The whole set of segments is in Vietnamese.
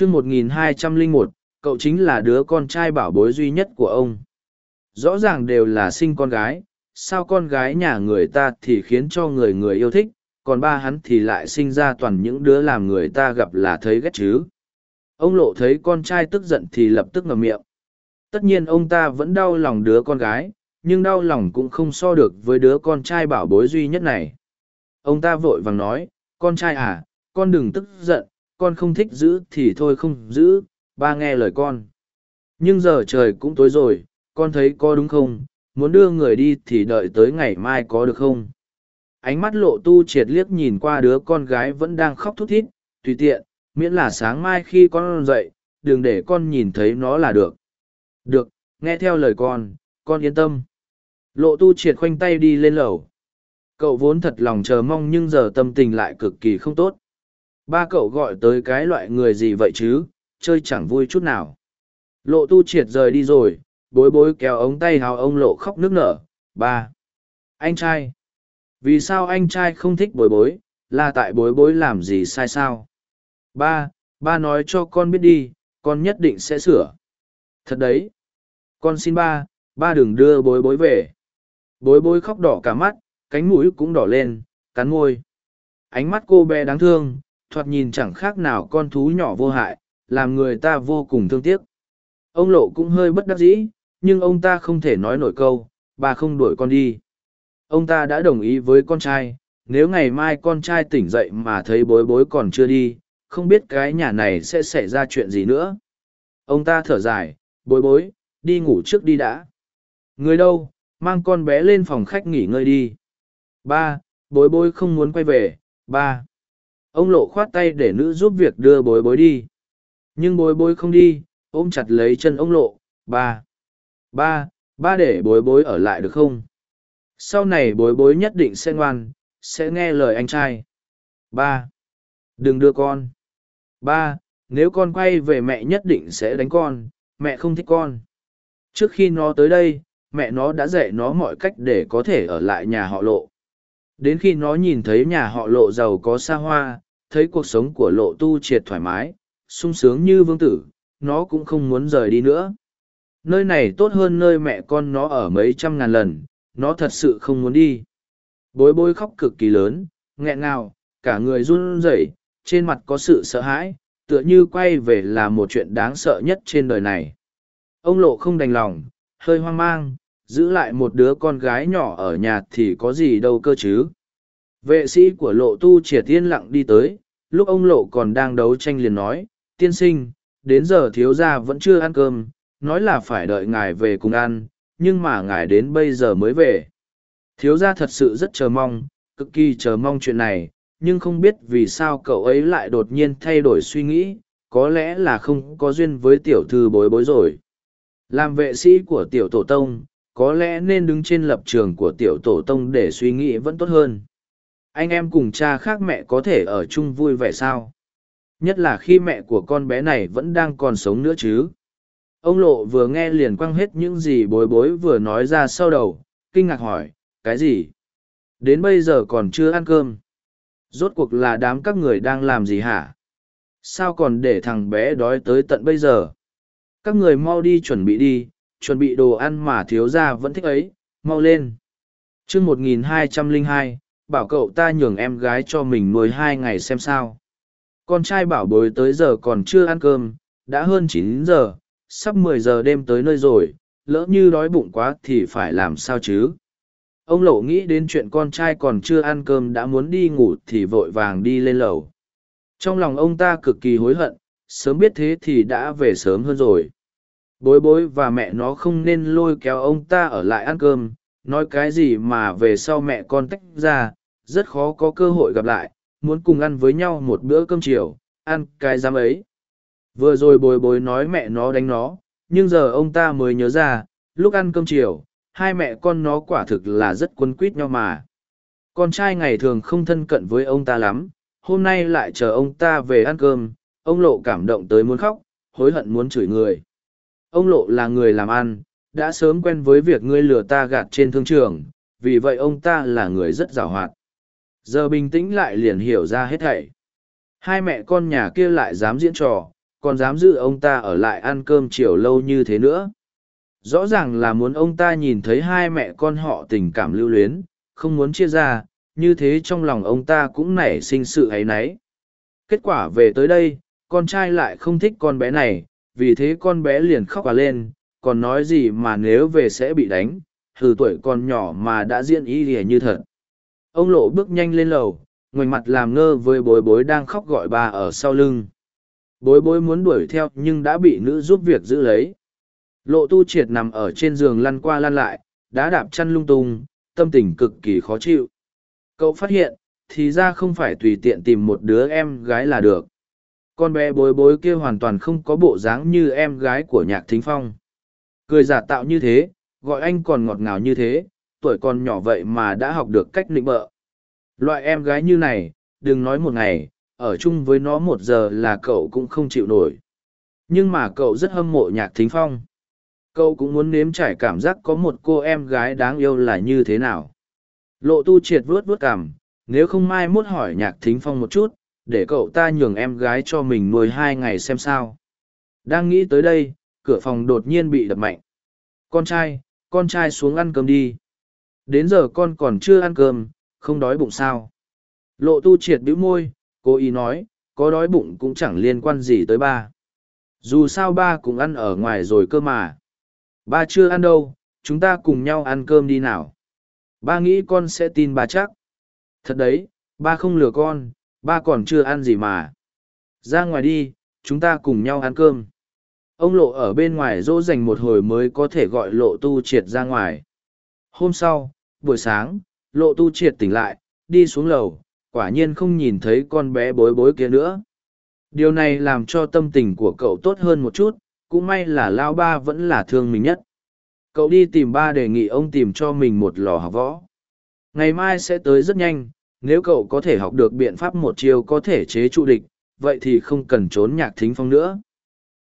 chương một nghìn hai trăm linh một, cậu chính là đứa con trai bảo bối duy nhất của ông. Rõ ràng đều là sinh con gái, sao con gái nhà người ta thì khiến cho người người yêu thích, còn ba hắn thì lại sinh ra toàn những đứa làm người ta gặp là thấy ghét chứ. Ông lộ thấy con trai tức giận thì lập tức ngậm miệng. Tất nhiên ông ta vẫn đau lòng đứa con gái, nhưng đau lòng cũng không so được với đứa con trai bảo bối duy nhất này. Ông ta vội vàng nói, con trai à con đừng tức giận con không thích giữ thì thôi không giữ, ba nghe lời con. Nhưng giờ trời cũng tối rồi, con thấy có đúng không? Muốn đưa người đi thì đợi tới ngày mai có được không? Ánh mắt lộ tu triệt liếc nhìn qua đứa con gái vẫn đang khóc thút thít, tùy tiện, miễn là sáng mai khi con dậy, đừng để con nhìn thấy nó là được. Được, nghe theo lời con con yên tâm. Lộ tu triệt khoanh tay đi lên lầu. Cậu vốn thật lòng chờ mong nhưng giờ tâm tình lại cực kỳ không tốt ba cậu gọi tới cái loại người gì vậy chứ, chơi chẳng vui chút nào. Lộ tu triệt rời đi rồi, bối bối kéo ống tay hào ông lộ khóc nước nở, ba, anh trai. Vì sao anh trai không thích bối bối, là tại bối bối làm gì sai sao? Ba ba nói cho con biết đi, con nhất định sẽ sửa. Thật đấy. Con xin ba ba đừng đưa bối bối về. Bối bối khóc đỏ cả mắt, cánh mũi cũng đỏ lên, cắn môi. Ánh mắt cô bé đáng thương thoạt nhìn chẳng khác nào con thú nhỏ vô hại, làm người ta vô cùng thương tiếc. Ông lộ cũng hơi bất đắc dĩ, nhưng ông ta không thể nói nổi câu, bà không đuổi con đi. Ông ta đã đồng ý với con trai, nếu ngày mai con trai tỉnh dậy mà thấy bối bối còn chưa đi, không biết cái nhà này sẽ xảy ra chuyện gì nữa. Ông ta thở dài, bối bối, đi ngủ trước đi đã. Người đâu? Mang con bé lên phòng khách nghỉ ngơi đi. Ba, bối bối không muốn quay về. Ba ông lộ khoát tay để nữ giúp việc đưa bối bối đi. Nhưng bối bối không đi, ôm chặt lấy chân ông lộ. Ba ba ba để bối bối ở lại được không? Sau này bối bối nhất định sẽ ngoan, sẽ nghe lời anh trai. Ba, đừng đưa con. Ba, nếu con quay về mẹ nhất định sẽ đánh con, mẹ không thích con. Trước khi nó tới đây, mẹ nó đã dạy nó mọi cách để có thể ở lại nhà họ lộ đến khi nó nhìn thấy nhà họ lộ giàu có xa hoa, thấy cuộc sống của lộ tu triệt thoải mái, sung sướng như vương tử, nó cũng không muốn rời đi nữa. Nơi này tốt hơn nơi mẹ con nó ở mấy trăm ngàn lần, nó thật sự không muốn đi. Bối bối khóc cực kỳ lớn, nghẹn ngào, cả người run rẩy, trên mặt có sự sợ hãi, tựa như quay về là một chuyện đáng sợ nhất trên đời này. Ông lộ không đành lòng, hơi hoang mang giữ lại một đứa con gái nhỏ ở nhà thì có gì đâu cơ chứ. Vệ sĩ của lộ tu triệt yên lặng đi tới, lúc ông lộ còn đang đấu tranh liền nói, tiên sinh, đến giờ thiếu gia vẫn chưa ăn cơm, nói là phải đợi ngài về cùng ăn, nhưng mà ngài đến bây giờ mới về. Thiếu gia thật sự rất chờ mong, cực kỳ chờ mong chuyện này, nhưng không biết vì sao cậu ấy lại đột nhiên thay đổi suy nghĩ, có lẽ là không có duyên với tiểu thư bối bối rồi. Làm vệ sĩ của tiểu tổ tông có lẽ nên đứng trên lập trường của tiểu tổ tông để suy nghĩ vẫn tốt hơn. Anh em cùng cha khác mẹ có thể ở chung vui vẻ sao? Nhất là khi mẹ của con bé này vẫn đang còn sống nữa chứ. Ông lộ vừa nghe liền quăng hết những gì bối bối vừa nói ra sau đầu, kinh ngạc hỏi, cái gì? Đến bây giờ còn chưa ăn cơm? Rốt cuộc là đám các người đang làm gì hả? Sao còn để thằng bé đói tới tận bây giờ? Các người mau đi chuẩn bị đi chuẩn bị đồ ăn mà thiếu gia vẫn thích ấy, mau lên. Chương một nghìn hai trăm lẻ hai, bảo cậu ta nhường em gái cho mình nuôi hai ngày xem sao. Con trai bảo bối tới giờ còn chưa ăn cơm, đã hơn chín giờ, sắp mười giờ đêm tới nơi rồi, lỡ như đói bụng quá thì phải làm sao chứ? Ông lộ nghĩ đến chuyện con trai còn chưa ăn cơm đã muốn đi ngủ thì vội vàng đi lên lầu. Trong lòng ông ta cực kỳ hối hận, sớm biết thế thì đã về sớm hơn rồi bối bối và mẹ nó không nên lôi kéo ông ta ở lại ăn cơm. Nói cái gì mà về sau mẹ con tách ra, rất khó có cơ hội gặp lại. Muốn cùng ăn với nhau một bữa cơm chiều, ăn cái dám ấy. Vừa rồi bồi bối nói mẹ nó đánh nó, nhưng giờ ông ta mới nhớ ra, lúc ăn cơm chiều, hai mẹ con nó quả thực là rất quấn quýt nhau mà. Con trai ngày thường không thân cận với ông ta lắm, hôm nay lại chờ ông ta về ăn cơm, ông lộ cảm động tới muốn khóc, hối hận muốn chửi người ông lộ là người làm ăn, đã sớm quen với việc ngươi lừa ta gạt trên thương trường, vì vậy ông ta là người rất giàu hoạt giờ bình tĩnh lại liền hiểu ra hết thảy. Hai mẹ con nhà kia lại dám diễn trò, còn dám giữ ông ta ở lại ăn cơm chiều lâu như thế nữa. Rõ ràng là muốn ông ta nhìn thấy hai mẹ con họ tình cảm lưu luyến, không muốn chia ra, như thế trong lòng ông ta cũng nảy sinh sự áy náy kết quả về tới đây, con trai lại không thích con bé này vì thế con bé liền khóc và lên, còn nói gì mà nếu về sẽ bị đánh từ tuổi còn nhỏ mà đã diễn ý ỉa như thật. Ông lộ bước nhanh lên lầu, ngoảnh mặt làm ngơ với bối bối đang khóc gọi bà ở sau lưng. Bối bối muốn đuổi theo nhưng đã bị nữ giúp việc giữ lấy. Lộ tu triệt nằm ở trên giường lăn qua lăn lại đã đạp chăn lung tung, tâm tình cực kỳ khó chịu. Cậu phát hiện, thì ra không phải tùy tiện tìm một đứa em gái là được con bé bối bối kia hoàn toàn không có bộ dáng như em gái của nhạc thính phong. Cười giả tạo như thế, gọi anh còn ngọt ngào như thế, tuổi còn nhỏ vậy mà đã học được cách nịnh bợ. Loại em gái như này, đừng nói một ngày, ở chung với nó một giờ là cậu cũng không chịu nổi. Nhưng mà cậu rất hâm mộ nhạc thính phong. Cậu cũng muốn nếm trải cảm giác có một cô em gái đáng yêu là như thế nào. Lộ tu triệt vuốt vuốt cảm nếu không mai mốt hỏi nhạc thính phong một chút để cậu ta nhường em gái cho mình nuôi hai ngày xem sao. Đang nghĩ tới đây, cửa phòng đột nhiên bị đập mạnh. Con trai con trai xuống ăn cơm đi. Đến giờ con còn chưa ăn cơm, không đói bụng sao? Lộ tu triệt bĩu môi cô ý nói, có đói bụng cũng chẳng liên quan gì tới ba. Dù sao ba cũng ăn ở ngoài rồi cơ mà. Ba chưa ăn đâu, chúng ta cùng nhau ăn cơm đi nào. Ba nghĩ con sẽ tin ba chắc. Thật đấy, ba không lừa con ba còn chưa ăn gì mà. Ra ngoài đi, chúng ta cùng nhau ăn cơm. Ông lộ ở bên ngoài dỗ dành một hồi mới có thể gọi lộ tu triệt ra ngoài. Hôm sau, buổi sáng, lộ tu triệt tỉnh lại, đi xuống lầu, quả nhiên không nhìn thấy con bé bối bối kia nữa. Điều này làm cho tâm tình của cậu tốt hơn một chút, cũng may là lao ba vẫn là thương mình nhất. Cậu đi tìm ba đề nghị ông tìm cho mình một lò học võ. Ngày mai sẽ tới rất nhanh nếu cậu có thể học được biện pháp một chiều có thể chế trụ địch, vậy thì không cần trốn nhạc thính phong nữa.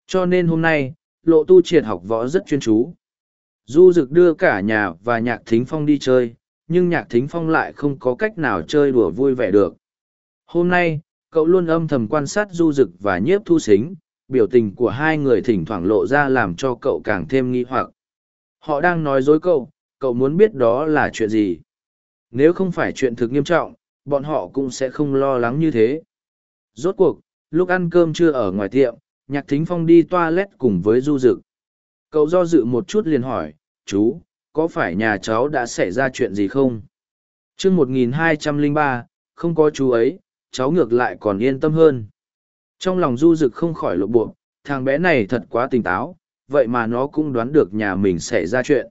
Cho nên hôm nay, lộ tu triệt học võ rất chuyên chú. Du dực đưa cả nhà và nhạc thính phong đi chơi, nhưng nhạc thính phong lại không có cách nào chơi đùa vui vẻ được. Hôm nay, cậu luôn âm thầm quan sát du dực và nhiếp thu xính biểu tình của hai người thỉnh thoảng lộ ra làm cho cậu càng thêm nghi hoặc. Họ đang nói dối cậu cậu muốn biết đó là chuyện gì? Nếu không phải chuyện thực nghiêm trọng bọn họ cũng sẽ không lo lắng như thế. Rốt cuộc, lúc ăn cơm trưa ở ngoài tiệm, nhạc thính phong đi toilet cùng với du dực. Cậu do dự một chút liền hỏi, chú, có phải nhà cháu đã xảy ra chuyện gì không? Chương một nghìn hai trăm lẻ ba, không có chú ấy, cháu ngược lại còn yên tâm hơn. Trong lòng du Dực không khỏi lộ buộc thằng bé này thật quá tỉnh táo, vậy mà nó cũng đoán được nhà mình xảy ra chuyện.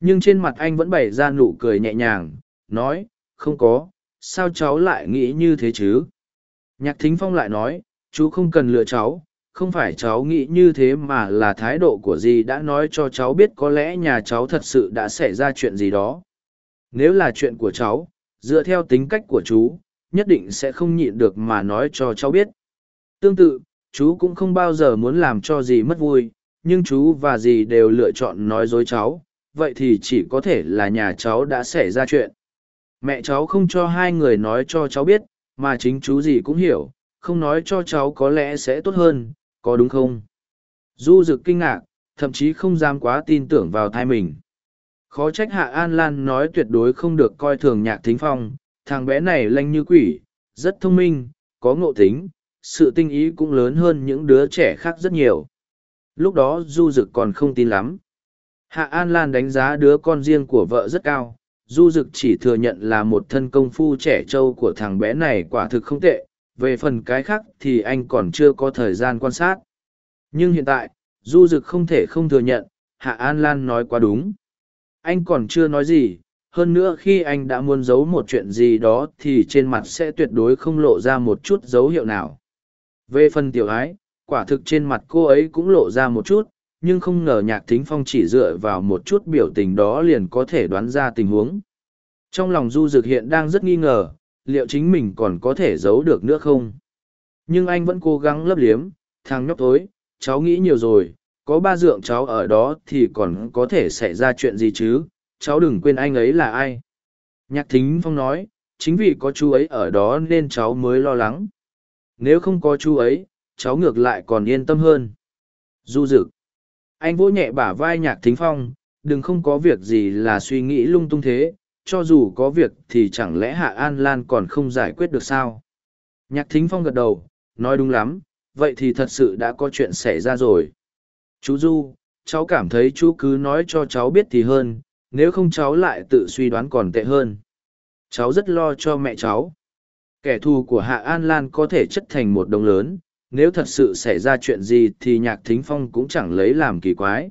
Nhưng trên mặt anh vẫn bày ra nụ cười nhẹ nhàng, nói, không có sao cháu lại nghĩ như thế chứ? Nhạc thính phong lại nói, chú không cần lựa cháu, không phải cháu nghĩ như thế mà là thái độ của dì đã nói cho cháu biết có lẽ nhà cháu thật sự đã xảy ra chuyện gì đó. Nếu là chuyện của cháu, dựa theo tính cách của chú, nhất định sẽ không nhịn được mà nói cho cháu biết. Tương tự, chú cũng không bao giờ muốn làm cho dì mất vui, nhưng chú và dì đều lựa chọn nói dối cháu, vậy thì chỉ có thể là nhà cháu đã xảy ra chuyện mẹ cháu không cho hai người nói cho cháu biết, mà chính chú gì cũng hiểu, không nói cho cháu có lẽ sẽ tốt hơn, có đúng không? Du rực kinh ngạc, thậm chí không dám quá tin tưởng vào thai mình. Khó trách hạ an lan nói tuyệt đối không được coi thường nhạc thính phong, thằng bé này lanh như quỷ, rất thông minh, có ngộ tính, sự tinh ý cũng lớn hơn những đứa trẻ khác rất nhiều. Lúc đó du rực còn không tin lắm. Hạ an lan đánh giá đứa con riêng của vợ rất cao du Dực chỉ thừa nhận là một thân công phu trẻ trâu của thằng bé này quả thực không tệ, về phần cái khác thì anh còn chưa có thời gian quan sát. Nhưng hiện tại, du Dực không thể không thừa nhận, hạ an lan nói quá đúng. Anh còn chưa nói gì, hơn nữa khi anh đã muốn giấu một chuyện gì đó thì trên mặt sẽ tuyệt đối không lộ ra một chút dấu hiệu nào. Về phần tiểu ái, quả thực trên mặt cô ấy cũng lộ ra một chút nhưng không ngờ nhạc thính phong chỉ dựa vào một chút biểu tình đó liền có thể đoán ra tình huống. Trong lòng du dực hiện đang rất nghi ngờ, liệu chính mình còn có thể giấu được nữa không? Nhưng anh vẫn cố gắng lấp liếm, thằng nhóc tối cháu nghĩ nhiều rồi, có ba dượng cháu ở đó thì còn có thể xảy ra chuyện gì chứ? Cháu đừng quên anh ấy là ai? Nhạc thính phong nói, chính vì có chú ấy ở đó nên cháu mới lo lắng. Nếu không có chú ấy, cháu ngược lại còn yên tâm hơn. Du dực. Anh vỗ nhẹ bả vai nhạc thính phong, đừng không có việc gì là suy nghĩ lung tung thế, cho dù có việc thì chẳng lẽ Hạ An Lan còn không giải quyết được sao? Nhạc thính phong gật đầu, nói đúng lắm, vậy thì thật sự đã có chuyện xảy ra rồi. Chú Du, cháu cảm thấy chú cứ nói cho cháu biết thì hơn, nếu không cháu lại tự suy đoán còn tệ hơn. Cháu rất lo cho mẹ cháu. Kẻ thù của Hạ An Lan có thể chất thành một đồng lớn, nếu thật sự xảy ra chuyện gì thì nhạc thính phong cũng chẳng lấy làm kỳ quái.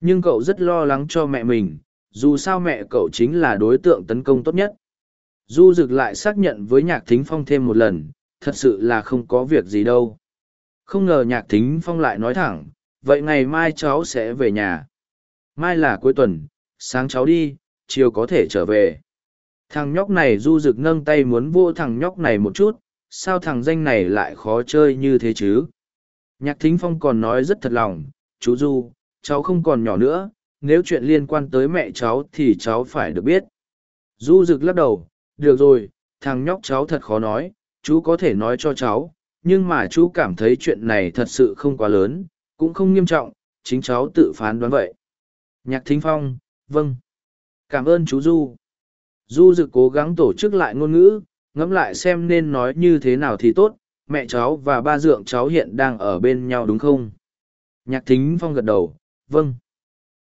Nhưng cậu rất lo lắng cho mẹ mình, dù sao mẹ cậu chính là đối tượng tấn công tốt nhất. Du Dực lại xác nhận với nhạc thính phong thêm một lần, thật sự là không có việc gì đâu. Không ngờ nhạc thính phong lại nói thẳng, vậy ngày mai cháu sẽ về nhà. Mai là cuối tuần, sáng cháu đi, chiều có thể trở về. Thằng nhóc này du rực nâng tay muốn vô thằng nhóc này một chút, sao thằng danh này lại khó chơi như thế chứ? Nhạc thính phong còn nói rất thật lòng, chú Du, cháu không còn nhỏ nữa, nếu chuyện liên quan tới mẹ cháu thì cháu phải được biết. Du rực lắc đầu, được rồi, thằng nhóc cháu thật khó nói, chú có thể nói cho cháu, nhưng mà chú cảm thấy chuyện này thật sự không quá lớn, cũng không nghiêm trọng, chính cháu tự phán đoán vậy. Nhạc thính phong, vâng. Cảm ơn chú Du. Du Dực cố gắng tổ chức lại ngôn ngữ, ngẫm lại xem nên nói như thế nào thì tốt, mẹ cháu và ba dượng cháu hiện đang ở bên nhau đúng không? Nhạc thính phong gật đầu, vâng.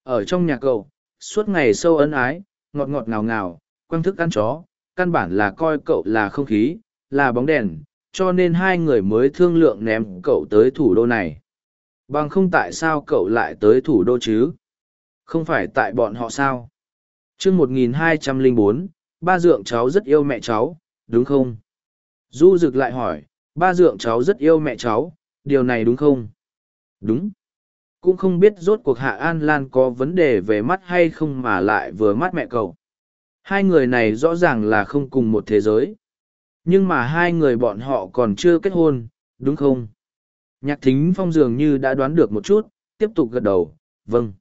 Ở trong nhà cậu, suốt ngày sâu ân ái, ngọt ngọt ngào ngào, quăng thức ăn chó, căn bản là coi cậu là không khí, là bóng đèn, cho nên hai người mới thương lượng ném cậu tới thủ đô này. Bằng không tại sao cậu lại tới thủ đô chứ? Không phải tại bọn họ sao? chương 1204, ba dượng cháu rất yêu mẹ cháu, đúng không? Du Dực lại hỏi, ba dượng cháu rất yêu mẹ cháu, điều này đúng không? Đúng. Cũng không biết rốt cuộc Hạ An Lan có vấn đề về mắt hay không mà lại vừa mắt mẹ cậu. Hai người này rõ ràng là không cùng một thế giới. Nhưng mà hai người bọn họ còn chưa kết hôn, đúng không? Nhạc thính phong dường như đã đoán được một chút, tiếp tục gật đầu, vâng.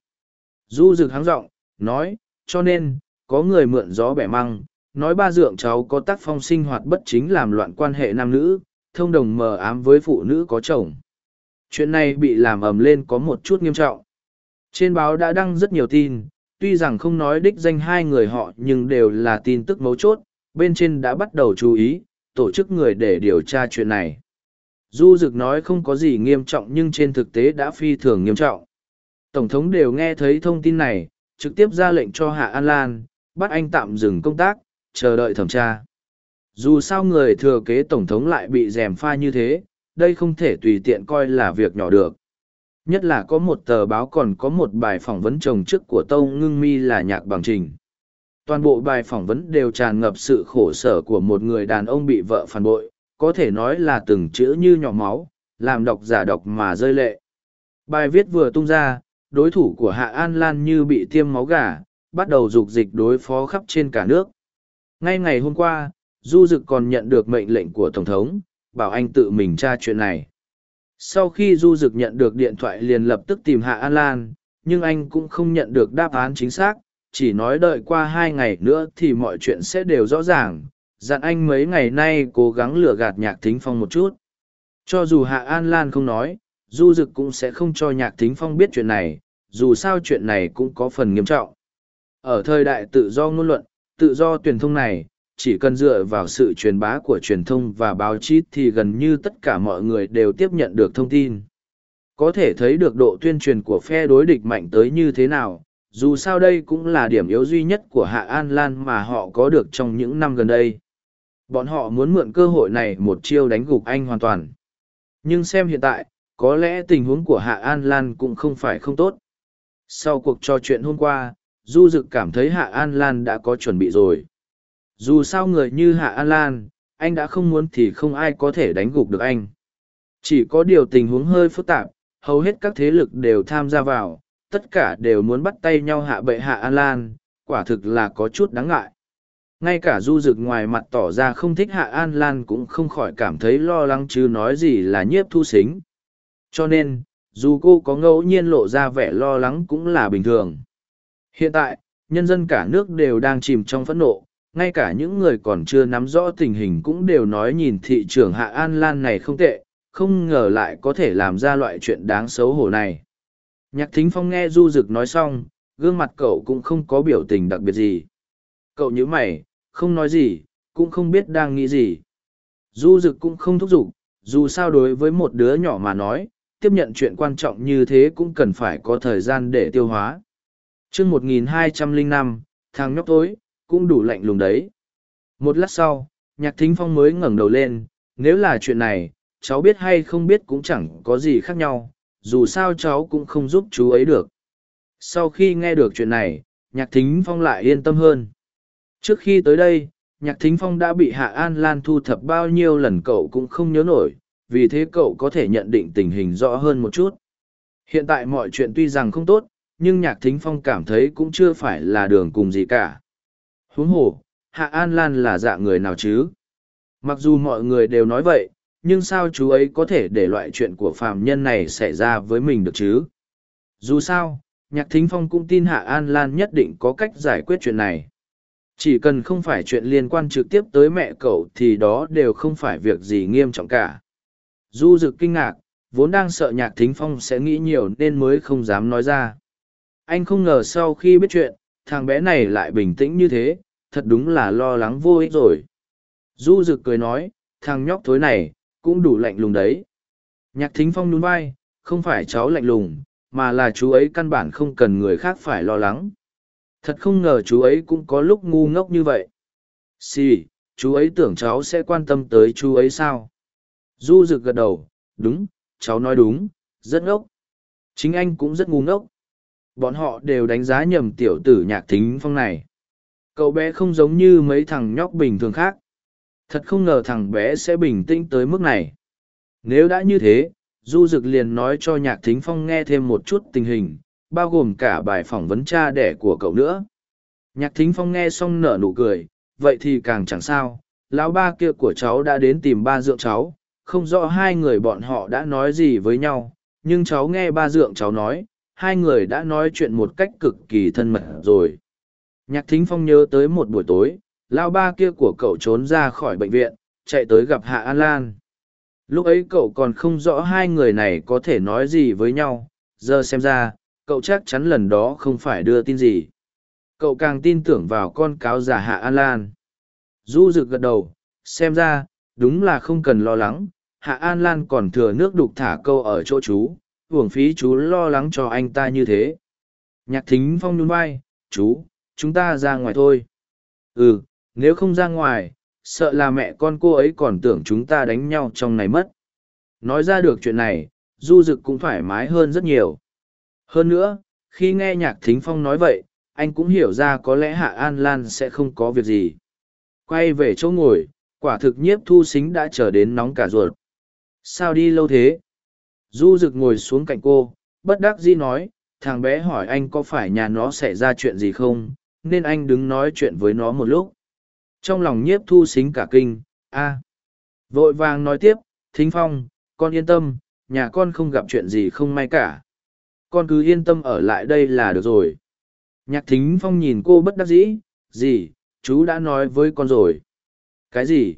Du Dực háng giọng nói, cho nên, có người mượn gió bẻ măng, nói ba dượng cháu có tác phong sinh hoạt bất chính làm loạn quan hệ nam nữ, thông đồng mờ ám với phụ nữ có chồng. Chuyện này bị làm ầm lên có một chút nghiêm trọng. Trên báo đã đăng rất nhiều tin, tuy rằng không nói đích danh hai người họ nhưng đều là tin tức mấu chốt, bên trên đã bắt đầu chú ý, tổ chức người để điều tra chuyện này. Du Dực nói không có gì nghiêm trọng nhưng trên thực tế đã phi thường nghiêm trọng. Tổng thống đều nghe thấy thông tin này, trực tiếp ra lệnh cho Hạ An Lan, bắt anh tạm dừng công tác, chờ đợi thẩm tra. Dù sao người thừa kế Tổng thống lại bị rèm pha như thế, đây không thể tùy tiện coi là việc nhỏ được. Nhất là có một tờ báo còn có một bài phỏng vấn chồng chức của Tông Ngưng Mi là nhạc bằng trình. Toàn bộ bài phỏng vấn đều tràn ngập sự khổ sở của một người đàn ông bị vợ phản bội, có thể nói là từng chữ như nhỏ máu, làm đọc giả đọc mà rơi lệ. Bài viết vừa tung ra, đối thủ của Hạ An Lan như bị tiêm máu gà, bắt đầu dục dịch đối phó khắp trên cả nước. Ngay ngày hôm qua, Du Dực còn nhận được mệnh lệnh của Tổng thống, bảo anh tự mình tra chuyện này. Sau khi Du Dực nhận được điện thoại liền lập tức tìm Hạ An Lan, nhưng anh cũng không nhận được đáp án chính xác, chỉ nói đợi qua hai ngày nữa thì mọi chuyện sẽ đều rõ ràng. Dặn anh mấy ngày nay cố gắng lừa gạt nhạc thính phong một chút. Cho dù Hạ An Lan không nói, Du Dực cũng sẽ không cho nhạc thính phong biết chuyện này, dù sao chuyện này cũng có phần nghiêm trọng. Ở thời đại tự do ngôn luận, tự do truyền thông này, chỉ cần dựa vào sự truyền bá của truyền thông và báo chí thì gần như tất cả mọi người đều tiếp nhận được thông tin. Có thể thấy được độ tuyên truyền của phe đối địch mạnh tới như thế nào, dù sao đây cũng là điểm yếu duy nhất của Hạ An Lan mà họ có được trong những năm gần đây. Bọn họ muốn mượn cơ hội này một chiêu đánh gục anh hoàn toàn. Nhưng xem hiện tại, có lẽ tình huống của Hạ An Lan cũng không phải không tốt. Sau cuộc trò chuyện hôm qua, Du Dực cảm thấy Hạ An Lan đã có chuẩn bị rồi. Dù sao người như Hạ An Lan, anh đã không muốn thì không ai có thể đánh gục được anh. Chỉ có điều tình huống hơi phức tạp, hầu hết các thế lực đều tham gia vào, tất cả đều muốn bắt tay nhau hạ bệ Hạ An Lan, quả thực là có chút đáng ngại. Ngay cả Du Dực ngoài mặt tỏ ra không thích Hạ An Lan cũng không khỏi cảm thấy lo lắng chứ nói gì là nhiếp thu xính. Cho nên, dù cô có ngẫu nhiên lộ ra vẻ lo lắng cũng là bình thường. Hiện tại, nhân dân cả nước đều đang chìm trong phẫn nộ, ngay cả những người còn chưa nắm rõ tình hình cũng đều nói nhìn thị trường Hạ An Lan này không tệ, không ngờ lại có thể làm ra loại chuyện đáng xấu hổ này. Nhạc thính phong nghe du Dực nói xong, gương mặt cậu cũng không có biểu tình đặc biệt gì. Cậu nhíu mày, không nói gì, cũng không biết đang nghĩ gì. Du Dực cũng không thúc giục, dù sao đối với một đứa nhỏ mà nói, tiếp nhận chuyện quan trọng như thế cũng cần phải có thời gian để tiêu hóa chương 1205, thằng nhóc tối, cũng đủ lạnh lùng đấy. Một lát sau, nhạc thính phong mới ngẩng đầu lên, nếu là chuyện này, cháu biết hay không biết cũng chẳng có gì khác nhau, dù sao cháu cũng không giúp chú ấy được. Sau khi nghe được chuyện này, nhạc thính phong lại yên tâm hơn. Trước khi tới đây, nhạc thính phong đã bị hạ an lan thu thập bao nhiêu lần cậu cũng không nhớ nổi vì thế cậu có thể nhận định tình hình rõ hơn một chút hiện tại mọi chuyện tuy rằng không tốt nhưng nhạc thính phong cảm thấy cũng chưa phải là đường cùng gì cả. Huống hồ, hạ an lan là dạ người nào chứ? Mặc dù mọi người đều nói vậy, nhưng sao chú ấy có thể để loại chuyện của phàm nhân này xảy ra với mình được chứ? Dù sao, nhạc thính phong cũng tin hạ an lan nhất định có cách giải quyết chuyện này. Chỉ cần không phải chuyện liên quan trực tiếp tới mẹ cậu thì đó đều không phải việc gì nghiêm trọng cả. Du rực kinh ngạc, vốn đang sợ nhạc thính phong sẽ nghĩ nhiều nên mới không dám nói ra anh không ngờ sau khi biết chuyện thằng bé này lại bình tĩnh như thế thật đúng là lo lắng vô ích rồi. Du rực cười nói thằng nhóc thối này cũng đủ lạnh lùng đấy. Nhạc thính phong nhún vai không phải cháu lạnh lùng mà là chú ấy căn bản không cần người khác phải lo lắng. Thật không ngờ chú ấy cũng có lúc ngu ngốc như vậy. Xì、sì, chú ấy tưởng cháu sẽ quan tâm tới chú ấy sao? Du rực gật đầu đúng cháu nói đúng rất ngốc. Chính anh cũng rất ngu ngốc bọn họ đều đánh giá nhầm tiểu tử nhạc thính phong này. Cậu bé không giống như mấy thằng nhóc bình thường khác. Thật không ngờ thằng bé sẽ bình tĩnh tới mức này. Nếu đã như thế du dực liền nói cho nhạc thính phong nghe thêm một chút tình hình bao gồm cả bài phỏng vấn cha đẻ của cậu nữa. Nhạc thính phong nghe xong nở nụ cười, vậy thì càng chẳng sao, lão ba kia của cháu đã đến tìm ba dượng cháu, không rõ hai người bọn họ đã nói gì với nhau, nhưng cháu nghe ba dượng cháu nói, hai người đã nói chuyện một cách cực kỳ thân mật rồi. Nhạc thính phong nhớ tới một buổi tối, lão ba kia của cậu trốn ra khỏi bệnh viện, chạy tới gặp Hạ An Lan. Lúc ấy cậu còn không rõ hai người này có thể nói gì với nhau, giờ xem ra, cậu chắc chắn lần đó không phải đưa tin gì cậu càng tin tưởng vào con cáo giả hạ an lan du rực gật đầu xem ra đúng là không cần lo lắng hạ an lan còn thừa nước đục thả câu ở chỗ chú uổng phí chú lo lắng cho anh ta như thế nhạc thính phong nhún vai chú chúng ta ra ngoài thôi ừ nếu không ra ngoài sợ là mẹ con cô ấy còn tưởng chúng ta đánh nhau trong này mất nói ra được chuyện này du rực cũng thoải mái hơn rất nhiều hơn nữa, khi nghe nhạc thính phong nói vậy, anh cũng hiểu ra có lẽ Hạ An Lan sẽ không có việc gì. Quay về chỗ ngồi, quả thực nhiếp thu xính đã trở đến nóng cả ruột. Sao đi lâu thế? Du rực ngồi xuống cạnh cô, bất đắc dĩ nói, thằng bé hỏi anh có phải nhà nó xảy ra chuyện gì không, nên anh đứng nói chuyện với nó một lúc. Trong lòng nhiếp thu xính cả kinh, a Vội vàng nói tiếp, thính phong, con yên tâm, nhà con không gặp chuyện gì không may cả, con cứ yên tâm ở lại đây là được rồi. Nhạc thính phong nhìn cô bất đắc dĩ gì chú đã nói với con rồi. Cái gì?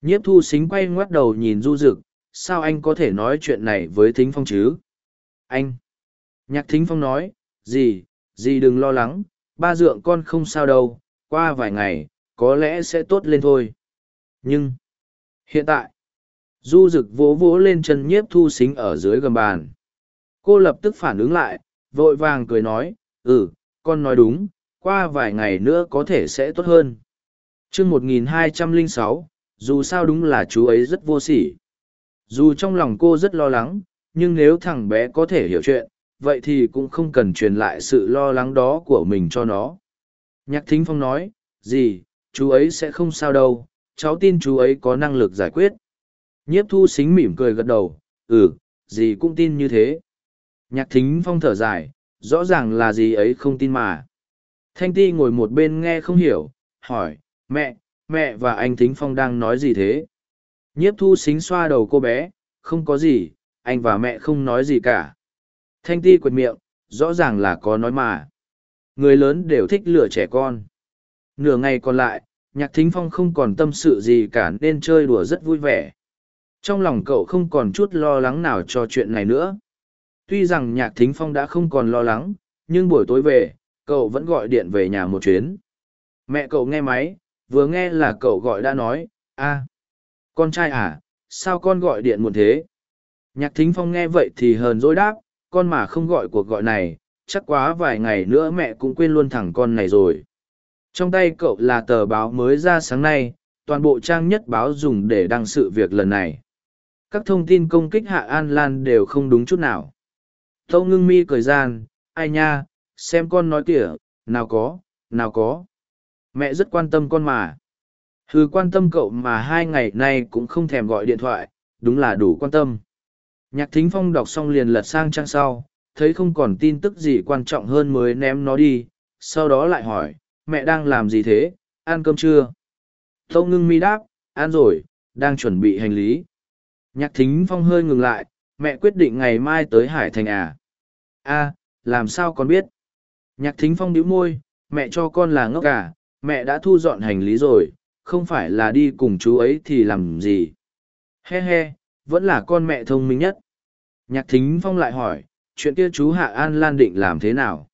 Nhiếp thu xính quay ngoắt đầu nhìn du rực sao anh có thể nói chuyện này với thính phong chứ? Anh. Nhạc thính phong nói, gì gì đừng lo lắng, ba dượng con không sao đâu, qua vài ngày, có lẽ sẽ tốt lên thôi. Nhưng, hiện tại, du rực vỗ vỗ lên chân nhiếp thu xính ở dưới gầm bàn. Cô lập tức phản ứng lại, vội vàng cười nói ừ con nói đúng, qua vài ngày nữa có thể sẽ tốt hơn. Chương một nghìn hai trăm lẻ sáu, dù sao đúng là chú ấy rất vô sỉ dù trong lòng cô rất lo lắng nhưng nếu thằng bé có thể hiểu chuyện vậy thì cũng không cần truyền lại sự lo lắng đó của mình cho nó nhạc thính phong nói gì chú ấy sẽ không sao đâu cháu tin chú ấy có năng lực giải quyết nhiếp thu xính mỉm cười gật đầu ừ gì cũng tin như thế Nhạc thính phong thở dài, rõ ràng là gì ấy không tin mà. Thanh ti ngồi một bên nghe không hiểu, hỏi, mẹ, mẹ và anh thính phong đang nói gì thế? Nhiếp thu xính xoa đầu cô bé, không có gì, anh và mẹ không nói gì cả. Thanh ti quệt miệng, rõ ràng là có nói mà. Người lớn đều thích lừa trẻ con. Nửa ngày còn lại, nhạc thính phong không còn tâm sự gì cả nên chơi đùa rất vui vẻ. Trong lòng cậu không còn chút lo lắng nào cho chuyện này nữa. Tuy rằng nhạc thính phong đã không còn lo lắng, nhưng buổi tối về, cậu vẫn gọi điện về nhà một chuyến. Mẹ cậu nghe máy, vừa nghe là cậu gọi đã nói, a con trai à, sao con gọi điện muộn thế? Nhạc thính phong nghe vậy thì hờn dỗi đáp, con mà không gọi cuộc gọi này, chắc quá vài ngày nữa mẹ cũng quên luôn thằng con này rồi. Trong tay cậu là tờ báo mới ra sáng nay, toàn bộ trang nhất báo dùng để đăng sự việc lần này. Các thông tin công kích Hạ An Lan đều không đúng chút nào. Tâu ngưng mi cười gian, ai nha, xem con nói kìa, nào có, nào có. Mẹ rất quan tâm con mà. Hừ quan tâm cậu mà hai ngày nay cũng không thèm gọi điện thoại, đúng là đủ quan tâm. Nhạc thính phong đọc xong liền lật sang trang sau, thấy không còn tin tức gì quan trọng hơn mới ném nó đi, sau đó lại hỏi, mẹ đang làm gì thế, ăn cơm chưa? Tâu ngưng mi đáp, ăn rồi, đang chuẩn bị hành lý. Nhạc thính phong hơi ngừng lại, mẹ quyết định ngày mai tới Hải Thành à? a làm sao con biết? Nhạc thính phong đĩu môi, mẹ cho con là ngốc cả, mẹ đã thu dọn hành lý rồi, không phải là đi cùng chú ấy thì làm gì. He he, vẫn là con mẹ thông minh nhất. Nhạc thính phong lại hỏi, chuyện kia chú Hạ An Lan định làm thế nào?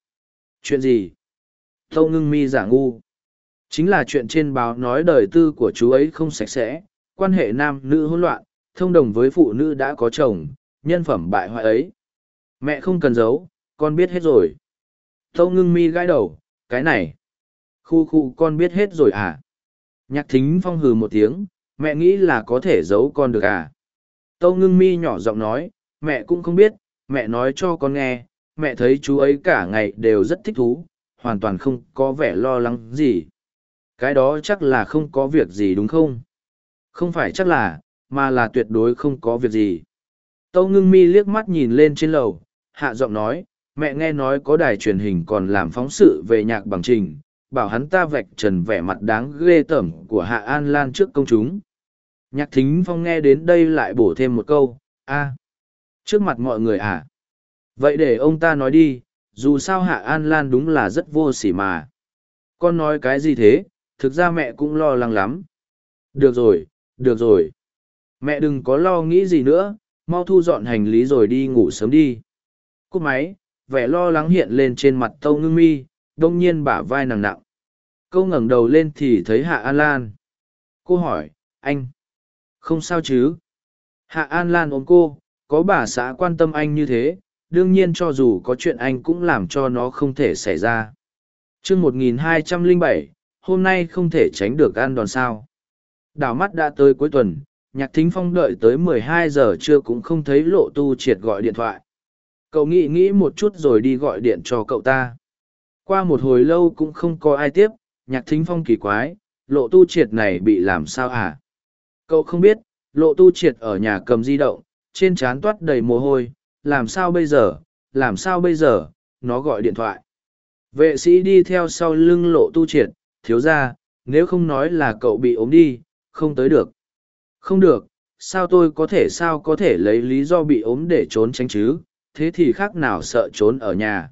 Chuyện gì? Tâu ngưng mi giả ngu. Chính là chuyện trên báo nói đời tư của chú ấy không sạch sẽ, quan hệ nam nữ hỗn loạn, thông đồng với phụ nữ đã có chồng, nhân phẩm bại hoại ấy. Mẹ không cần giấu, con biết hết rồi. Tâu ngưng mi gãi đầu, cái này. Khu khu con biết hết rồi à? Nhạc thính phong hừ một tiếng, mẹ nghĩ là có thể giấu con được à? Tâu ngưng mi nhỏ giọng nói, mẹ cũng không biết, mẹ nói cho con nghe, mẹ thấy chú ấy cả ngày đều rất thích thú, hoàn toàn không có vẻ lo lắng gì. Cái đó chắc là không có việc gì đúng không? Không phải chắc là, mà là tuyệt đối không có việc gì. Tâu ngưng mi liếc mắt nhìn lên trên lầu, hạ giọng nói, mẹ nghe nói có đài truyền hình còn làm phóng sự về nhạc bằng trình, bảo hắn ta vạch trần vẻ mặt đáng ghê tởm của Hạ An Lan trước công chúng. Nhạc thính phong nghe đến đây lại bổ thêm một câu, a trước mặt mọi người à. Vậy để ông ta nói đi, dù sao Hạ An Lan đúng là rất vô sỉ mà. Con nói cái gì thế, thực ra mẹ cũng lo lắng lắm. Được rồi, được rồi. Mẹ đừng có lo nghĩ gì nữa, mau thu dọn hành lý rồi đi ngủ sớm đi. Cúp máy, vẻ lo lắng hiện lên trên mặt tâu ngưng mi, đông nhiên bả vai nặng nặng. Câu ngẩng đầu lên thì thấy Hạ An Lan. Cô hỏi, anh, không sao chứ? Hạ An Lan ôm cô, có bà xã quan tâm anh như thế, đương nhiên cho dù có chuyện anh cũng làm cho nó không thể xảy ra. chương 1207, hôm nay không thể tránh được ăn đòn sao. Đảo mắt đã tới cuối tuần, nhạc thính phong đợi tới 12 giờ trưa cũng không thấy lộ tu triệt gọi điện thoại. Cậu nghĩ nghĩ một chút rồi đi gọi điện cho cậu ta. Qua một hồi lâu cũng không có ai tiếp, nhạc thính phong kỳ quái, lộ tu triệt này bị làm sao à? Cậu không biết, lộ tu triệt ở nhà cầm di động, trên trán toát đầy mồ hôi, làm sao bây giờ, làm sao bây giờ, nó gọi điện thoại. Vệ sĩ đi theo sau lưng lộ tu triệt, thiếu ra, nếu không nói là cậu bị ốm đi, không tới được. Không được, sao tôi có thể sao có thể lấy lý do bị ốm để trốn tránh chứ, thế thì khác nào sợ trốn ở nhà.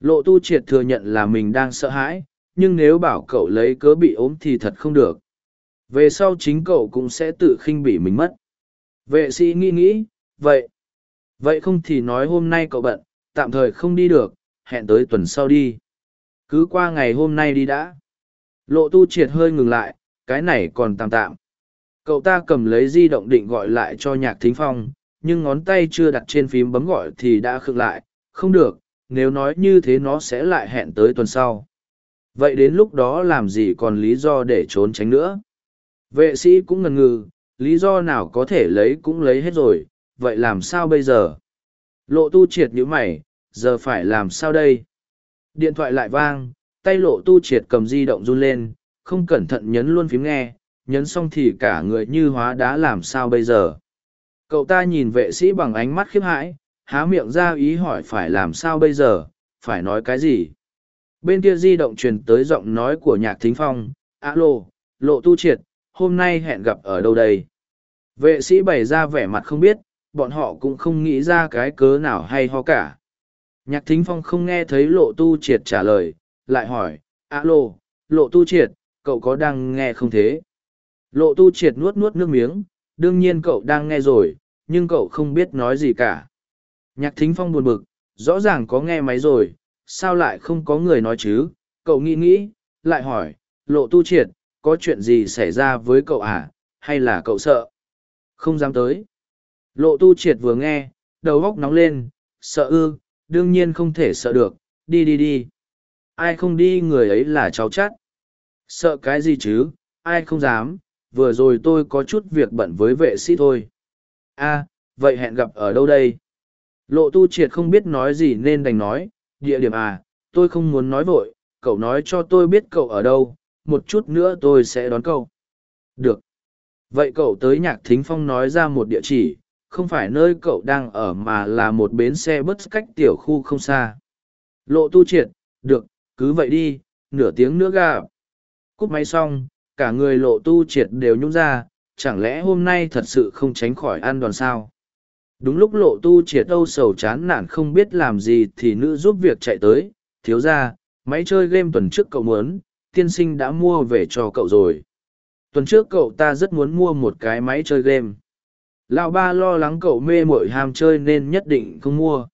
Lộ tu triệt thừa nhận là mình đang sợ hãi, nhưng nếu bảo cậu lấy cớ bị ốm thì thật không được. Về sau chính cậu cũng sẽ tự khinh bỉ mình mất. Vệ sĩ nghĩ nghĩ, vậy. Vậy không thì nói hôm nay cậu bận, tạm thời không đi được, hẹn tới tuần sau đi. Cứ qua ngày hôm nay đi đã. Lộ tu triệt hơi ngừng lại, cái này còn tạm tạm. Cậu ta cầm lấy di động định gọi lại cho nhạc thính phong, nhưng ngón tay chưa đặt trên phím bấm gọi thì đã khựng lại, không được, nếu nói như thế nó sẽ lại hẹn tới tuần sau. Vậy đến lúc đó làm gì còn lý do để trốn tránh nữa? Vệ sĩ cũng ngần ngừ, lý do nào có thể lấy cũng lấy hết rồi, vậy làm sao bây giờ? Lộ tu triệt nhữ mày, giờ phải làm sao đây? Điện thoại lại vang, tay lộ tu triệt cầm di động run lên, không cẩn thận nhấn luôn phím nghe, nhấn xong thì cả người như hóa đá làm sao bây giờ? Cậu ta nhìn vệ sĩ bằng ánh mắt khiếp hãi, há miệng ra ý hỏi phải làm sao bây giờ, phải nói cái gì? Bên kia di động truyền tới giọng nói của nhạc thính phong, alo, lộ tu triệt, hôm nay hẹn gặp ở đâu đây? Vệ sĩ bày ra vẻ mặt không biết, bọn họ cũng không nghĩ ra cái cớ nào hay ho cả. Nhạc thính phong không nghe thấy lộ tu triệt trả lời, lại hỏi, alo, lộ tu triệt, cậu có đang nghe không thế? Lộ tu triệt nuốt nuốt nước miếng, đương nhiên cậu đang nghe rồi, nhưng cậu không biết nói gì cả. Nhạc thính phong buồn bực, rõ ràng có nghe máy rồi, sao lại không có người nói chứ? Cậu nghĩ nghĩ, lại hỏi, lộ tu triệt, có chuyện gì xảy ra với cậu à, hay là cậu sợ? Không dám tới. Lộ tu triệt vừa nghe, đầu góc nóng lên, sợ ư, đương nhiên không thể sợ được, đi đi đi. Ai không đi người ấy là cháu chắc. Sợ cái gì chứ, ai không dám, vừa rồi tôi có chút việc bận với vệ sĩ thôi. a vậy hẹn gặp ở đâu đây? Lộ tu triệt không biết nói gì nên đành nói, địa điểm à, tôi không muốn nói vội, cậu nói cho tôi biết cậu ở đâu, một chút nữa tôi sẽ đón cậu. Được. Vậy cậu tới nhạc thính phong nói ra một địa chỉ, không phải nơi cậu đang ở mà là một bến xe bus cách tiểu khu không xa. Lộ tu triệt, được, cứ vậy đi, nửa tiếng nữa gặp. Cúp máy xong, cả người lộ tu triệt đều nhung ra, chẳng lẽ hôm nay thật sự không tránh khỏi ăn đòn sao? Đúng lúc lộ tu triệt âu sầu chán nản không biết làm gì thì nữ giúp việc chạy tới, thiếu ra, máy chơi game tuần trước cậu muốn, tiên sinh đã mua về cho cậu rồi. Tuần trước cậu ta rất muốn mua một cái máy chơi game. Lão ba lo lắng cậu mê mội ham chơi nên nhất định không mua.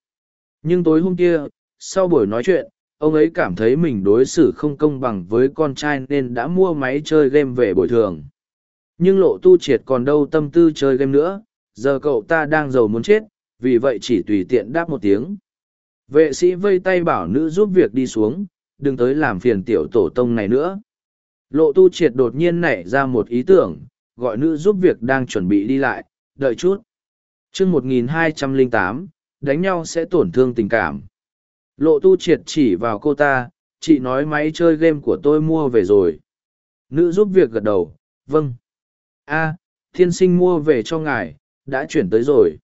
Nhưng tối hôm kia, sau buổi nói chuyện, ông ấy cảm thấy mình đối xử không công bằng với con trai nên đã mua máy chơi game về bồi thường. Nhưng lộ tu triệt còn đâu tâm tư chơi game nữa, giờ cậu ta đang giàu muốn chết, vì vậy chỉ tùy tiện đáp một tiếng. Vệ sĩ vây tay bảo nữ giúp việc đi xuống, đừng tới làm phiền tiểu tổ tông này nữa. Lộ tu triệt đột nhiên nảy ra một ý tưởng, gọi nữ giúp việc đang chuẩn bị đi lại, đợi chút. chương 1208, đánh nhau sẽ tổn thương tình cảm. Lộ tu triệt chỉ vào cô ta, chị nói máy chơi game của tôi mua về rồi. Nữ giúp việc gật đầu, vâng. a thiên sinh mua về cho ngài, đã chuyển tới rồi.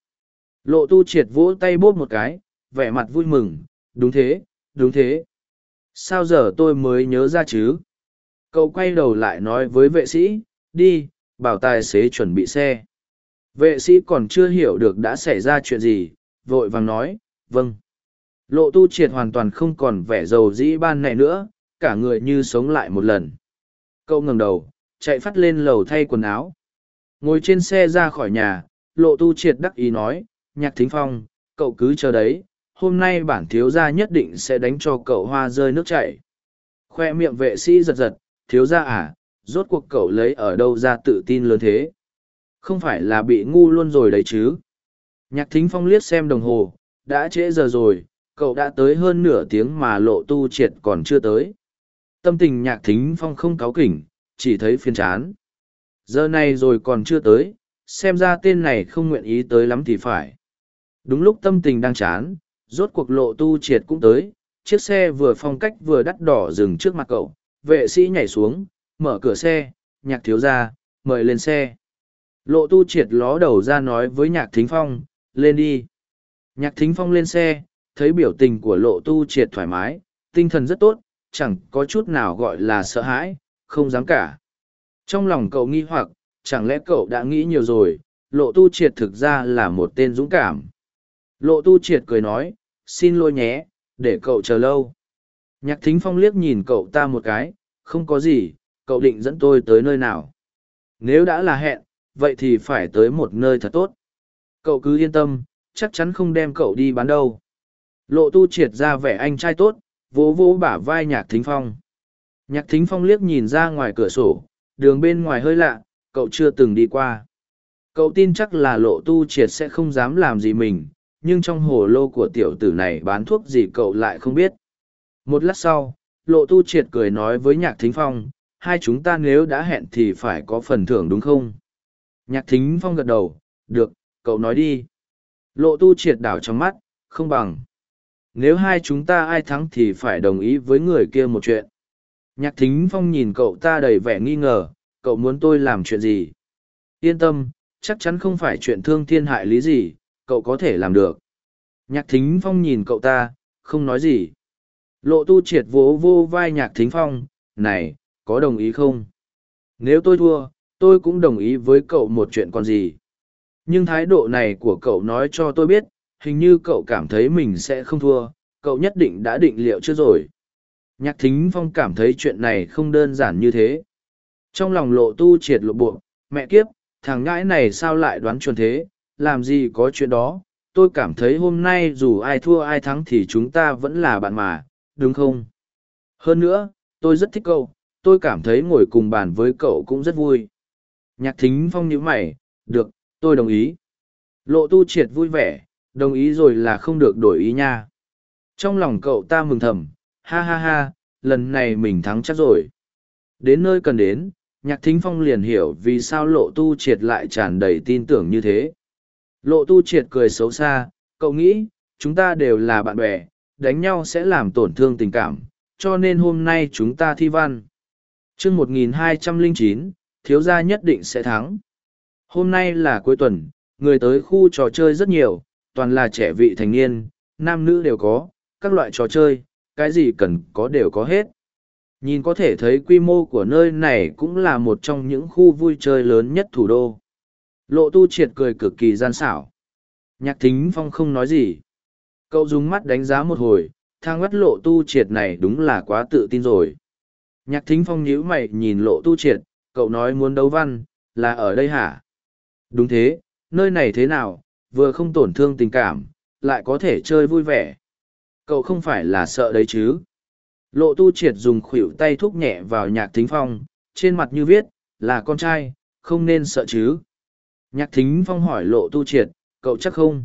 Lộ tu triệt vỗ tay bốp một cái, vẻ mặt vui mừng, đúng thế, đúng thế. Sao giờ tôi mới nhớ ra chứ? Cậu quay đầu lại nói với vệ sĩ, đi, bảo tài xế chuẩn bị xe. Vệ sĩ còn chưa hiểu được đã xảy ra chuyện gì, vội vàng nói, vâng. Lộ tu triệt hoàn toàn không còn vẻ giàu dĩ ban này nữa, cả người như sống lại một lần. Cậu ngẩng đầu, chạy phát lên lầu thay quần áo. Ngồi trên xe ra khỏi nhà, lộ tu triệt đắc ý nói, nhạc thính phong, cậu cứ chờ đấy, hôm nay bản thiếu gia nhất định sẽ đánh cho cậu hoa rơi nước chảy. Khoe miệng vệ sĩ giật giật, thiếu gia à, rốt cuộc cậu lấy ở đâu ra tự tin lớn thế? Không phải là bị ngu luôn rồi đấy chứ? Nhạc thính phong liếc xem đồng hồ, đã trễ giờ rồi, cậu đã tới hơn nửa tiếng mà lộ tu triệt còn chưa tới. Tâm tình nhạc thính phong không cáo kỉnh, chỉ thấy phiền chán. Giờ này rồi còn chưa tới, xem ra tên này không nguyện ý tới lắm thì phải. Đúng lúc tâm tình đang chán, rốt cuộc lộ tu triệt cũng tới, chiếc xe vừa phong cách vừa đắt đỏ dừng trước mặt cậu, vệ sĩ nhảy xuống, mở cửa xe, nhạc thiếu ra, mời lên xe. Lộ tu triệt ló đầu ra nói với nhạc thính phong, lên đi. Nhạc thính phong lên xe, thấy biểu tình của lộ tu triệt thoải mái, tinh thần rất tốt, chẳng có chút nào gọi là sợ hãi, không dám cả. Trong lòng cậu nghi hoặc, chẳng lẽ cậu đã nghĩ nhiều rồi, lộ tu triệt thực ra là một tên dũng cảm. Lộ tu triệt cười nói, xin lỗi nhé, để cậu chờ lâu. Nhạc thính phong liếc nhìn cậu ta một cái, không có gì, cậu định dẫn tôi tới nơi nào. Nếu đã là hẹn, vậy thì phải tới một nơi thật tốt. Cậu cứ yên tâm, chắc chắn không đem cậu đi bán đâu. Lộ tu triệt ra vẻ anh trai tốt, vỗ vỗ bả vai nhạc thính phong. Nhạc thính phong liếc nhìn ra ngoài cửa sổ, đường bên ngoài hơi lạ, cậu chưa từng đi qua. Cậu tin chắc là lộ tu triệt sẽ không dám làm gì mình, nhưng trong hồ lô của tiểu tử này bán thuốc gì cậu lại không biết. Một lát sau, lộ tu triệt cười nói với nhạc thính phong, hai chúng ta nếu đã hẹn thì phải có phần thưởng đúng không? Nhạc thính phong gật đầu, được, cậu nói đi. Lộ tu triệt đảo trong mắt, không bằng. Nếu hai chúng ta ai thắng thì phải đồng ý với người kia một chuyện. Nhạc thính phong nhìn cậu ta đầy vẻ nghi ngờ, cậu muốn tôi làm chuyện gì? Yên tâm, chắc chắn không phải chuyện thương thiên hại lý gì, cậu có thể làm được. Nhạc thính phong nhìn cậu ta, không nói gì. Lộ tu triệt vỗ vô vai nhạc thính phong, này, có đồng ý không? Nếu tôi thua, tôi cũng đồng ý với cậu một chuyện còn gì. Nhưng thái độ này của cậu nói cho tôi biết, hình như cậu cảm thấy mình sẽ không thua, cậu nhất định đã định liệu trước rồi. Nhạc thính phong cảm thấy chuyện này không đơn giản như thế. Trong lòng lộ tu triệt lộ buộc, mẹ kiếp, thằng ngãi này sao lại đoán chuẩn thế, làm gì có chuyện đó, tôi cảm thấy hôm nay dù ai thua ai thắng thì chúng ta vẫn là bạn mà, đúng không? Hơn nữa, tôi rất thích cậu, tôi cảm thấy ngồi cùng bàn với cậu cũng rất vui. Nhạc thính phong nhíu mày, được, tôi đồng ý. Lộ tu triệt vui vẻ, đồng ý rồi là không được đổi ý nha. Trong lòng cậu ta mừng thầm, ha ha ha, lần này mình thắng chắc rồi. Đến nơi cần đến, nhạc thính phong liền hiểu vì sao lộ tu triệt lại tràn đầy tin tưởng như thế. Lộ tu triệt cười xấu xa, cậu nghĩ, chúng ta đều là bạn bè, đánh nhau sẽ làm tổn thương tình cảm, cho nên hôm nay chúng ta thi văn. chương 1209, thiếu gia nhất định sẽ thắng. Hôm nay là cuối tuần, người tới khu trò chơi rất nhiều, toàn là trẻ vị thành niên, nam nữ đều có, các loại trò chơi, cái gì cần có đều có hết. Nhìn có thể thấy quy mô của nơi này cũng là một trong những khu vui chơi lớn nhất thủ đô. Lộ tu triệt cười cực kỳ gian xảo. Nhạc thính phong không nói gì. Cậu dùng mắt đánh giá một hồi, thang bắt lộ tu triệt này đúng là quá tự tin rồi. Nhạc thính phong nhíu mày nhìn lộ tu triệt, cậu nói muốn đấu văn, là ở đây hả? Đúng thế, nơi này thế nào, vừa không tổn thương tình cảm, lại có thể chơi vui vẻ. Cậu không phải là sợ đấy chứ? Lộ tu triệt dùng khuỷu tay thúc nhẹ vào nhạc thính phong, trên mặt như viết, là con trai, không nên sợ chứ. Nhạc thính phong hỏi lộ tu triệt, cậu chắc không?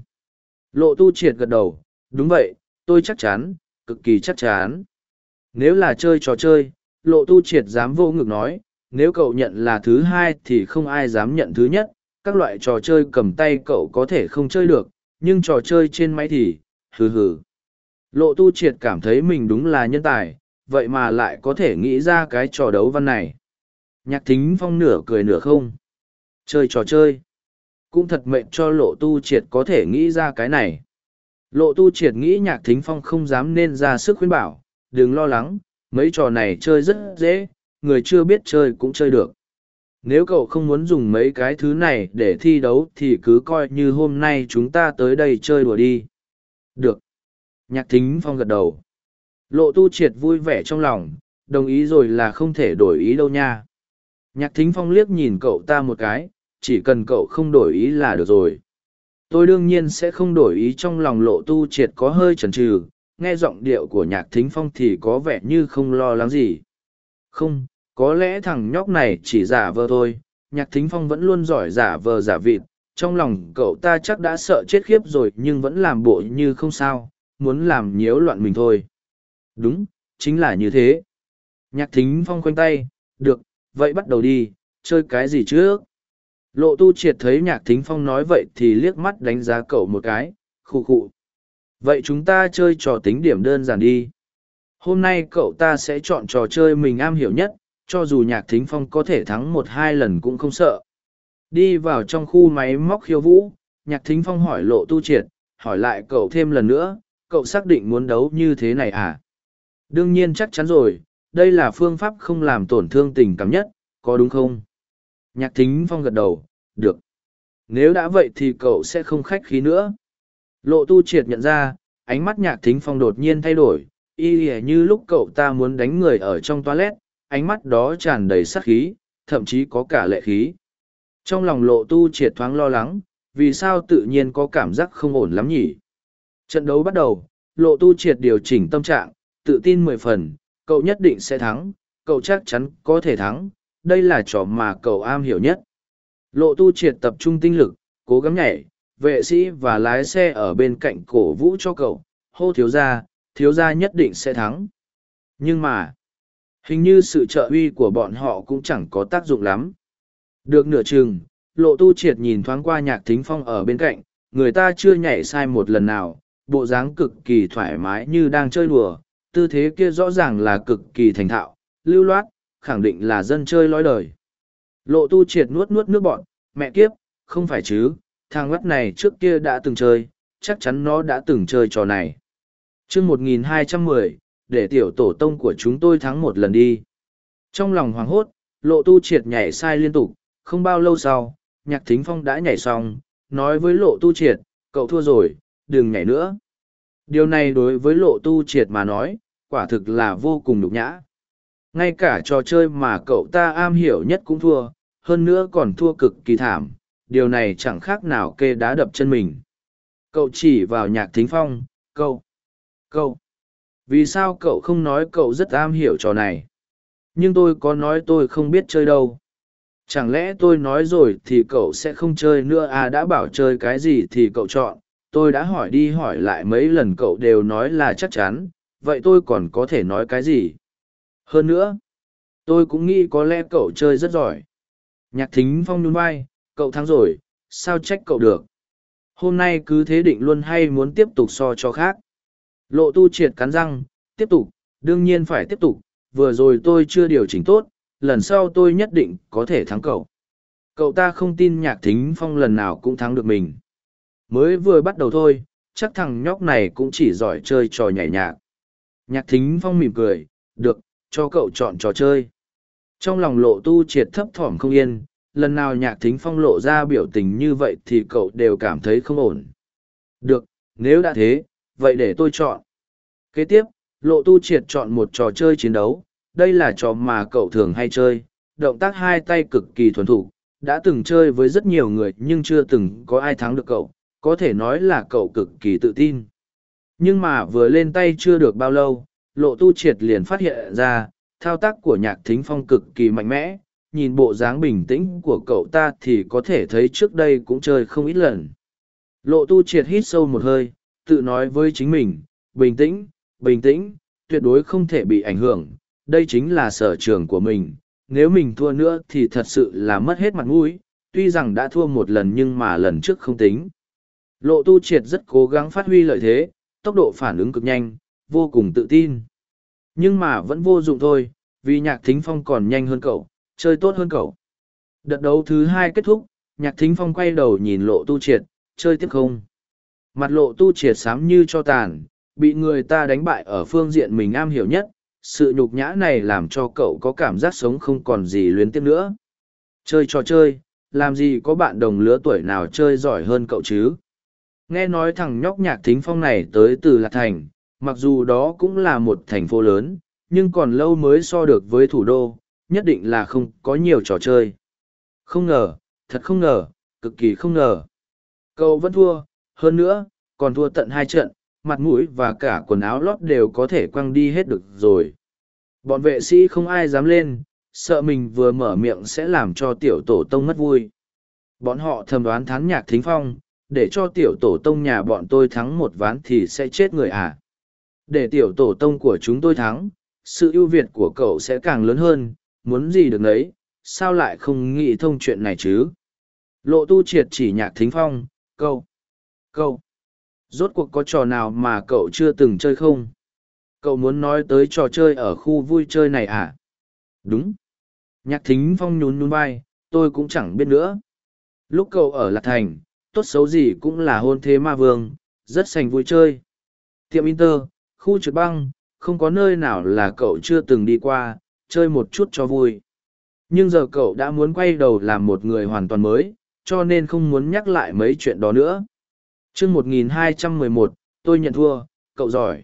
Lộ tu triệt gật đầu, đúng vậy, tôi chắc chắn, cực kỳ chắc chắn. Nếu là chơi trò chơi, lộ tu triệt dám vô ngực nói, nếu cậu nhận là thứ hai thì không ai dám nhận thứ nhất. Các loại trò chơi cầm tay cậu có thể không chơi được, nhưng trò chơi trên máy thì, hừ hừ. Lộ tu triệt cảm thấy mình đúng là nhân tài, vậy mà lại có thể nghĩ ra cái trò đấu văn này. Nhạc thính phong nửa cười nửa không. Chơi trò chơi. Cũng thật mệnh cho lộ tu triệt có thể nghĩ ra cái này. Lộ tu triệt nghĩ nhạc thính phong không dám nên ra sức khuyên bảo, đừng lo lắng, mấy trò này chơi rất dễ, người chưa biết chơi cũng chơi được. Nếu cậu không muốn dùng mấy cái thứ này để thi đấu thì cứ coi như hôm nay chúng ta tới đây chơi đùa đi. Được. Nhạc thính phong gật đầu. Lộ tu triệt vui vẻ trong lòng, đồng ý rồi là không thể đổi ý đâu nha. Nhạc thính phong liếc nhìn cậu ta một cái, chỉ cần cậu không đổi ý là được rồi. Tôi đương nhiên sẽ không đổi ý trong lòng lộ tu triệt có hơi chần chừ, nghe giọng điệu của nhạc thính phong thì có vẻ như không lo lắng gì. Không, có lẽ thằng nhóc này chỉ giả vờ thôi, nhạc thính phong vẫn luôn giỏi giả vờ giả vịt, trong lòng cậu ta chắc đã sợ chết khiếp rồi nhưng vẫn làm bộ như không sao, muốn làm nhiễu loạn mình thôi. Đúng, chính là như thế. Nhạc thính phong khoanh tay, được, vậy bắt đầu đi, chơi cái gì trước? Lộ tu triệt thấy nhạc thính phong nói vậy thì liếc mắt đánh giá cậu một cái, khu khụ. Vậy chúng ta chơi trò tính điểm đơn giản đi. Hôm nay cậu ta sẽ chọn trò chơi mình am hiểu nhất, cho dù nhạc thính phong có thể thắng một hai lần cũng không sợ. Đi vào trong khu máy móc khiêu vũ, nhạc thính phong hỏi lộ tu triệt, hỏi lại cậu thêm lần nữa, cậu xác định muốn đấu như thế này à? Đương nhiên chắc chắn rồi, đây là phương pháp không làm tổn thương tình cảm nhất, có đúng không? Nhạc thính phong gật đầu, được. Nếu đã vậy thì cậu sẽ không khách khí nữa. Lộ tu triệt nhận ra, ánh mắt nhạc thính phong đột nhiên thay đổi, y như lúc cậu ta muốn đánh người ở trong toilet, ánh mắt đó tràn đầy sát khí, thậm chí có cả lệ khí. Trong lòng lộ tu triệt thoáng lo lắng, vì sao tự nhiên có cảm giác không ổn lắm nhỉ? Trận đấu bắt đầu, lộ tu triệt điều chỉnh tâm trạng, tự tin mười phần, cậu nhất định sẽ thắng, cậu chắc chắn có thể thắng, đây là trò mà cậu am hiểu nhất. Lộ tu triệt tập trung tinh lực, cố gắng nhảy, vệ sĩ và lái xe ở bên cạnh cổ vũ cho cậu, hô thiếu gia, thiếu gia nhất định sẽ thắng. Nhưng mà, hình như sự trợ uy của bọn họ cũng chẳng có tác dụng lắm. Được nửa chừng, lộ tu triệt nhìn thoáng qua nhạc thính phong ở bên cạnh, người ta chưa nhảy sai một lần nào, bộ dáng cực kỳ thoải mái như đang chơi đùa, tư thế kia rõ ràng là cực kỳ thành thạo, lưu loát, khẳng định là dân chơi lõi đời. Lộ tu triệt nuốt nuốt nước bọn, mẹ kiếp, không phải chứ, thằng ngắt này trước kia đã từng chơi, chắc chắn nó đã từng chơi trò này. chương 1210, để tiểu tổ tông của chúng tôi thắng một lần đi. Trong lòng hoàng hốt, lộ tu triệt nhảy sai liên tục, không bao lâu sau, nhạc thính phong đã nhảy xong, nói với lộ tu triệt, cậu thua rồi, đừng nhảy nữa. Điều này đối với lộ tu triệt mà nói, quả thực là vô cùng nhục nhã. Ngay cả trò chơi mà cậu ta am hiểu nhất cũng thua, hơn nữa còn thua cực kỳ thảm, điều này chẳng khác nào kê đá đập chân mình. Cậu chỉ vào nhạc thính phong, cậu, cậu, vì sao cậu không nói cậu rất am hiểu trò này? Nhưng tôi có nói tôi không biết chơi đâu. Chẳng lẽ tôi nói rồi thì cậu sẽ không chơi nữa à đã bảo chơi cái gì thì cậu chọn, tôi đã hỏi đi hỏi lại mấy lần cậu đều nói là chắc chắn, vậy tôi còn có thể nói cái gì? Hơn nữa, tôi cũng nghĩ có lẽ cậu chơi rất giỏi. Nhạc thính phong nhún vai, cậu thắng rồi, sao trách cậu được? Hôm nay cứ thế định luôn hay muốn tiếp tục so cho khác? Lộ tu triệt cắn răng, tiếp tục, đương nhiên phải tiếp tục, vừa rồi tôi chưa điều chỉnh tốt, lần sau tôi nhất định có thể thắng cậu. Cậu ta không tin nhạc thính phong lần nào cũng thắng được mình. Mới vừa bắt đầu thôi, chắc thằng nhóc này cũng chỉ giỏi chơi trò nhảy nhạc. Nhạc thính phong mỉm cười, được, cho cậu chọn trò chơi. Trong lòng lộ tu triệt thấp thỏm không yên, lần nào nhạc thính phong lộ ra biểu tình như vậy thì cậu đều cảm thấy không ổn. Được, nếu đã thế, vậy để tôi chọn. Kế tiếp, lộ tu triệt chọn một trò chơi chiến đấu, đây là trò mà cậu thường hay chơi, động tác hai tay cực kỳ thuần thục, đã từng chơi với rất nhiều người nhưng chưa từng có ai thắng được cậu, có thể nói là cậu cực kỳ tự tin. Nhưng mà vừa lên tay chưa được bao lâu, lộ tu triệt liền phát hiện ra, thao tác của nhạc thính phong cực kỳ mạnh mẽ, nhìn bộ dáng bình tĩnh của cậu ta thì có thể thấy trước đây cũng chơi không ít lần. Lộ tu triệt hít sâu một hơi, tự nói với chính mình, bình tĩnh, bình tĩnh, tuyệt đối không thể bị ảnh hưởng, đây chính là sở trường của mình, nếu mình thua nữa thì thật sự là mất hết mặt mũi, tuy rằng đã thua một lần nhưng mà lần trước không tính. Lộ tu triệt rất cố gắng phát huy lợi thế, tốc độ phản ứng cực nhanh, vô cùng tự tin. Nhưng mà vẫn vô dụng thôi, vì nhạc thính phong còn nhanh hơn cậu, chơi tốt hơn cậu. Đợt đấu thứ hai kết thúc, nhạc thính phong quay đầu nhìn lộ tu triệt, chơi tiếp không. Mặt lộ tu triệt sám như cho tàn, bị người ta đánh bại ở phương diện mình am hiểu nhất, sự nhục nhã này làm cho cậu có cảm giác sống không còn gì luyến tiếc nữa. Chơi trò chơi, làm gì có bạn đồng lứa tuổi nào chơi giỏi hơn cậu chứ? Nghe nói thằng nhóc nhạc thính phong này tới từ Lạc Thành, mặc dù đó cũng là một thành phố lớn, nhưng còn lâu mới so được với thủ đô, nhất định là không có nhiều trò chơi. Không ngờ, thật không ngờ, cực kỳ không ngờ. Cậu vẫn thua, hơn nữa, còn thua tận hai trận, mặt mũi và cả quần áo lót đều có thể quăng đi hết được rồi. Bọn vệ sĩ không ai dám lên, sợ mình vừa mở miệng sẽ làm cho tiểu tổ tông mất vui. Bọn họ thầm đoán thán nhạc thính phong, để cho tiểu tổ tông nhà bọn tôi thắng một ván thì sẽ chết người à. Để tiểu tổ tông của chúng tôi thắng, sự ưu việt của cậu sẽ càng lớn hơn, muốn gì được nấy, sao lại không nghĩ thông chuyện này chứ? Lộ tu triệt chỉ nhạc thính phong, câu, câu. Rốt cuộc có trò nào mà cậu chưa từng chơi không? Cậu muốn nói tới trò chơi ở khu vui chơi này à? Đúng. Nhạc thính phong nhún nhún vai, tôi cũng chẳng biết nữa. Lúc cậu ở Lạc Thành, tốt xấu gì cũng là hôn thế ma vương, rất sành vui chơi. Tiệm Inter, khu trượt băng, không có nơi nào là cậu chưa từng đi qua, chơi một chút cho vui. Nhưng giờ cậu đã muốn quay đầu làm một người hoàn toàn mới, cho nên không muốn nhắc lại mấy chuyện đó nữa. chương 1211, tôi nhận thua, cậu giỏi.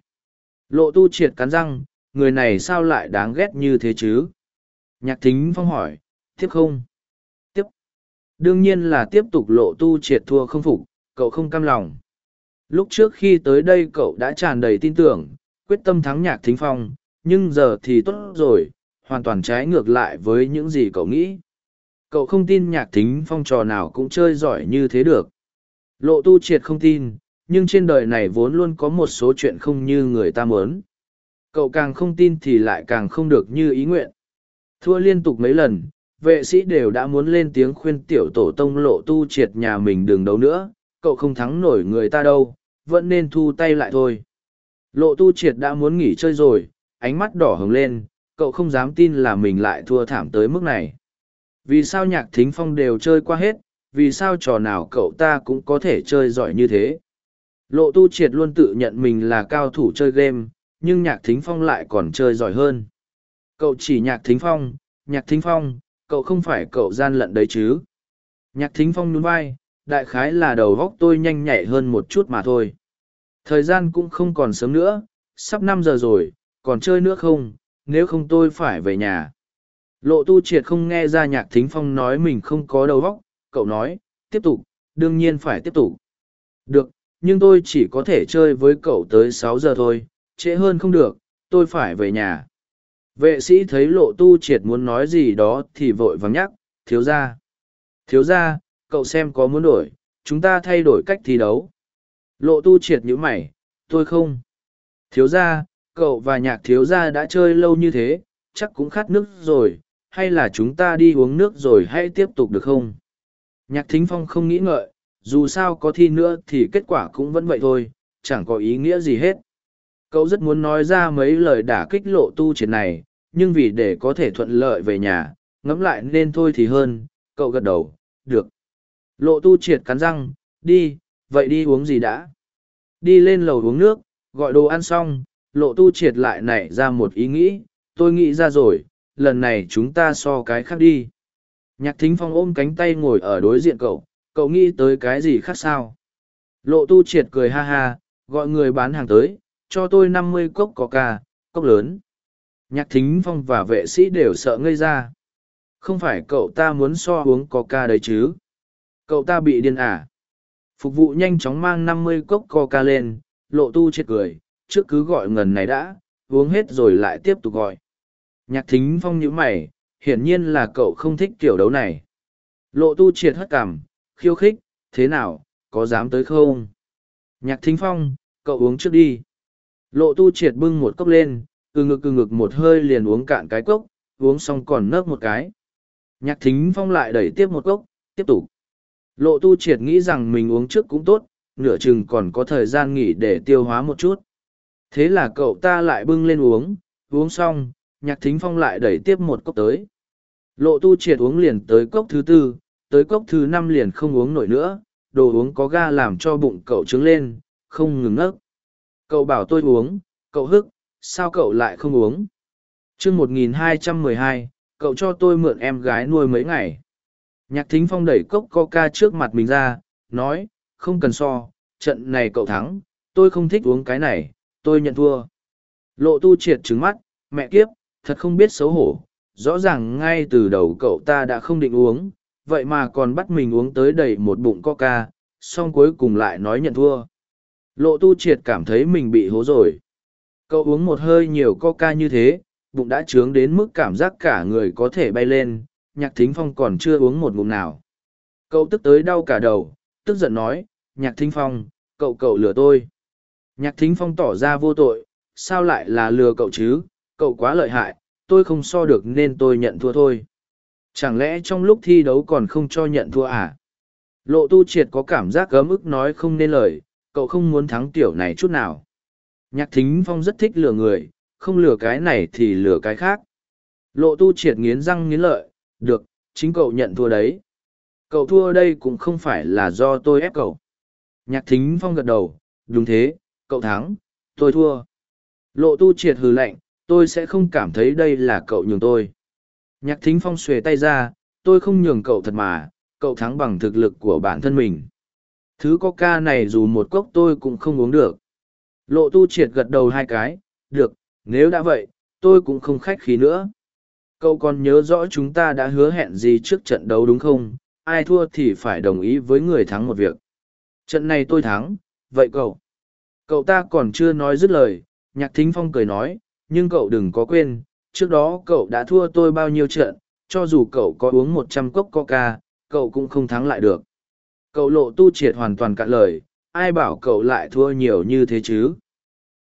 Lộ tu triệt cắn răng, người này sao lại đáng ghét như thế chứ? Nhạc thính phong hỏi, tiếp không? Đương nhiên là tiếp tục lộ tu triệt thua không phục, cậu không cam lòng. Lúc trước khi tới đây cậu đã tràn đầy tin tưởng, quyết tâm thắng nhạc thính phong, nhưng giờ thì tốt rồi, hoàn toàn trái ngược lại với những gì cậu nghĩ. Cậu không tin nhạc thính phong trò nào cũng chơi giỏi như thế được. Lộ tu triệt không tin, nhưng trên đời này vốn luôn có một số chuyện không như người ta muốn. Cậu càng không tin thì lại càng không được như ý nguyện. Thua liên tục mấy lần, vệ sĩ đều đã muốn lên tiếng khuyên tiểu tổ tông lộ tu triệt nhà mình đừng đấu nữa, cậu không thắng nổi người ta đâu, vẫn nên thu tay lại thôi. Lộ tu triệt đã muốn nghỉ chơi rồi, ánh mắt đỏ hừng lên, cậu không dám tin là mình lại thua thảm tới mức này. Vì sao nhạc thính phong đều chơi qua hết, vì sao trò nào cậu ta cũng có thể chơi giỏi như thế? Lộ tu triệt luôn tự nhận mình là cao thủ chơi game, nhưng nhạc thính phong lại còn chơi giỏi hơn. Cậu chỉ nhạc thính phong, nhạc thính phong, cậu không phải cậu gian lận đấy chứ. Nhạc thính phong nhún vai, đại khái là đầu góc tôi nhanh nhạy hơn một chút mà thôi. Thời gian cũng không còn sớm nữa, sắp năm giờ rồi, còn chơi nữa không, nếu không tôi phải về nhà. Lộ tu triệt không nghe ra nhạc thính phong nói mình không có đầu góc cậu nói, tiếp tục, đương nhiên phải tiếp tục. Được, nhưng tôi chỉ có thể chơi với cậu tới sáu giờ thôi, trễ hơn không được, tôi phải về nhà. Vệ sĩ thấy lộ tu triệt muốn nói gì đó thì vội vắng nhắc, thiếu ra. Thiếu ra, cậu xem có muốn đổi, chúng ta thay đổi cách thi đấu. Lộ tu triệt như mày, tôi không. Thiếu ra, cậu và nhạc thiếu ra đã chơi lâu như thế, chắc cũng khát nước rồi, hay là chúng ta đi uống nước rồi hãy tiếp tục được không? Nhạc thính phong không nghĩ ngợi, dù sao có thi nữa thì kết quả cũng vẫn vậy thôi, chẳng có ý nghĩa gì hết. Cậu rất muốn nói ra mấy lời đả kích lộ tu triệt này, nhưng vì để có thể thuận lợi về nhà, ngẫm lại nên thôi thì hơn, cậu gật đầu, được. Lộ tu triệt cắn răng, đi, vậy đi uống gì đã? Đi lên lầu uống nước, gọi đồ ăn xong, lộ tu triệt lại nảy ra một ý nghĩ, tôi nghĩ ra rồi, lần này chúng ta so cái khác đi. Nhạc thính phong ôm cánh tay ngồi ở đối diện cậu, cậu nghĩ tới cái gì khác sao? Lộ tu triệt cười ha ha, gọi người bán hàng tới, cho tôi năm mươi cốc coca, cốc lớn. Nhạc thính phong và vệ sĩ đều sợ ngây ra. Không phải cậu ta muốn so uống coca đấy chứ? Cậu ta bị điên à? Phục vụ nhanh chóng mang năm mươi cốc coca lên, lộ tu chết cười, trước cứ gọi ngần này đã, uống hết rồi lại tiếp tục gọi. Nhạc thính phong nhíu mày, hiển nhiên là cậu không thích kiểu đấu này. Lộ tu triệt hất cằm, khiêu khích, thế nào, có dám tới không? Nhạc thính phong, cậu uống trước đi. Lộ tu triệt bưng một cốc lên, từ ngực từ ngực một hơi liền uống cạn cái cốc, uống xong còn nớp một cái. Nhạc thính phong lại đẩy tiếp một cốc, tiếp tục. Lộ tu triệt nghĩ rằng mình uống trước cũng tốt, nửa chừng còn có thời gian nghỉ để tiêu hóa một chút. Thế là cậu ta lại bưng lên uống, uống xong, nhạc thính phong lại đẩy tiếp một cốc tới. Lộ tu triệt uống liền tới cốc thứ tư, tới cốc thứ năm liền không uống nổi nữa, đồ uống có ga làm cho bụng cậu trứng lên, không ngừng ngấc. Cậu bảo tôi uống, cậu hức, sao cậu lại không uống? chương 1212, cậu cho tôi mượn em gái nuôi mấy ngày. Nhạc thính phong đẩy cốc coca trước mặt mình ra, nói, không cần so, trận này cậu thắng, tôi không thích uống cái này, tôi nhận thua. Lộ tu triệt trứng mắt, mẹ kiếp, thật không biết xấu hổ, rõ ràng ngay từ đầu cậu ta đã không định uống, vậy mà còn bắt mình uống tới đầy một bụng coca, xong cuối cùng lại nói nhận thua. Lộ tu triệt cảm thấy mình bị hố rồi. Cậu uống một hơi nhiều coca như thế, bụng đã trướng đến mức cảm giác cả người có thể bay lên, nhạc thính phong còn chưa uống một ngụm nào. Cậu tức tới đau cả đầu, tức giận nói, nhạc thính phong, cậu cậu lừa tôi. Nhạc thính phong tỏ ra vô tội, sao lại là lừa cậu chứ, cậu quá lợi hại, tôi không so được nên tôi nhận thua thôi. Chẳng lẽ trong lúc thi đấu còn không cho nhận thua à? Lộ tu triệt có cảm giác gấm ức nói không nên lời, cậu không muốn thắng tiểu này chút nào. Nhạc thính phong rất thích lừa người, không lừa cái này thì lừa cái khác. Lộ tu triệt nghiến răng nghiến lợi, được, chính cậu nhận thua đấy. Cậu thua đây cũng không phải là do tôi ép cậu. Nhạc thính phong gật đầu, đúng thế, cậu thắng, tôi thua. Lộ tu triệt hừ lạnh, tôi sẽ không cảm thấy đây là cậu nhường tôi. Nhạc thính phong xuề tay ra, tôi không nhường cậu thật mà, cậu thắng bằng thực lực của bản thân mình. Thứ coca này dù một cốc tôi cũng không uống được. Lộ tu triệt gật đầu hai cái, được, nếu đã vậy, tôi cũng không khách khí nữa. Cậu còn nhớ rõ chúng ta đã hứa hẹn gì trước trận đấu đúng không? Ai thua thì phải đồng ý với người thắng một việc. Trận này tôi thắng, vậy cậu? Cậu ta còn chưa nói dứt lời, nhạc thính phong cười nói, nhưng cậu đừng có quên, trước đó cậu đã thua tôi bao nhiêu trận, cho dù cậu có uống một trăm cốc coca, cậu cũng không thắng lại được. Cậu lộ tu triệt hoàn toàn cạn lời, ai bảo cậu lại thua nhiều như thế chứ?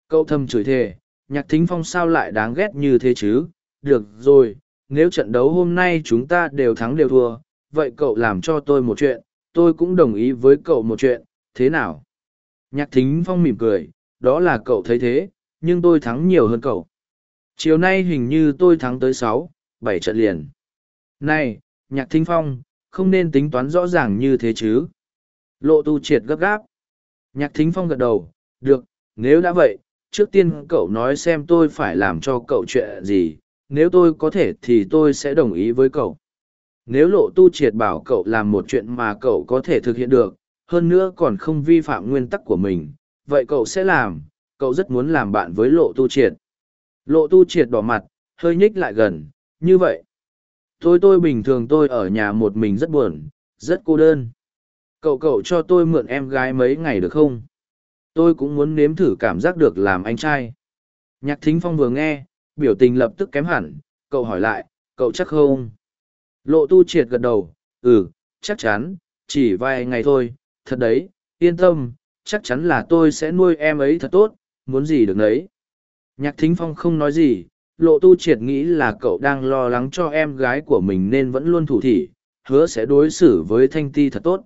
Cậu thầm chửi thề, nhạc thính phong sao lại đáng ghét như thế chứ? Được rồi, nếu trận đấu hôm nay chúng ta đều thắng đều thua, vậy cậu làm cho tôi một chuyện, tôi cũng đồng ý với cậu một chuyện, thế nào? Nhạc thính phong mỉm cười, đó là cậu thấy thế, nhưng tôi thắng nhiều hơn cậu. Chiều nay hình như tôi thắng tới sáu, bảy trận liền. Này, nhạc thính phong, không nên tính toán rõ ràng như thế chứ. Lộ tu triệt gấp gáp. Nhạc thính phong gật đầu, được, nếu đã vậy, trước tiên cậu nói xem tôi phải làm cho cậu chuyện gì, nếu tôi có thể thì tôi sẽ đồng ý với cậu. Nếu lộ tu triệt bảo cậu làm một chuyện mà cậu có thể thực hiện được, hơn nữa còn không vi phạm nguyên tắc của mình, vậy cậu sẽ làm, cậu rất muốn làm bạn với lộ tu triệt. Lộ tu triệt đỏ mặt, hơi nhích lại gần, như vậy. tôi tôi bình thường tôi ở nhà một mình rất buồn rất cô đơn cậu cậu cho tôi mượn em gái mấy ngày được không? Tôi cũng muốn nếm thử cảm giác được làm anh trai. Nhạc thính phong vừa nghe biểu tình lập tức kém hẳn cậu hỏi lại cậu chắc không? Lộ tu triệt gật đầu ừ chắc chắn chỉ vài ngày thôi thật đấy yên tâm chắc chắn là tôi sẽ nuôi em ấy thật tốt muốn gì được đấy nhạc thính phong không nói gì lộ tu triệt nghĩ là cậu đang lo lắng cho em gái của mình nên vẫn luôn thủ thị, hứa sẽ đối xử với thanh ti thật tốt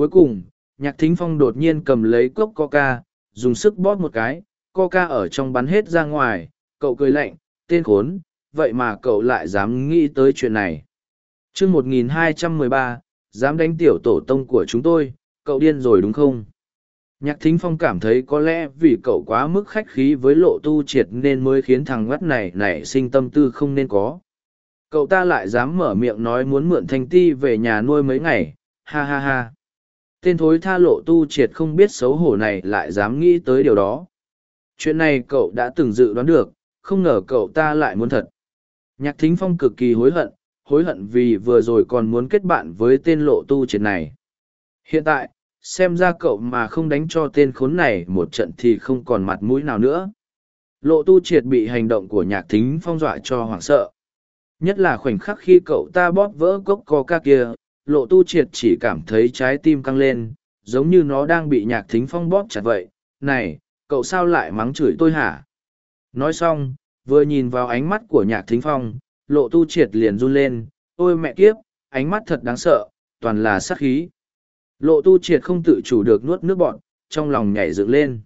cuối cùng, nhạc thính phong đột nhiên cầm lấy cốc coca, dùng sức bóp một cái, coca ở trong bắn hết ra ngoài, cậu cười lạnh, tên khốn, vậy mà cậu lại dám nghĩ tới chuyện này. Chương một nghìn hai trăm mười ba, dám đánh tiểu tổ tông của chúng tôi, cậu điên rồi đúng không? Nhạc thính phong cảm thấy có lẽ vì cậu quá mức khách khí với lộ tu triệt nên mới khiến thằng ngắt này nảy sinh tâm tư không nên có. Cậu ta lại dám mở miệng nói muốn mượn thanh ti về nhà nuôi mấy ngày, ha ha ha tên thối tha lộ tu triệt không biết xấu hổ này lại dám nghĩ tới điều đó. Chuyện này cậu đã từng dự đoán được, không ngờ cậu ta lại muốn thật. Nhạc thính phong cực kỳ hối hận hối hận vì vừa rồi còn muốn kết bạn với tên lộ tu triệt này. Hiện tại, xem ra cậu mà không đánh cho tên khốn này một trận thì không còn mặt mũi nào nữa. Lộ tu triệt bị hành động của nhạc thính phong dọa cho hoảng sợ. Nhất là khoảnh khắc khi cậu ta bóp vỡ cốc coca kia lộ tu triệt chỉ cảm thấy trái tim căng lên, giống như nó đang bị nhạc thính phong bóp chặt vậy. Này, cậu sao lại mắng chửi tôi hả? Nói xong, vừa nhìn vào ánh mắt của nhạc thính phong, lộ tu triệt liền run lên. Ôi mẹ kiếp, ánh mắt thật đáng sợ, toàn là sát khí. Lộ tu triệt không tự chủ được nuốt nước bọn trong lòng nhảy dựng lên.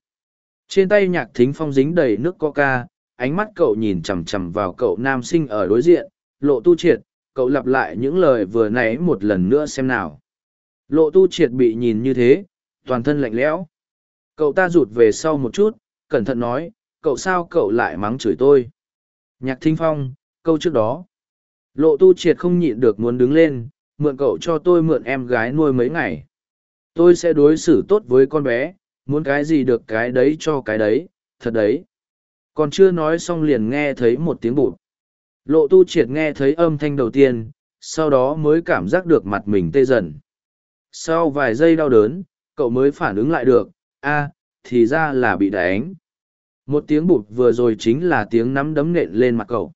Trên tay nhạc thính phong dính đầy nước coca, ánh mắt cậu nhìn chằm chằm vào cậu nam sinh ở đối diện. Lộ tu triệt cậu lặp lại những lời vừa nãy một lần nữa xem nào. Lộ tu triệt bị nhìn như thế, toàn thân lạnh lẽo. Cậu ta rụt về sau một chút, cẩn thận nói, cậu sao cậu lại mắng chửi tôi? Nhạc thinh phong, câu trước đó. Lộ tu triệt không nhịn được muốn đứng lên, mượn cậu cho tôi mượn em gái nuôi mấy ngày. Tôi sẽ đối xử tốt với con bé, muốn cái gì được cái đấy cho cái đấy, thật đấy. Còn chưa nói xong liền nghe thấy một tiếng bụt lộ tu triệt nghe thấy âm thanh đầu tiên, sau đó mới cảm giác được mặt mình tê dần. Sau vài giây đau đớn, cậu mới phản ứng lại được, a, thì ra là bị đánh. Một tiếng bụt vừa rồi chính là tiếng nắm đấm nện lên mặt cậu.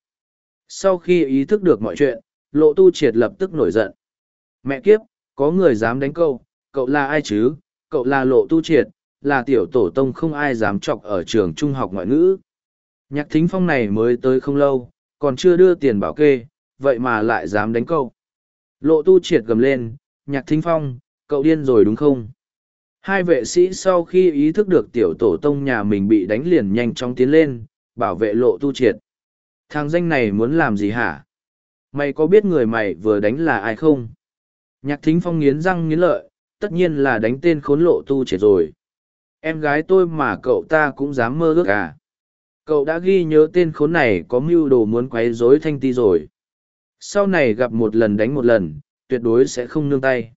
Sau khi ý thức được mọi chuyện, lộ tu triệt lập tức nổi giận. Mẹ kiếp, có người dám đánh cậu cậu là ai chứ? Cậu là lộ tu triệt, là tiểu tổ tông không ai dám chọc ở trường trung học ngoại ngữ. Nhạc thính phong này mới tới không lâu còn chưa đưa tiền bảo kê, vậy mà lại dám đánh cậu lộ tu triệt gầm lên, nhạc thính phong, cậu điên rồi đúng không? Hai vệ sĩ sau khi ý thức được tiểu tổ tông nhà mình bị đánh liền nhanh chóng tiến lên, bảo vệ lộ tu triệt. Thằng danh này muốn làm gì hả? Mày có biết người mày vừa đánh là ai không? Nhạc thính phong nghiến răng nghiến lợi, tất nhiên là đánh tên khốn lộ tu triệt rồi. Em gái tôi mà cậu ta cũng dám mơ ước à? Cậu đã ghi nhớ tên khốn này có mưu đồ muốn quấy rối thanh ti rồi. Sau này gặp một lần đánh một lần, tuyệt đối sẽ không nương tay.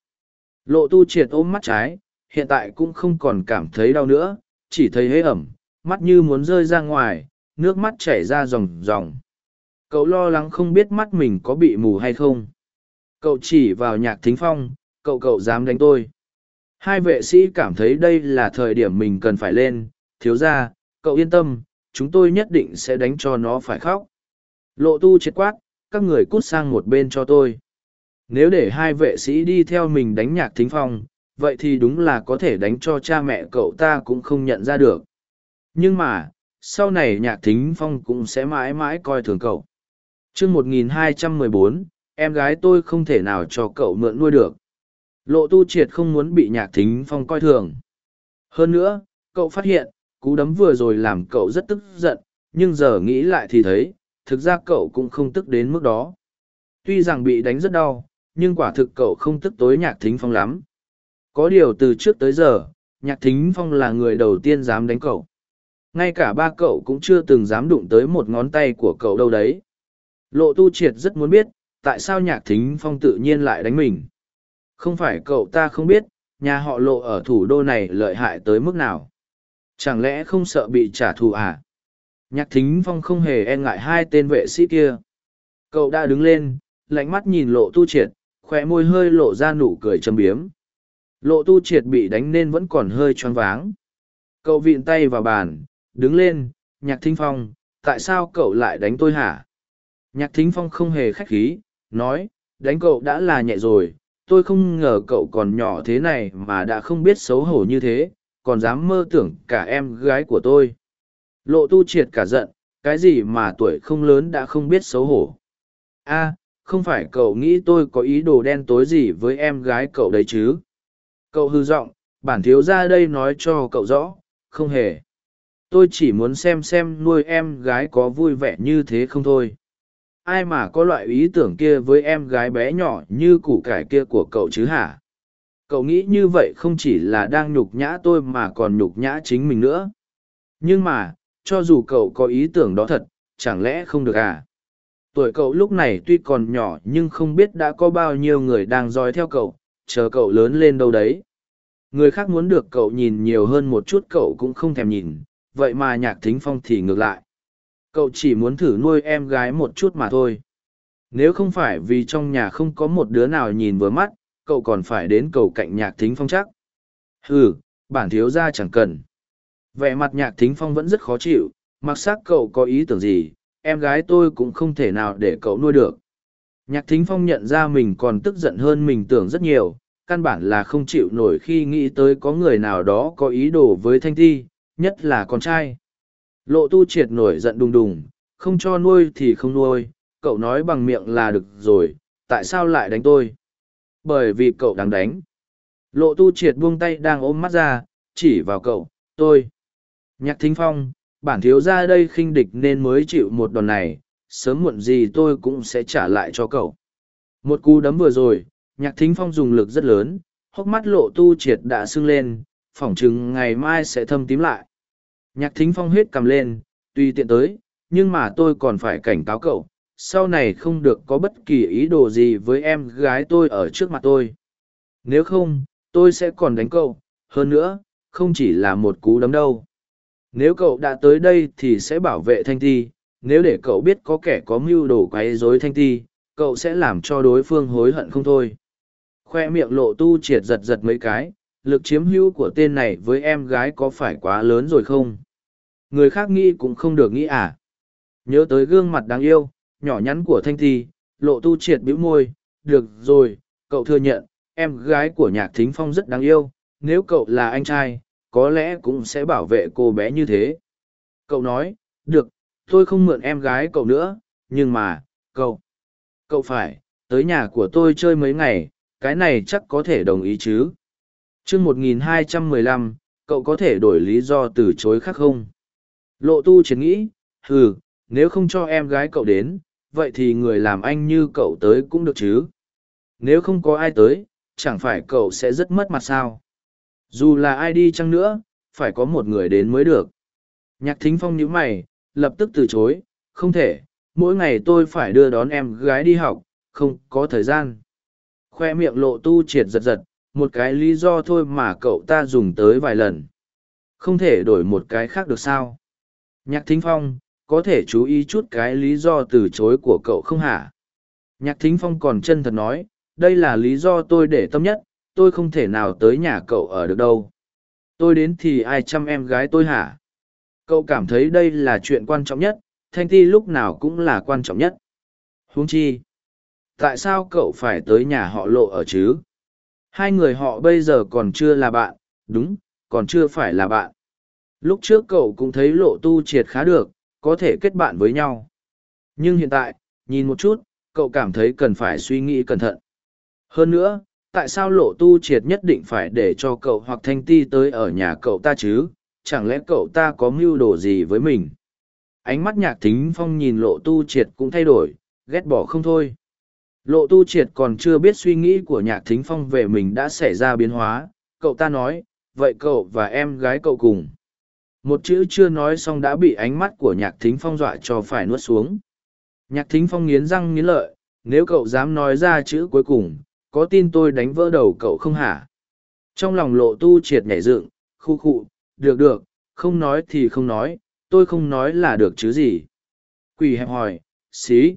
Lộ tu triệt ôm mắt trái, hiện tại cũng không còn cảm thấy đau nữa, chỉ thấy hế ẩm, mắt như muốn rơi ra ngoài, nước mắt chảy ra ròng ròng. Cậu lo lắng không biết mắt mình có bị mù hay không. Cậu chỉ vào nhạc thính phong, cậu cậu dám đánh tôi. Hai vệ sĩ cảm thấy đây là thời điểm mình cần phải lên, thiếu ra cậu yên tâm chúng tôi nhất định sẽ đánh cho nó phải khóc. Lộ tu chết quát, các người cút sang một bên cho tôi. Nếu để hai vệ sĩ đi theo mình đánh nhạc thính phong, vậy thì đúng là có thể đánh cho cha mẹ cậu ta cũng không nhận ra được. Nhưng mà, sau này nhạc thính phong cũng sẽ mãi mãi coi thường cậu. Chương một nghìn hai trăm mười bốn, em gái tôi không thể nào cho cậu mượn nuôi được. Lộ tu triệt không muốn bị nhạc thính phong coi thường. Hơn nữa, cậu phát hiện cú đấm vừa rồi làm cậu rất tức giận, nhưng giờ nghĩ lại thì thấy, thực ra cậu cũng không tức đến mức đó. Tuy rằng bị đánh rất đau, nhưng quả thực cậu không tức tối nhạc thính phong lắm. Có điều từ trước tới giờ, nhạc thính phong là người đầu tiên dám đánh cậu. Ngay cả ba cậu cũng chưa từng dám đụng tới một ngón tay của cậu đâu đấy. Lộ tu triệt rất muốn biết, tại sao nhạc thính phong tự nhiên lại đánh mình? Không phải cậu ta không biết, nhà họ lộ ở thủ đô này lợi hại tới mức nào chẳng lẽ không sợ bị trả thù à nhạc thính phong không hề e ngại hai tên vệ sĩ kia cậu đã đứng lên lạnh mắt nhìn lộ tu triệt, khỏe môi hơi lộ ra nụ cười châm biếm. Lộ tu triệt bị đánh nên vẫn còn hơi choáng váng. Cậu vịn tay vào bàn, đứng lên, nhạc thính phong, tại sao cậu lại đánh tôi hả? Nhạc thính phong không hề khách khí, nói, đánh cậu đã là nhẹ rồi, tôi không ngờ cậu còn nhỏ thế này mà đã không biết xấu hổ như thế, còn dám mơ tưởng cả em gái của tôi. Lộ tu triệt cả giận, cái gì mà tuổi không lớn đã không biết xấu hổ. a không phải cậu nghĩ tôi có ý đồ đen tối gì với em gái cậu đấy chứ cậu hư giọng bản thiếu ra đây nói cho cậu rõ không hề tôi chỉ muốn xem xem nuôi em gái có vui vẻ như thế không thôi ai mà có loại ý tưởng kia với em gái bé nhỏ như củ cải kia của cậu chứ hả cậu nghĩ như vậy không chỉ là đang nhục nhã tôi mà còn nhục nhã chính mình nữa. Nhưng mà, cho dù cậu có ý tưởng đó thật, chẳng lẽ không được à? Tuổi cậu lúc này tuy còn nhỏ nhưng không biết đã có bao nhiêu người đang dõi theo cậu, chờ cậu lớn lên đâu đấy. Người khác muốn được cậu nhìn nhiều hơn một chút cậu cũng không thèm nhìn, vậy mà nhạc thính phong thì ngược lại. Cậu chỉ muốn thử nuôi em gái một chút mà thôi. Nếu không phải vì trong nhà không có một đứa nào nhìn vừa mắt cậu còn phải đến cầu cạnh nhạc thính phong chắc. Ừ bản thiếu gia chẳng cần. Vẻ mặt nhạc thính phong vẫn rất khó chịu, mặc xác cậu có ý tưởng gì, em gái tôi cũng không thể nào để cậu nuôi được. Nhạc thính phong nhận ra mình còn tức giận hơn mình tưởng rất nhiều, căn bản là không chịu nổi khi nghĩ tới có người nào đó có ý đồ với thanh thi nhất là con trai. Lộ tu triệt nổi giận đùng đùng, không cho nuôi thì không nuôi, cậu nói bằng miệng là được rồi, tại sao lại đánh tôi? Bởi vì cậu đang đánh. Lộ tu triệt buông tay đang ôm mắt ra, chỉ vào cậu, tôi. Nhạc thính phong, bản thiếu ra đây khinh địch nên mới chịu một đòn này, sớm muộn gì tôi cũng sẽ trả lại cho cậu. Một cú đấm vừa rồi, nhạc thính phong dùng lực rất lớn, hốc mắt lộ tu triệt đã sưng lên, phỏng chừng ngày mai sẽ thâm tím lại. Nhạc thính phong hết cầm lên tuy tiện tới, nhưng mà tôi còn phải cảnh cáo cậu sau này không được có bất kỳ ý đồ gì với em gái tôi ở trước mặt tôi. Nếu không, tôi sẽ còn đánh cậu, hơn nữa, không chỉ là một cú đấm đâu. Nếu cậu đã tới đây thì sẽ bảo vệ thanh ti, nếu để cậu biết có kẻ có mưu đồ quấy rối thanh ti, cậu sẽ làm cho đối phương hối hận không thôi. Khoe miệng lộ tu triệt giật giật mấy cái, lực chiếm hữu của tên này với em gái có phải quá lớn rồi không? Người khác nghĩ cũng không được nghĩ à? Nhớ tới gương mặt đáng yêu nhỏ nhắn của thanh thi, lộ tu triệt bĩu môi, được rồi, cậu thừa nhận, em gái của nhạc thính phong rất đáng yêu, nếu cậu là anh trai, có lẽ cũng sẽ bảo vệ cô bé như thế. Cậu nói, được, tôi không mượn em gái cậu nữa, nhưng mà, cậu cậu phải, tới nhà của tôi chơi mấy ngày, cái này chắc có thể đồng ý chứ? Chương một nghìn hai trăm mười lăm, cậu có thể đổi lý do từ chối khác không? Lộ tu triệt nghĩ ừ nếu không cho em gái cậu đến vậy thì người làm anh như cậu tới cũng được chứ? Nếu không có ai tới, chẳng phải cậu sẽ rất mất mặt sao? Dù là ai đi chăng nữa, phải có một người đến mới được. Nhạc thính phong nhíu mày, lập tức từ chối, không thể, mỗi ngày tôi phải đưa đón em gái đi học, không có thời gian. Khoe miệng lộ tu triệt giật giật, một cái lý do thôi mà cậu ta dùng tới vài lần. Không thể đổi một cái khác được sao? Nhạc thính phong có thể chú ý chút cái lý do từ chối của cậu không hả? Nhạc thính phong còn chân thật nói, đây là lý do tôi để tâm nhất, tôi không thể nào tới nhà cậu ở được đâu. Tôi đến thì ai chăm em gái tôi hả? Cậu cảm thấy đây là chuyện quan trọng nhất, thanh ti lúc nào cũng là quan trọng nhất. Huống chi, tại sao cậu phải tới nhà họ lộ ở chứ? Hai người họ bây giờ còn chưa là bạn, đúng, còn chưa phải là bạn. Lúc trước cậu cũng thấy lộ tu triệt khá được có thể kết bạn với nhau. Nhưng hiện tại, nhìn một chút, cậu cảm thấy cần phải suy nghĩ cẩn thận. Hơn nữa, tại sao lộ tu triệt nhất định phải để cho cậu hoặc thanh ti tới ở nhà cậu ta chứ? Chẳng lẽ cậu ta có mưu đồ gì với mình? Ánh mắt nhạc thính phong nhìn lộ tu triệt cũng thay đổi, ghét bỏ không thôi. Lộ tu triệt còn chưa biết suy nghĩ của nhạc thính phong về mình đã xảy ra biến hóa. Cậu ta nói, vậy cậu và em gái cậu cùng một chữ chưa nói xong đã bị ánh mắt của nhạc thính phong dọa cho phải nuốt xuống. Nhạc thính phong nghiến răng nghiến lợi nếu cậu dám nói ra chữ cuối cùng có tin tôi đánh vỡ đầu cậu không hả? Trong lòng lộ tu triệt nhảy dựng khu khụ được được không nói thì không nói tôi không nói là được chứ gì. Quỳ hẹp hòi xí.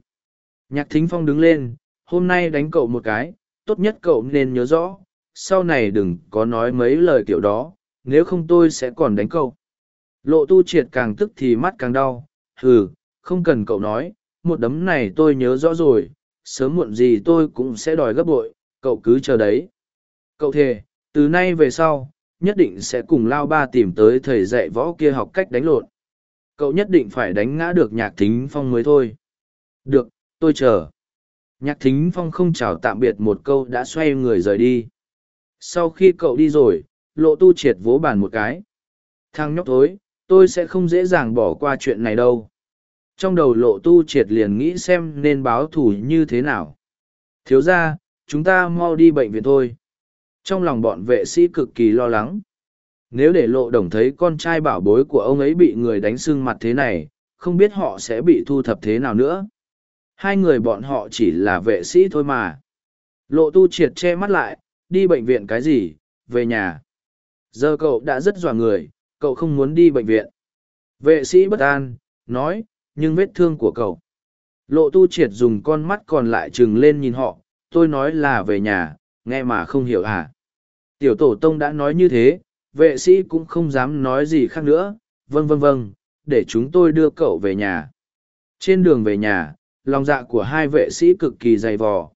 Nhạc thính phong đứng lên hôm nay đánh cậu một cái, tốt nhất cậu nên nhớ rõ, sau này đừng có nói mấy lời kiểu đó, nếu không tôi sẽ còn đánh cậu. Lộ tu triệt càng tức thì mắt càng đau, hừ, không cần cậu nói, một đấm này tôi nhớ rõ rồi, sớm muộn gì tôi cũng sẽ đòi gấp bội, cậu cứ chờ đấy. Cậu thề, từ nay về sau, nhất định sẽ cùng Lao Ba tìm tới thầy dạy võ kia học cách đánh lộn. Cậu nhất định phải đánh ngã được nhạc thính phong mới thôi. Được, tôi chờ. Nhạc thính phong không chào tạm biệt một câu đã xoay người rời đi. Sau khi cậu đi rồi, lộ tu triệt vỗ bàn một cái. thang nhóc thối, tôi sẽ không dễ dàng bỏ qua chuyện này đâu. Trong đầu lộ tu triệt liền nghĩ xem nên báo thù như thế nào. Thiếu ra, chúng ta mau đi bệnh viện thôi. Trong lòng bọn vệ sĩ cực kỳ lo lắng. Nếu để lộ đồng thấy con trai bảo bối của ông ấy bị người đánh sưng mặt thế này, không biết họ sẽ bị thu thập thế nào nữa. Hai người bọn họ chỉ là vệ sĩ thôi mà. Lộ tu triệt che mắt lại, đi bệnh viện cái gì, về nhà. Giờ cậu đã rất dọa người, cậu không muốn đi bệnh viện. Vệ sĩ bất an, nói, nhưng vết thương của cậu. Lộ tu triệt dùng con mắt còn lại trừng lên nhìn họ, tôi nói là về nhà, nghe mà không hiểu à. Tiểu tổ tông đã nói như thế, vệ sĩ cũng không dám nói gì khác nữa, vâng vâng vâng, để chúng tôi đưa cậu về nhà. Trên đường về nhà, lòng dạ của hai vệ sĩ cực kỳ dày vò.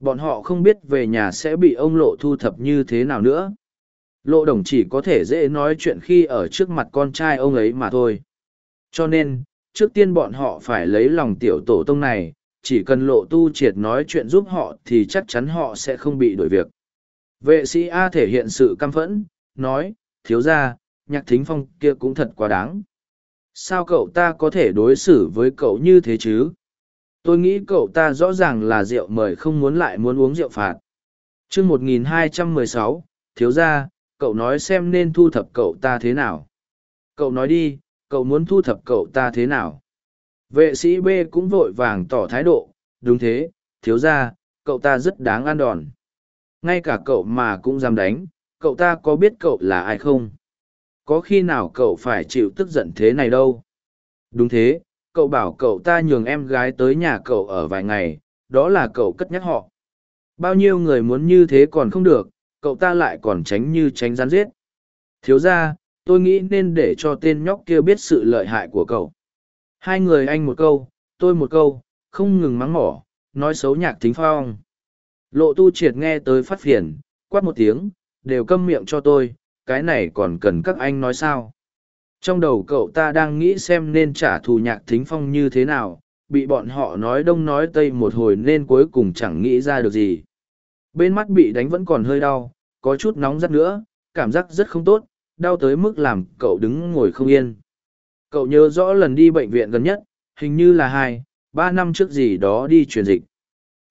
Bọn họ không biết về nhà sẽ bị ông lộ thu thập như thế nào nữa. Lộ đồng chỉ có thể dễ nói chuyện khi ở trước mặt con trai ông ấy mà thôi. Cho nên, trước tiên bọn họ phải lấy lòng tiểu tổ tông này, chỉ cần lộ tu triệt nói chuyện giúp họ thì chắc chắn họ sẽ không bị đổi việc. Vệ sĩ A thể hiện sự căm phẫn, nói, thiếu ra, nhạc thính phong kia cũng thật quá đáng. Sao cậu ta có thể đối xử với cậu như thế chứ? Tôi nghĩ cậu ta rõ ràng là rượu mời không muốn lại muốn uống rượu phạt. chương 1216, thiếu ra, cậu nói xem nên thu thập cậu ta thế nào. Cậu nói đi, cậu muốn thu thập cậu ta thế nào? Vệ sĩ B cũng vội vàng tỏ thái độ, đúng thế, thiếu ra, cậu ta rất đáng ăn đòn. Ngay cả cậu mà cũng dám đánh, cậu ta có biết cậu là ai không? Có khi nào cậu phải chịu tức giận thế này đâu? Đúng thế, cậu bảo cậu ta nhường em gái tới nhà cậu ở vài ngày, đó là cậu cất nhắc họ. Bao nhiêu người muốn như thế còn không được, cậu ta lại còn tránh như tránh rán giết. Thiếu ra, tôi nghĩ nên để cho tên nhóc kia biết sự lợi hại của cậu. Hai người anh một câu, tôi một câu, không ngừng mắng mỏ, nói xấu nhạc thính phong. Lộ tu triệt nghe tới phát phiền, quát một tiếng, đều câm miệng cho tôi, cái này còn cần các anh nói sao. Trong đầu cậu ta đang nghĩ xem nên trả thù nhạc thính phong như thế nào, bị bọn họ nói đông nói tây một hồi nên cuối cùng chẳng nghĩ ra được gì. Bên mắt bị đánh vẫn còn hơi đau, có chút nóng rất nữa, cảm giác rất không tốt, đau tới mức làm cậu đứng ngồi không yên. Cậu nhớ rõ lần đi bệnh viện gần nhất, hình như là hai, ba năm trước gì đó đi truyền dịch.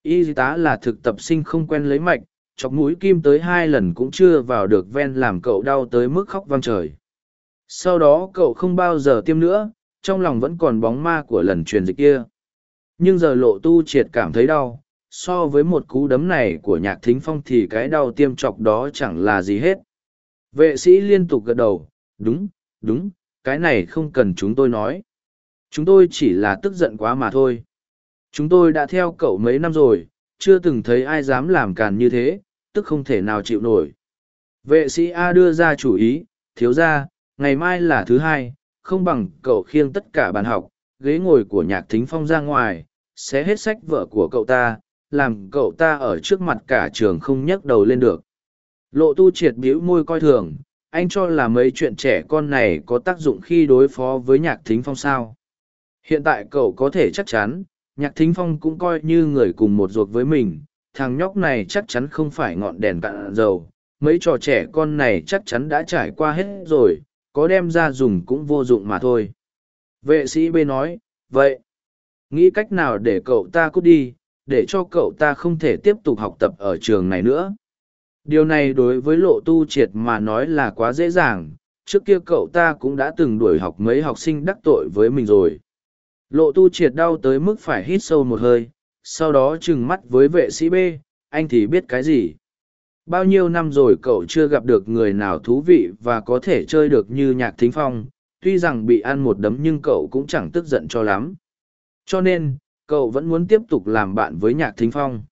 Y tá là thực tập sinh không quen lấy mạch, chọc mũi kim tới hai lần cũng chưa vào được ven làm cậu đau tới mức khóc vang trời. Sau đó cậu không bao giờ tiêm nữa, trong lòng vẫn còn bóng ma của lần truyền dịch kia. Nhưng giờ lộ tu triệt cảm thấy đau, so với một cú đấm này của nhạc thính phong thì cái đau tiêm chọc đó chẳng là gì hết. Vệ sĩ liên tục gật đầu, đúng, đúng, cái này không cần chúng tôi nói. Chúng tôi chỉ là tức giận quá mà thôi. Chúng tôi đã theo cậu mấy năm rồi, chưa từng thấy ai dám làm càn như thế, tức không thể nào chịu nổi. Vệ sĩ A đưa ra chủ ý, thiếu ra, ngày mai là thứ hai, không bằng cậu khiêng tất cả bàn học, ghế ngồi của nhạc thính phong ra ngoài, sẽ hết sách vở của cậu ta, làm cậu ta ở trước mặt cả trường không nhấc đầu lên được. Lộ tu triệt bĩu môi coi thường, anh cho là mấy chuyện trẻ con này có tác dụng khi đối phó với nhạc thính phong sao. Hiện tại cậu có thể chắc chắn, nhạc thính phong cũng coi như người cùng một ruột với mình, thằng nhóc này chắc chắn không phải ngọn đèn cạn dầu, mấy trò trẻ con này chắc chắn đã trải qua hết rồi, có đem ra dùng cũng vô dụng mà thôi. Vệ sĩ B nói, vậy, nghĩ cách nào để cậu ta cút đi, để cho cậu ta không thể tiếp tục học tập ở trường này nữa. Điều này đối với lộ tu triệt mà nói là quá dễ dàng, trước kia cậu ta cũng đã từng đuổi học mấy học sinh đắc tội với mình rồi. Lộ tu triệt đau tới mức phải hít sâu một hơi, sau đó trừng mắt với vệ sĩ B, anh thì biết cái gì. Bao nhiêu năm rồi cậu chưa gặp được người nào thú vị và có thể chơi được như nhạc thính phong, tuy rằng bị ăn một đấm nhưng cậu cũng chẳng tức giận cho lắm. Cho nên, cậu vẫn muốn tiếp tục làm bạn với nhạc thính phong.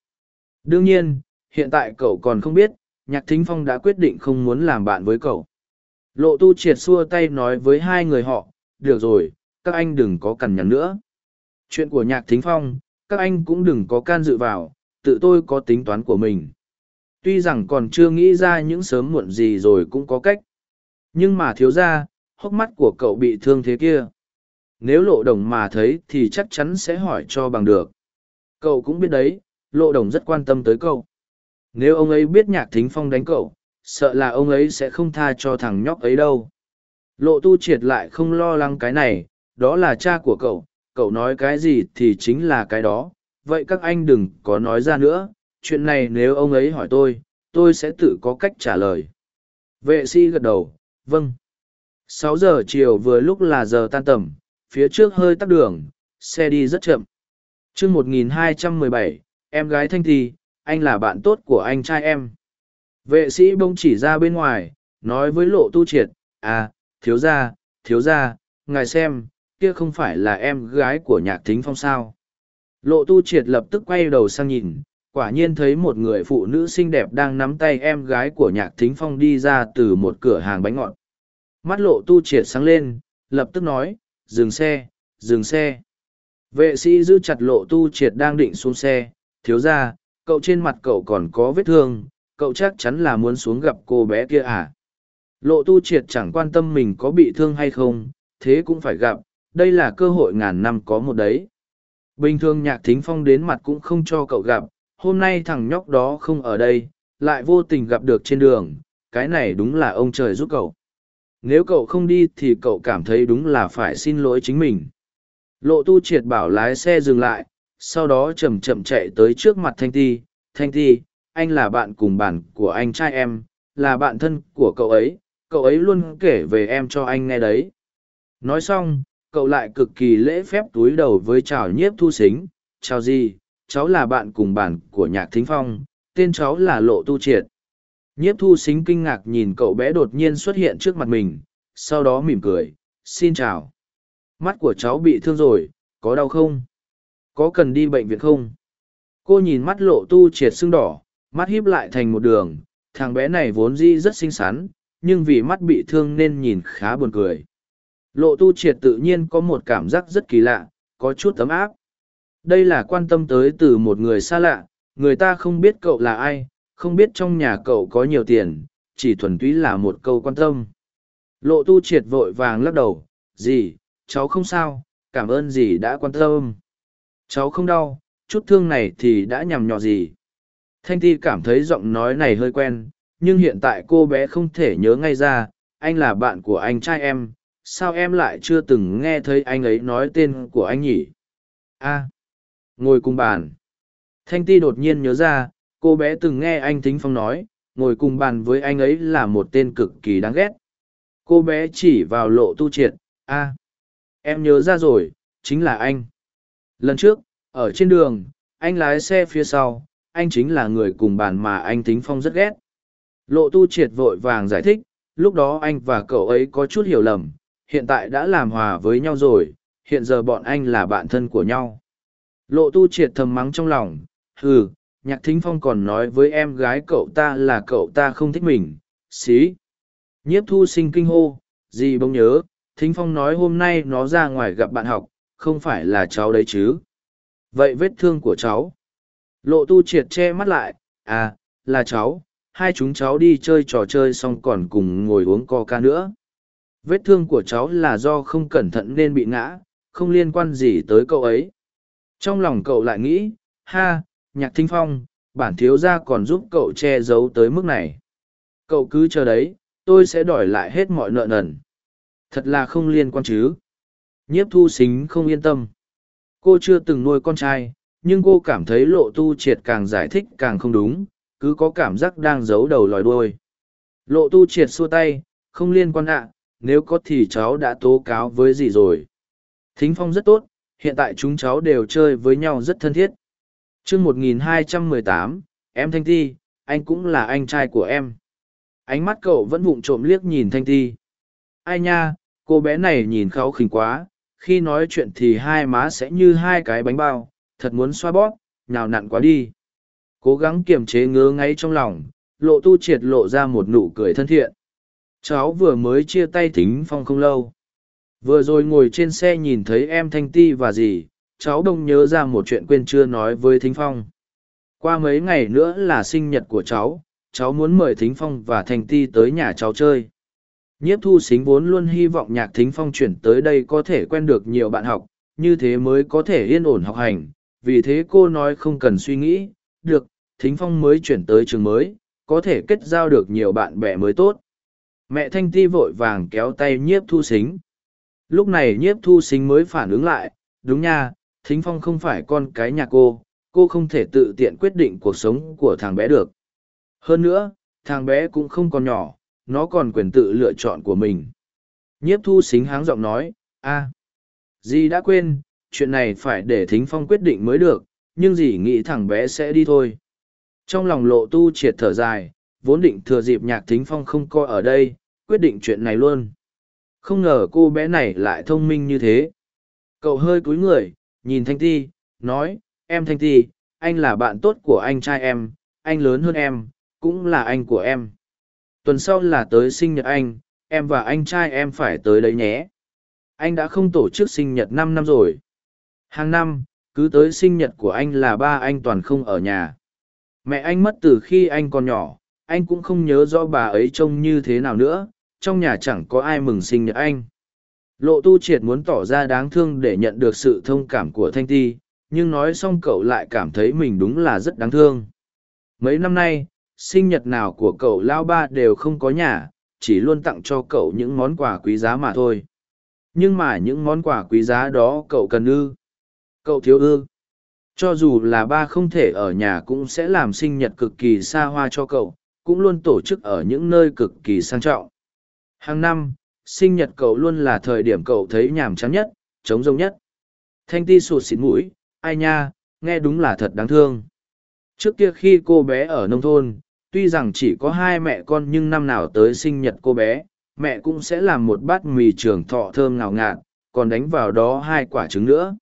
Đương nhiên, hiện tại cậu còn không biết, nhạc thính phong đã quyết định không muốn làm bạn với cậu. Lộ tu triệt xua tay nói với hai người họ, được rồi, các anh đừng có cằn nhằn nữa. Chuyện của nhạc thính phong, các anh cũng đừng có can dự vào, tự tôi có tính toán của mình. Tuy rằng còn chưa nghĩ ra những sớm muộn gì rồi cũng có cách. Nhưng mà thiếu ra hốc mắt của cậu bị thương thế kia nếu lộ đồng mà thấy thì chắc chắn sẽ hỏi cho bằng được. Cậu cũng biết đấy, lộ đồng rất quan tâm tới cậu. Nếu ông ấy biết nhạc thính phong đánh cậu, sợ là ông ấy sẽ không tha cho thằng nhóc ấy đâu. Lộ tu triệt lại không lo lắng cái này, đó là cha của cậu cậu nói cái gì thì chính là cái đó. Vậy các anh đừng có nói ra nữa, chuyện này nếu ông ấy hỏi tôi tôi sẽ tự có cách trả lời. Vệ sĩ gật đầu vâng. Sáu giờ chiều vừa lúc là giờ tan tầm phía trước hơi tắc đường, xe đi rất chậm. Chương một nghìn hai trăm mười bảy, em gái thanh thi anh là bạn tốt của anh trai em. Vệ sĩ bông chỉ ra bên ngoài, nói với lộ tu triệt à thiếu gia thiếu gia, ngài xem, kia không phải là em gái của nhạc thính phong sao? Lộ tu triệt lập tức quay đầu sang nhìn, quả nhiên thấy một người phụ nữ xinh đẹp đang nắm tay em gái của nhạc thính phong đi ra từ một cửa hàng bánh ngọt. Mắt lộ tu triệt sáng lên, lập tức nói dừng xe dừng xe. Vệ sĩ giữ chặt lộ tu triệt đang định xuống xe, thiếu ra, cậu trên mặt cậu còn có vết thương, cậu chắc chắn là muốn xuống gặp cô bé kia à? Lộ tu triệt chẳng quan tâm mình có bị thương hay không, thế cũng phải gặp, đây là cơ hội ngàn năm có một đấy. Bình thường nhạc thính phong đến mặt cũng không cho cậu gặp, hôm nay thằng nhóc đó không ở đây, lại vô tình gặp được trên đường, cái này đúng là ông trời giúp cậu nếu cậu không đi thì cậu cảm thấy đúng là phải xin lỗi chính mình. Lộ tu triệt bảo lái xe dừng lại, sau đó c h ậ m chậm chạy tới trước mặt thanh ti. Thanh ti, anh là bạn cùng bản của anh trai em, là bạn thân của cậu ấy cậu ấy luôn kể về em cho anh nghe đấy. Nói xong, cậu lại cực kỳ lễ phép túi đầu với chào nhiếp thu xính. Chào gì, cháu là bạn cùng bản của nhạc thính phong, tên cháu là lộ tu triệt nhiếp thu xính kinh ngạc nhìn cậu bé đột nhiên xuất hiện trước mặt mình, sau đó mỉm cười, xin chào. Mắt của cháu bị thương rồi, có đau không? Có cần đi bệnh viện không? Cô nhìn mắt lộ tu triệt sưng đỏ, mắt híp lại thành một đường, thằng bé này vốn dĩ rất xinh xắn, nhưng vì mắt bị thương nên nhìn khá buồn cười. Lộ tu triệt tự nhiên có một cảm giác rất kỳ lạ, có chút tấm áp. Đây là quan tâm tới từ một người xa lạ, người ta không biết cậu là ai không biết trong nhà cậu có nhiều tiền, chỉ thuần túy là một câu quan tâm. Lộ tu triệt vội vàng lắc đầu, dì, cháu không sao, cảm ơn dì đã quan tâm. Cháu không đau, chút thương này thì đã nhằm nhọ gì? Thanh ti cảm thấy giọng nói này hơi quen, nhưng hiện tại cô bé không thể nhớ ngay ra, anh là bạn của anh trai em, sao em lại chưa từng nghe thấy anh ấy nói tên của anh nhỉ? A, ngồi cùng bàn. Thanh ti đột nhiên nhớ ra cô bé từng nghe anh thính phong nói, ngồi cùng bàn với anh ấy là một tên cực kỳ đáng ghét. Cô bé chỉ vào lộ tu triệt, a, em nhớ ra rồi, chính là anh. Lần trước, ở trên đường, anh lái xe phía sau, anh chính là người cùng bàn mà anh thính phong rất ghét. Lộ tu triệt vội vàng giải thích, lúc đó anh và cậu ấy có chút hiểu lầm, hiện tại đã làm hòa với nhau rồi, hiện giờ bọn anh là bạn thân của nhau. Lộ tu triệt thầm mắng trong lòng ừ nhạc thính phong còn nói với em gái cậu ta là cậu ta không thích mình. Xí. Nhiếp thu sinh kinh hô gì bỗng nhớ, thính phong nói hôm nay nó ra ngoài gặp bạn học, không phải là cháu đấy chứ? Vậy vết thương của cháu. Lộ tu triệt che mắt lại à là cháu, hai chúng cháu đi chơi trò chơi xong còn cùng ngồi uống coca nữa. Vết thương của cháu là do không cẩn thận nên bị ngã, không liên quan gì tới cậu ấy. Trong lòng cậu lại nghĩ, ha nhạc thính phong, bản thiếu gia còn giúp cậu che giấu tới mức này. Cậu cứ chờ đấy, tôi sẽ đòi lại hết mọi nợ nần. Thật là không liên quan chứ. Nhiếp thu xính không yên tâm. Cô chưa từng nuôi con trai, nhưng cô cảm thấy lộ tu triệt càng giải thích càng không đúng, cứ có cảm giác đang giấu đầu lòi đuôi. Lộ tu triệt xua tay, không liên quan ạ, nếu có thì cháu đã tố cáo với gì rồi. Thính phong rất tốt, hiện tại chúng cháu đều chơi với nhau rất thân thiết chương một nghìn hai trăm mười tám em thanh ti anh cũng là anh trai của em ánh mắt cậu vẫn vụng trộm liếc nhìn thanh ti ai nha cô bé này nhìn kháu khỉnh quá khi nói chuyện thì hai má sẽ như hai cái bánh bao thật muốn xoa bóp, nào nặn quá đi. Cố gắng kiềm chế ngứa ngáy trong lòng, lộ tu triệt lộ ra một nụ cười thân thiện. Cháu vừa mới chia tay thính phong không lâu. Vừa rồi ngồi trên xe nhìn thấy em Thanh Ti và gì, cháu đông nhớ ra một chuyện quên chưa nói với Thính Phong. Qua mấy ngày nữa là sinh nhật của cháu, cháu muốn mời Thính Phong và Thanh Ti tới nhà cháu chơi. Nhiếp thu xính vốn luôn hy vọng nhạc Thính Phong chuyển tới đây có thể quen được nhiều bạn học, như thế mới có thể yên ổn học hành. Vì thế cô nói không cần suy nghĩ, được, Thính Phong mới chuyển tới trường mới, có thể kết giao được nhiều bạn bè mới tốt. Mẹ Thanh Ti vội vàng kéo tay nhiếp thu xính. Lúc này nhiếp thu xính mới phản ứng lại, đúng nha, Thính Phong không phải con cái nhà cô, cô không thể tự tiện quyết định cuộc sống của thằng bé được. Hơn nữa, thằng bé cũng không còn nhỏ, nó còn quyền tự lựa chọn của mình. Nhiếp thu xính háng giọng nói, a, dì đã quên, chuyện này phải để Thính Phong quyết định mới được, nhưng dì nghĩ thằng bé sẽ đi thôi. Trong lòng lộ tu triệt thở dài, vốn định thừa dịp nhạc Thính Phong không coi ở đây, quyết định chuyện này luôn. Không ngờ cô bé này lại thông minh như thế. Cậu hơi cúi người, nhìn Thanh Ti, nói, em Thanh Ti, anh là bạn tốt của anh trai em, anh lớn hơn em, cũng là anh của em. Tuần sau là tới sinh nhật anh, em và anh trai em phải tới đấy nhé. Anh đã không tổ chức sinh nhật năm năm rồi. Hàng năm, cứ tới sinh nhật của anh là ba anh toàn không ở nhà. Mẹ anh mất từ khi anh còn nhỏ, anh cũng không nhớ rõ bà ấy trông như thế nào nữa, trong nhà chẳng có ai mừng sinh nhật anh. Lộ tu triệt muốn tỏ ra đáng thương để nhận được sự thông cảm của Thanh Ti, nhưng nói xong cậu lại cảm thấy mình đúng là rất đáng thương. Mấy năm nay, sinh nhật nào của cậu lao ba đều không có nhà, chỉ luôn tặng cho cậu những món quà quý giá mà thôi. Nhưng mà những món quà quý giá đó cậu cần ư. Cậu thiếu ư. Cho dù là ba không thể ở nhà cũng sẽ làm sinh nhật cực kỳ xa hoa cho cậu, cũng luôn tổ chức ở những nơi cực kỳ sang trọng. Hàng năm, sinh nhật cậu luôn là thời điểm cậu thấy nhàm chán nhất, trống rông nhất. Thanh ti sụt xịt mũi, ai nha, nghe đúng là thật đáng thương. Trước kia khi cô bé ở nông thôn, tuy rằng chỉ có hai mẹ con nhưng năm nào tới sinh nhật cô bé, mẹ cũng sẽ làm một bát mì trường thọ thơm ngào ngạt, còn đánh vào đó hai quả trứng nữa.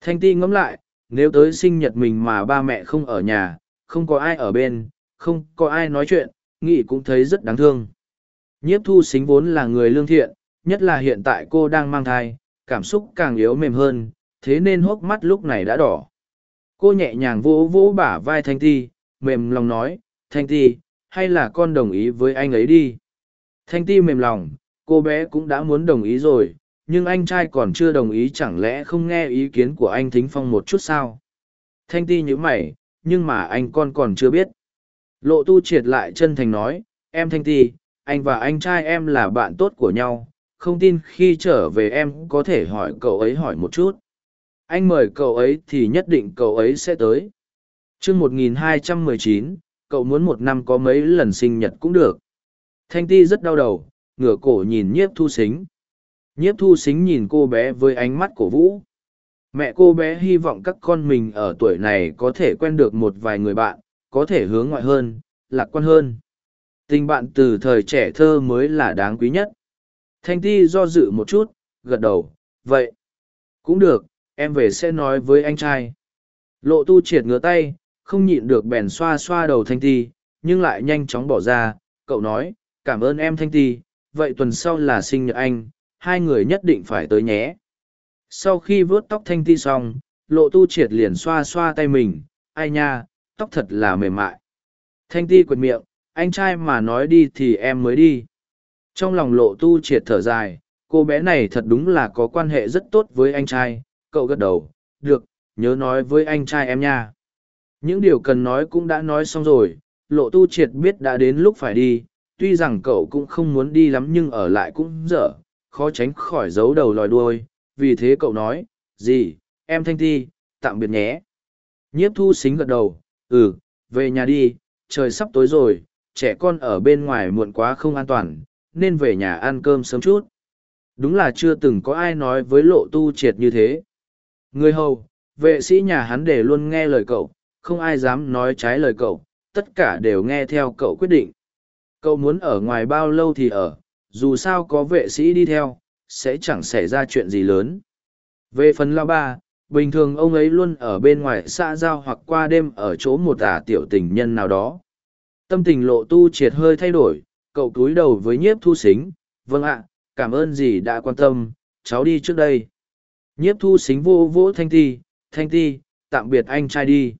Thanh ti ngẫm lại, nếu tới sinh nhật mình mà ba mẹ không ở nhà, không có ai ở bên, không có ai nói chuyện, nghĩ cũng thấy rất đáng thương. Nhiếp thu xính vốn là người lương thiện, nhất là hiện tại cô đang mang thai, cảm xúc càng yếu mềm hơn, thế nên hốc mắt lúc này đã đỏ. Cô nhẹ nhàng vỗ vỗ bả vai Thanh Ti, mềm lòng nói, Thanh Ti, hay là con đồng ý với anh ấy đi. Thanh Ti mềm lòng, cô bé cũng đã muốn đồng ý rồi, nhưng anh trai còn chưa đồng ý chẳng lẽ không nghe ý kiến của anh Thính Phong một chút sao? Thanh Ti nhíu mày, nhưng mà anh con còn chưa biết. Lộ tu triệt lại chân thành nói, em Thanh Ti, anh và anh trai em là bạn tốt của nhau, không tin khi trở về em có thể hỏi cậu ấy hỏi một chút. Anh mời cậu ấy thì nhất định cậu ấy sẽ tới. Chương một nghìn hai trăm mười chín, cậu muốn một năm có mấy lần sinh nhật cũng được. Thanh ti rất đau đầu, ngửa cổ nhìn nhiếp thu xính nhiếp thu xính nhìn cô bé với ánh mắt cổ vũ. Mẹ cô bé hy vọng các con mình ở tuổi này có thể quen được một vài người bạn, có thể hướng ngoại hơn, lạc quan hơn tình bạn từ thời trẻ thơ mới là đáng quý nhất. Thanh ti do dự một chút, gật đầu, vậy cũng được, em về sẽ nói với anh trai. Lộ tu triệt ngửa tay, không nhịn được bèn xoa xoa đầu thanh ti, nhưng lại nhanh chóng bỏ ra. Cậu nói, cảm ơn em thanh ti, vậy tuần sau là sinh nhật anh, hai người nhất định phải tới nhé. Sau khi vớt tóc thanh ti xong, lộ tu triệt liền xoa xoa tay mình, ai nha, tóc thật là mềm mại. Thanh ti quệt miệng anh trai mà nói đi thì em mới đi. Trong lòng lộ tu triệt thở dài, cô bé này thật đúng là có quan hệ rất tốt với anh trai, cậu gật đầu, được, nhớ nói với anh trai em nha. Những điều cần nói cũng đã nói xong rồi, lộ tu triệt biết đã đến lúc phải đi, tuy rằng cậu cũng không muốn đi lắm nhưng ở lại cũng dở, khó tránh khỏi giấu đầu lòi đuôi, vì thế cậu nói, gì, em thanh ti, tạm biệt nhé. Nhiếp thu xính gật đầu ừ về nhà đi, trời sắp tối rồi trẻ con ở bên ngoài muộn quá không an toàn, nên về nhà ăn cơm sớm chút. Đúng là chưa từng có ai nói với lộ tu triệt như thế. Người hầu, vệ sĩ nhà hắn để luôn nghe lời cậu, không ai dám nói trái lời cậu, tất cả đều nghe theo cậu quyết định. Cậu muốn ở ngoài bao lâu thì ở, dù sao có vệ sĩ đi theo, sẽ chẳng xảy ra chuyện gì lớn. Về phần lao ba, bình thường ông ấy luôn ở bên ngoài xã giao hoặc qua đêm ở chỗ một ả tiểu tình nhân nào đó tâm tình lộ tu triệt hơi thay đổi, cậu cúi đầu với nhiếp thu xính vâng ạ, cảm ơn dì đã quan tâm, cháu đi trước đây. Nhiếp thu xính vô vỗ thanh ti thanh ti, tạm biệt anh trai đi.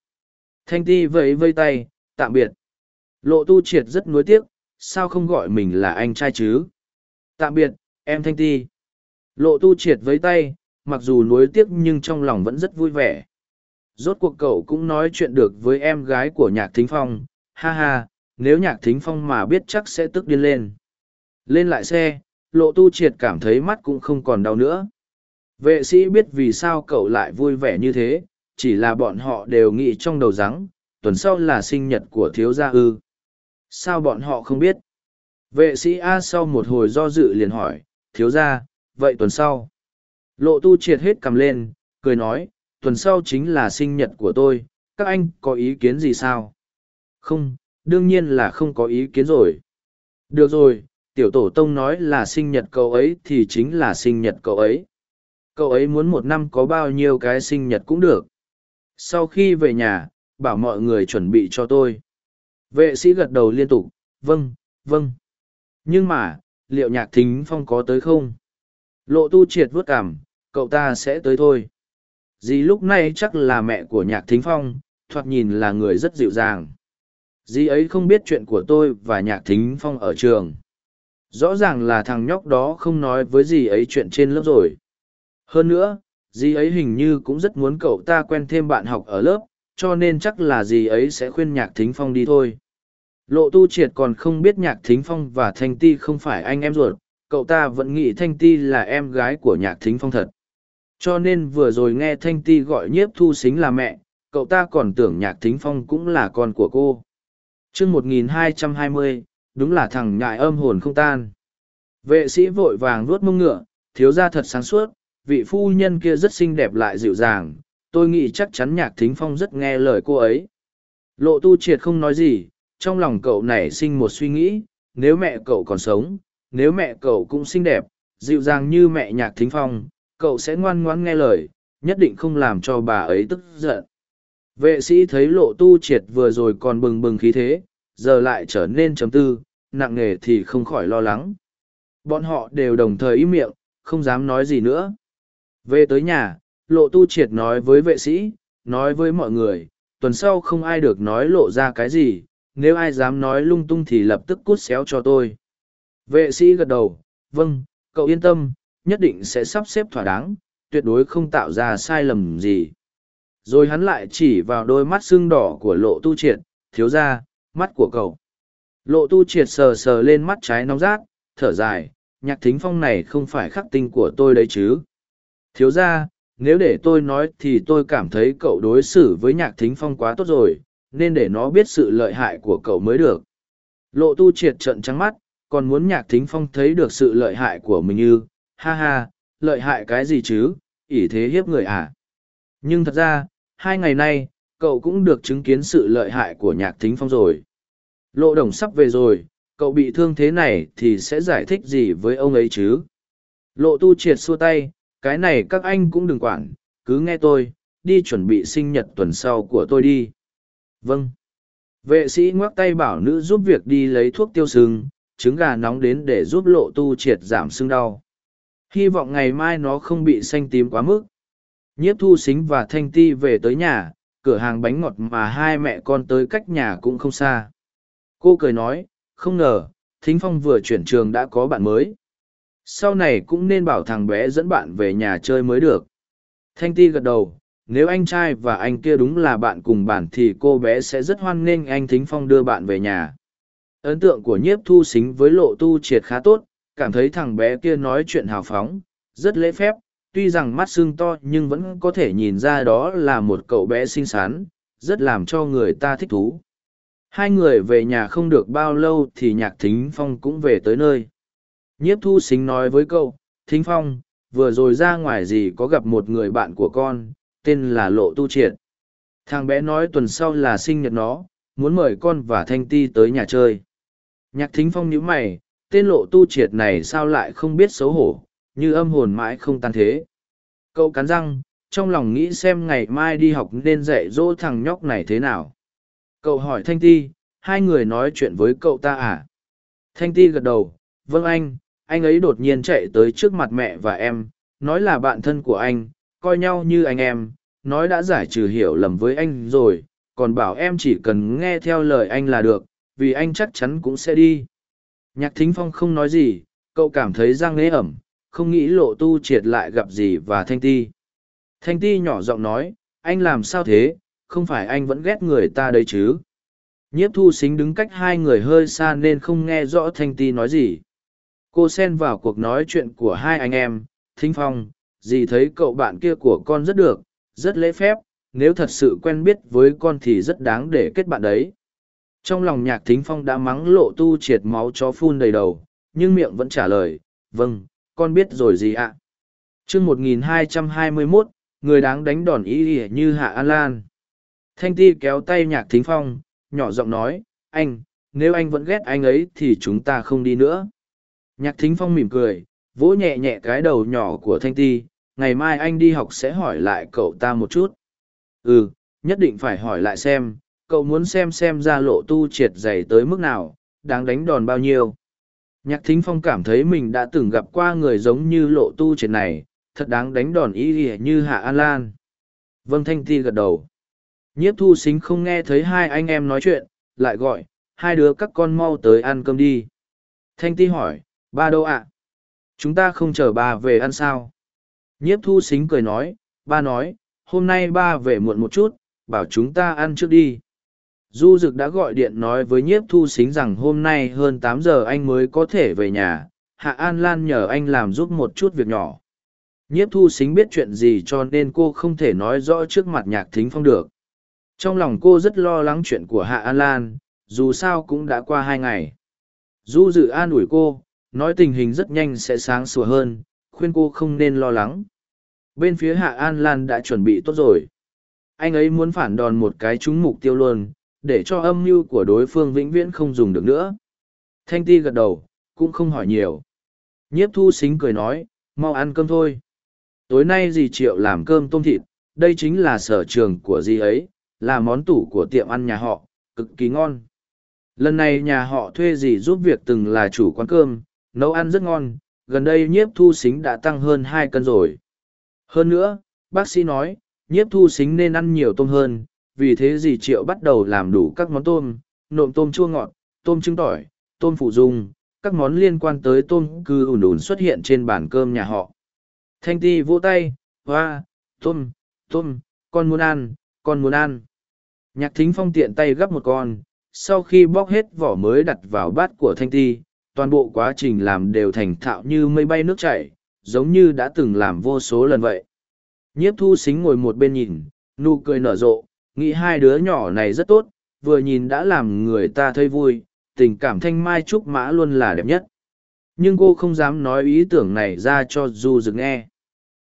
Thanh ti vẫy vây tay, tạm biệt. Lộ tu triệt rất nuối tiếc, sao không gọi mình là anh trai chứ? Tạm biệt, em thanh ti. Lộ tu triệt với tay, mặc dù nuối tiếc nhưng trong lòng vẫn rất vui vẻ. Rốt cuộc cậu cũng nói chuyện được với em gái của nhạc thính phong, ha ha nếu nhạc thính phong mà biết chắc sẽ tức điên lên. Lên lại xe, lộ tu triệt cảm thấy mắt cũng không còn đau nữa. Vệ sĩ biết vì sao cậu lại vui vẻ như thế, chỉ là bọn họ đều nghĩ trong đầu rắn tuần sau là sinh nhật của thiếu gia ư. Sao bọn họ không biết? Vệ sĩ a sau một hồi do dự liền hỏi, thiếu gia, vậy tuần sau? Lộ tu triệt hết cầm lên, cười nói, tuần sau chính là sinh nhật của tôi, các anh có ý kiến gì sao? Không đương nhiên là không có ý kiến rồi. Được rồi, tiểu tổ tông nói là sinh nhật cậu ấy thì chính là sinh nhật cậu ấy. Cậu ấy muốn một năm có bao nhiêu cái sinh nhật cũng được. Sau khi về nhà, bảo mọi người chuẩn bị cho tôi. Vệ sĩ gật đầu liên tục vâng vâng. Nhưng mà, liệu nhạc thính phong có tới không? Lộ tu triệt vớt cảm cậu ta sẽ tới thôi. Dì lúc này chắc là mẹ của nhạc thính phong, thoạt nhìn là người rất dịu dàng dì ấy không biết chuyện của tôi và nhạc thính phong ở trường. Rõ ràng là thằng nhóc đó không nói với dì ấy chuyện trên lớp rồi. Hơn nữa, dì ấy hình như cũng rất muốn cậu ta quen thêm bạn học ở lớp, cho nên chắc là dì ấy sẽ khuyên nhạc thính phong đi thôi. Lộ tu triệt còn không biết nhạc thính phong và thanh ti không phải anh em ruột, cậu ta vẫn nghĩ thanh ti là em gái của nhạc thính phong thật. Cho nên vừa rồi nghe thanh ti gọi nhiếp thu xính là mẹ, cậu ta còn tưởng nhạc thính phong cũng là con của cô chương một nghìn hai trăm hai mươi, đúng là thằng nhại âm hồn không tan. Vệ sĩ vội vàng vuốt mông ngựa, thiếu ra thật sáng suốt, vị phu nhân kia rất xinh đẹp lại dịu dàng, tôi nghĩ chắc chắn nhạc thính phong rất nghe lời cô ấy. Lộ tu triệt không nói gì, trong lòng cậu nảy sinh một suy nghĩ, nếu mẹ cậu còn sống, nếu mẹ cậu cũng xinh đẹp, dịu dàng như mẹ nhạc thính phong, cậu sẽ ngoan ngoãn nghe lời, nhất định không làm cho bà ấy tức giận vệ sĩ thấy lộ tu triệt vừa rồi còn bừng bừng khí thế, giờ lại trở nên chấm tư, nặng nề thì không khỏi lo lắng. Bọn họ đều đồng thời im miệng, không dám nói gì nữa. Về tới nhà, lộ tu triệt nói với vệ sĩ, nói với mọi người, tuần sau không ai được nói lộ ra cái gì, nếu ai dám nói lung tung thì lập tức cút xéo cho tôi. Vệ sĩ gật đầu vâng cậu yên tâm, nhất định sẽ sắp xếp thỏa đáng, tuyệt đối không tạo ra sai lầm gì rồi hắn lại chỉ vào đôi mắt sưng đỏ của lộ tu triệt, thiếu ra mắt của cậu. Lộ tu triệt sờ sờ lên mắt trái nóng rát, thở dài, nhạc thính phong này không phải khắc tinh của tôi đấy chứ. Thiếu ra nếu để tôi nói thì tôi cảm thấy cậu đối xử với nhạc thính phong quá tốt rồi, nên để nó biết sự lợi hại của cậu mới được. Lộ tu triệt trận trắng mắt, còn muốn nhạc thính phong thấy được sự lợi hại của mình như ha ha, lợi hại cái gì chứ? Ỷ thế hiếp người à? Nhưng thật ra hai ngày nay, cậu cũng được chứng kiến sự lợi hại của nhạc thính phong rồi. Lộ đồng sắp về rồi, cậu bị thương thế này thì sẽ giải thích gì với ông ấy chứ? Lộ tu triệt xua tay, cái này các anh cũng đừng quản, cứ nghe tôi, đi chuẩn bị sinh nhật tuần sau của tôi đi. Vâng. Vệ sĩ ngoắc tay bảo nữ giúp việc đi lấy thuốc tiêu sưng trứng gà nóng đến để giúp lộ tu triệt giảm sưng đau. Hy vọng ngày mai nó không bị xanh tím quá mức nhiếp thu xính và thanh ti về tới nhà, cửa hàng bánh ngọt mà hai mẹ con tới cách nhà cũng không xa. Cô cười nói, không ngờ, thính phong vừa chuyển trường đã có bạn mới. Sau này cũng nên bảo thằng bé dẫn bạn về nhà chơi mới được. Thanh ti gật đầu, nếu anh trai và anh kia đúng là bạn cùng bản thì cô bé sẽ rất hoan nghênh anh thính phong đưa bạn về nhà. Ấn tượng của nhiếp thu xính với lộ tu triệt khá tốt, cảm thấy thằng bé kia nói chuyện hào phóng, rất lễ phép tuy rằng mắt xương to nhưng vẫn có thể nhìn ra đó là một cậu bé xinh xắn, rất làm cho người ta thích thú. Hai người về nhà không được bao lâu thì nhạc thính phong cũng về tới nơi. Nhiếp thu xính nói với cậu, thính phong, vừa rồi ra ngoài gì có gặp một người bạn của con, tên là lộ tu triệt. Thằng bé nói tuần sau là sinh nhật nó, muốn mời con và thanh ti tới nhà chơi. Nhạc thính phong nhíu mày, tên lộ tu triệt này sao lại không biết xấu hổ? Như âm hồn mãi không tan thế cậu cắn răng trong lòng nghĩ xem ngày mai đi học nên dạy dỗ thằng nhóc này thế nào. Cậu hỏi Thanh Ti, hai người nói chuyện với cậu ta à? Thanh Ti gật đầu, vâng anh, anh ấy đột nhiên chạy tới trước mặt mẹ và em, nói là bạn thân của anh, coi nhau như anh em, nói đã giải trừ hiểu lầm với anh rồi, còn bảo em chỉ cần nghe theo lời anh là được, vì anh chắc chắn cũng sẽ đi. Nhạc thính phong không nói gì, cậu cảm thấy răng ế ẩm, không nghĩ lộ tu triệt lại gặp gì và thanh ti. Thanh ti nhỏ giọng nói, anh làm sao thế, không phải anh vẫn ghét người ta đấy chứ. Nhiếp thu xính đứng cách hai người hơi xa nên không nghe rõ thanh ti nói gì. Cô xen vào cuộc nói chuyện của hai anh em, thính phong, dì thấy cậu bạn kia của con rất được, rất lễ phép, nếu thật sự quen biết với con thì rất đáng để kết bạn đấy. Trong lòng nhạc thính phong đã mắng lộ tu triệt máu chó phun đầy đầu, nhưng miệng vẫn trả lời, vâng, con biết rồi gì ạ. À? chương 1221, người đáng đánh đòn ý ỉa như Hạ An Lan. Thanh ti kéo tay nhạc thính phong, nhỏ giọng nói, anh, nếu anh vẫn ghét anh ấy thì chúng ta không đi nữa. Nhạc thính phong mỉm cười, vỗ nhẹ nhẹ cái đầu nhỏ của Thanh ti, ngày mai anh đi học sẽ hỏi lại cậu ta một chút. Ừ, nhất định phải hỏi lại xem, cậu muốn xem xem ra lộ tu triệt dày tới mức nào, đáng đánh đòn bao nhiêu. Nhạc thính phong cảm thấy mình đã từng gặp qua người giống như lộ tu triệt này, thật đáng đánh đòn ý ỉa như Hạ An Lan. Vâng Thanh Ti gật đầu. Nhiếp thu xính không nghe thấy hai anh em nói chuyện, lại gọi, hai đứa các con mau tới ăn cơm đi. Thanh Ti hỏi, ba đâu ạ? Chúng ta không chờ ba về ăn sao? Nhiếp thu xính cười nói, ba nói, hôm nay ba về muộn một chút, bảo chúng ta ăn trước đi. Du Dực đã gọi điện nói với nhiếp thu xính rằng hôm nay hơn tám giờ anh mới có thể về nhà, Hạ An Lan nhờ anh làm giúp một chút việc nhỏ. Nhiếp thu xính biết chuyện gì cho nên cô không thể nói rõ trước mặt nhạc thính phong được. Trong lòng cô rất lo lắng chuyện của Hạ An Lan, dù sao cũng đã qua hai ngày. Du dự an ủi cô, nói tình hình rất nhanh sẽ sáng sủa hơn, khuyên cô không nên lo lắng. Bên phía Hạ An Lan đã chuẩn bị tốt rồi. Anh ấy muốn phản đòn một cái trúng mục tiêu luôn, để cho âm mưu của đối phương vĩnh viễn không dùng được nữa. Thanh ti gật đầu, cũng không hỏi nhiều. Nhiếp thu xính cười nói, mau ăn cơm thôi. Tối nay dì Triệu làm cơm tôm thịt, đây chính là sở trường của dì ấy, là món tủ của tiệm ăn nhà họ, cực kỳ ngon. Lần này nhà họ thuê dì giúp việc từng là chủ quán cơm, nấu ăn rất ngon, gần đây nhiếp thu xính đã tăng hơn hai cân rồi. Hơn nữa, bác sĩ nói, nhiếp thu xính nên ăn nhiều tôm hơn, vì thế dì Triệu bắt đầu làm đủ các món tôm, nộm tôm chua ngọt, tôm trứng tỏi, tôm phụ dung, các món liên quan tới tôm cứ ùn ùn xuất hiện trên bàn cơm nhà họ. Thanh ti vỗ tay, hoa, tôm, tôm, con muốn ăn, con muốn ăn. Nhạc thính phong tiện tay gắp một con, sau khi bóc hết vỏ mới đặt vào bát của thanh ti, toàn bộ quá trình làm đều thành thạo như mây bay nước chảy, giống như đã từng làm vô số lần vậy. Nhiếp thu xính ngồi một bên nhìn, nụ cười nở rộ, nghĩ hai đứa nhỏ này rất tốt, vừa nhìn đã làm người ta thấy vui, tình cảm thanh mai trúc mã luôn là đẹp nhất. Nhưng cô không dám nói ý tưởng này ra cho Du Dực nghe.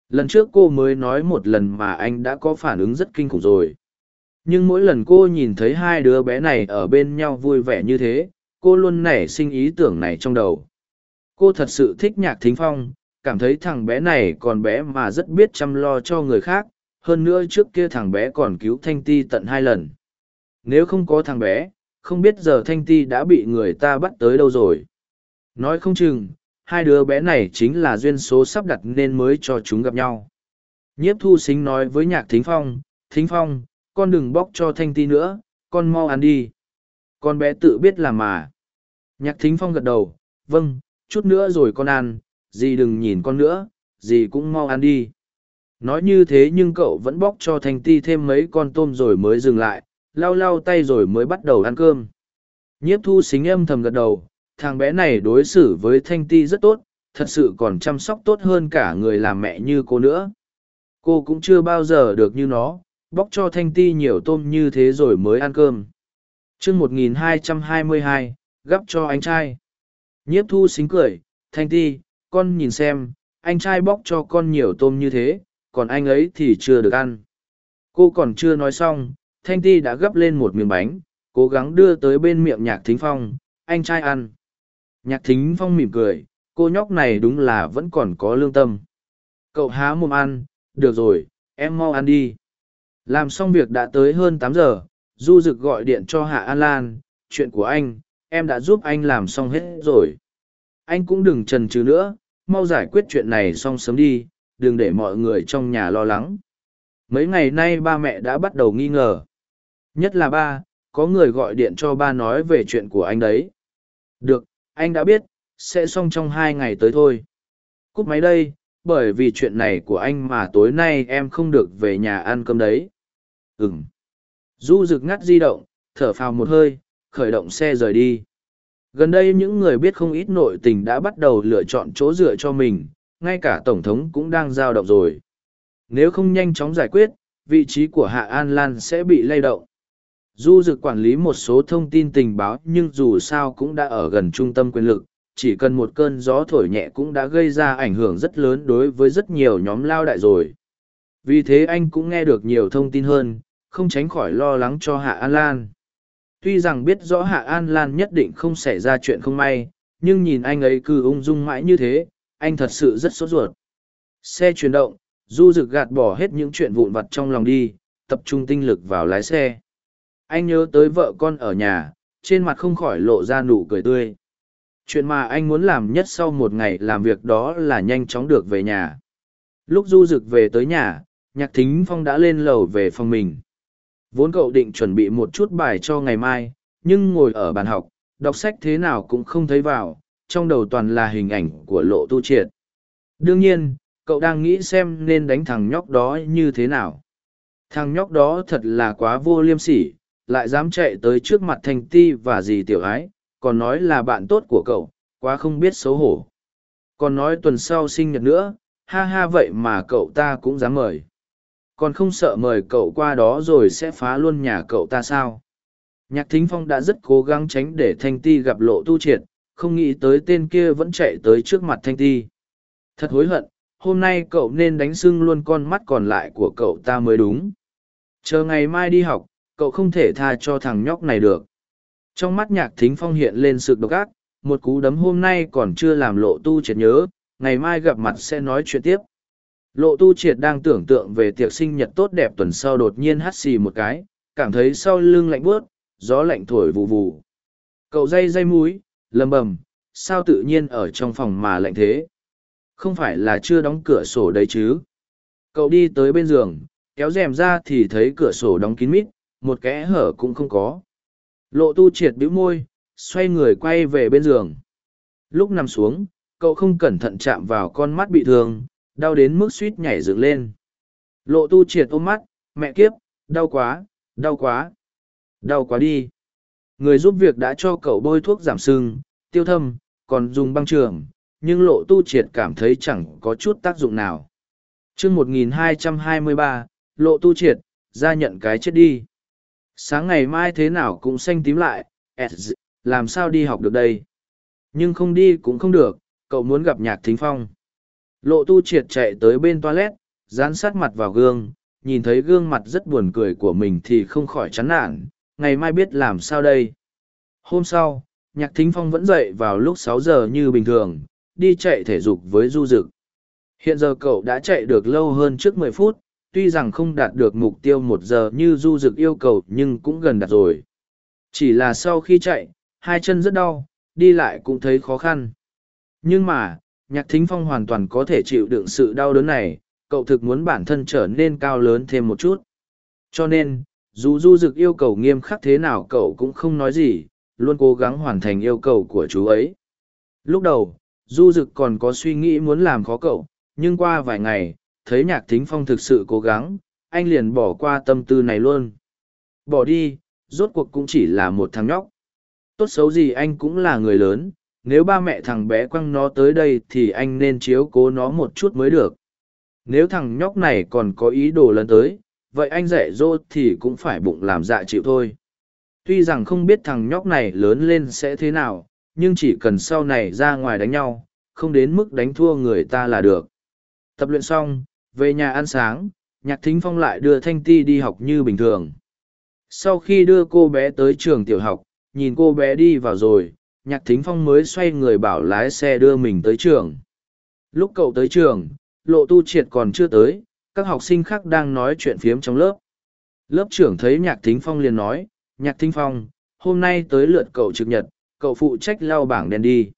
Lần trước cô mới nói một lần mà anh đã có phản ứng rất kinh khủng rồi. Nhưng mỗi lần cô nhìn thấy hai đứa bé này ở bên nhau vui vẻ như thế, cô luôn nảy sinh ý tưởng này trong đầu. Cô thật sự thích nhạc thính phong, cảm thấy thằng bé này còn bé mà rất biết chăm lo cho người khác, hơn nữa trước kia thằng bé còn cứu Thanh Ti tận hai lần. Nếu không có thằng bé, không biết giờ Thanh Ti đã bị người ta bắt tới đâu rồi. Nói không chừng, hai đứa bé này chính là duyên số sắp đặt nên mới cho chúng gặp nhau. Nhiếp thu xính nói với nhạc thính phong, thính phong, con đừng bóc cho Thanh Ti nữa, con mau ăn đi. Con bé tự biết làm mà. Nhạc thính phong gật đầu, vâng, chút nữa rồi con ăn, dì đừng nhìn con nữa, dì cũng mau ăn đi. Nói như thế nhưng cậu vẫn bóc cho Thanh Ti thêm mấy con tôm rồi mới dừng lại, lau lau tay rồi mới bắt đầu ăn cơm. Nhiếp thu xính âm thầm gật đầu, thằng bé này đối xử với Thanh Ti rất tốt, thật sự còn chăm sóc tốt hơn cả người làm mẹ như cô nữa. Cô cũng chưa bao giờ được như nó, bóc cho Thanh Ti nhiều tôm như thế rồi mới ăn cơm. chương 1222, gắp cho anh trai. Nhiếp thu xính cười, Thanh Ti, con nhìn xem, anh trai bóc cho con nhiều tôm như thế, còn anh ấy thì chưa được ăn. Cô còn chưa nói xong, Thanh Ti đã gấp lên một miếng bánh, cố gắng đưa tới bên miệng nhạc thính phong, anh trai ăn. Nhạc thính phong mỉm cười, cô nhóc này đúng là vẫn còn có lương tâm. Cậu há mồm ăn, được rồi, em mau ăn đi làm xong việc đã tới hơn tám giờ du rực gọi điện cho hạ an lan chuyện của anh em đã giúp anh làm xong hết rồi anh cũng đừng trần trừ nữa mau giải quyết chuyện này xong sớm đi đừng để mọi người trong nhà lo lắng. Mấy ngày nay ba mẹ đã bắt đầu nghi ngờ. Nhất là ba, có người gọi điện cho ba nói về chuyện của anh đấy. Được, anh đã biết, sẽ xong trong hai ngày tới thôi. Cúp máy đây, bởi vì chuyện này của anh mà tối nay em không được về nhà ăn cơm đấy. Ừm. du rực ngắt di động, thở phào một hơi, khởi động xe rời đi. Gần đây những người biết không ít nội tình đã bắt đầu lựa chọn chỗ dựa cho mình ngay cả tổng thống cũng đang giao động rồi. Nếu không nhanh chóng giải quyết, vị trí của hạ an lan sẽ bị lay động. Du dực quản lý một số thông tin tình báo nhưng dù sao cũng đã ở gần trung tâm quyền lực, chỉ cần một cơn gió thổi nhẹ cũng đã gây ra ảnh hưởng rất lớn đối với rất nhiều nhóm lao đại rồi. Vì thế anh cũng nghe được nhiều thông tin hơn, không tránh khỏi lo lắng cho hạ an lan. Tuy rằng biết rõ hạ an lan nhất định không xảy ra chuyện không may, nhưng nhìn anh ấy cứ ung dung mãi như thế anh thật sự rất sốt ruột. Xe chuyển động, du rực gạt bỏ hết những chuyện vụn vặt trong lòng đi, tập trung tinh lực vào lái xe. Anh nhớ tới vợ con ở nhà, trên mặt không khỏi lộ ra nụ cười tươi. Chuyện mà anh muốn làm nhất sau một ngày làm việc đó là nhanh chóng được về nhà. Lúc du rực về tới nhà, nhạc thính phong đã lên lầu về phòng mình. Vốn cậu định chuẩn bị một chút bài cho ngày mai, nhưng ngồi ở bàn học, đọc sách thế nào cũng không thấy vào trong đầu toàn là hình ảnh của lộ tu triệt. Đương nhiên, cậu đang nghĩ xem nên đánh thằng nhóc đó như thế nào. Thằng nhóc đó thật là quá vô liêm sỉ, lại dám chạy tới trước mặt thanh ti và dì tiểu ái, còn nói là bạn tốt của cậu, quá không biết xấu hổ. Còn nói tuần sau sinh nhật nữa, ha ha vậy mà cậu ta cũng dám mời. Còn không sợ mời cậu qua đó rồi sẽ phá luôn nhà cậu ta sao? Nhạc thính phong đã rất cố gắng tránh để thanh ti gặp lộ tu triệt không nghĩ tới tên kia vẫn chạy tới trước mặt thanh ti. Thật hối hận, hôm nay cậu nên đánh sưng luôn con mắt còn lại của cậu ta mới đúng. Chờ ngày mai đi học, cậu không thể tha cho thằng nhóc này được. Trong mắt nhạc thính phong hiện lên sự độc ác, một cú đấm hôm nay còn chưa làm lộ tu triệt nhớ, ngày mai gặp mặt sẽ nói chuyện tiếp. Lộ tu triệt đang tưởng tượng về tiệc sinh nhật tốt đẹp tuần sau đột nhiên hắt xì một cái, cảm thấy sau lưng lạnh bướt gió lạnh thổi vù vù. Cậu day day múi lầm bầm, sao tự nhiên ở trong phòng mà lạnh thế? Không phải là chưa đóng cửa sổ đấy chứ? Cậu đi tới bên giường, kéo rèm ra thì thấy cửa sổ đóng kín mít, một kẽ hở cũng không có. Lộ tu triệt bĩu môi, xoay người quay về bên giường. Lúc nằm xuống, cậu không cẩn thận chạm vào con mắt bị thương, đau đến mức suýt nhảy dựng lên. Lộ tu triệt ôm mắt, mẹ kiếp, đau quá đau quá đau quá đi người giúp việc đã cho cậu bôi thuốc giảm sưng, tiêu thâm, còn dùng băng trường, nhưng lộ tu triệt cảm thấy chẳng có chút tác dụng nào. Chương một nghìn hai trăm hai mươi ba, lộ tu triệt, ra nhận cái chết đi. Sáng ngày mai thế nào cũng xanh tím lại làm sao đi học được đây? Nhưng không đi cũng không được, cậu muốn gặp nhạc thính phong. Lộ tu triệt chạy tới bên toilet, dán sát mặt vào gương, nhìn thấy gương mặt rất buồn cười của mình thì không khỏi chán nản ngày mai biết làm sao đây. Hôm sau, nhạc thính phong vẫn dậy vào lúc sáu giờ như bình thường, đi chạy thể dục với du dực. Hiện giờ cậu đã chạy được lâu hơn trước mười phút, tuy rằng không đạt được mục tiêu một giờ như du dực yêu cầu nhưng cũng gần đạt rồi. Chỉ là sau khi chạy, hai chân rất đau, đi lại cũng thấy khó khăn. Nhưng mà, nhạc thính phong hoàn toàn có thể chịu đựng sự đau đớn này, cậu thực muốn bản thân trở nên cao lớn thêm một chút. Cho nên dù du dực yêu cầu nghiêm khắc thế nào cậu cũng không nói gì, luôn cố gắng hoàn thành yêu cầu của chú ấy. Lúc đầu, du dực còn có suy nghĩ muốn làm khó cậu, nhưng qua vài ngày, thấy nhạc thính phong thực sự cố gắng, anh liền bỏ qua tâm tư này luôn. Bỏ đi, rốt cuộc cũng chỉ là một thằng nhóc. Tốt xấu gì anh cũng là người lớn, nếu ba mẹ thằng bé quăng nó tới đây thì anh nên chiếu cố nó một chút mới được. Nếu thằng nhóc này còn có ý đồ lần tới vậy anh dạy dỗ thì cũng phải bụng làm dạ chịu thôi. Tuy rằng không biết thằng nhóc này lớn lên sẽ thế nào, nhưng chỉ cần sau này ra ngoài đánh nhau, không đến mức đánh thua người ta là được. Tập luyện xong, về nhà ăn sáng, nhạc thính phong lại đưa thanh ti đi học như bình thường. Sau khi đưa cô bé tới trường tiểu học, nhìn cô bé đi vào rồi, nhạc thính phong mới xoay người bảo lái xe đưa mình tới trường. Lúc cậu tới trường, lộ tu triệt còn chưa tới các học sinh khác đang nói chuyện phiếm trong lớp. Lớp trưởng thấy nhạc thính phong liền nói, nhạc thính phong, hôm nay tới lượt cậu trực nhật, cậu phụ trách lau bảng đen đi.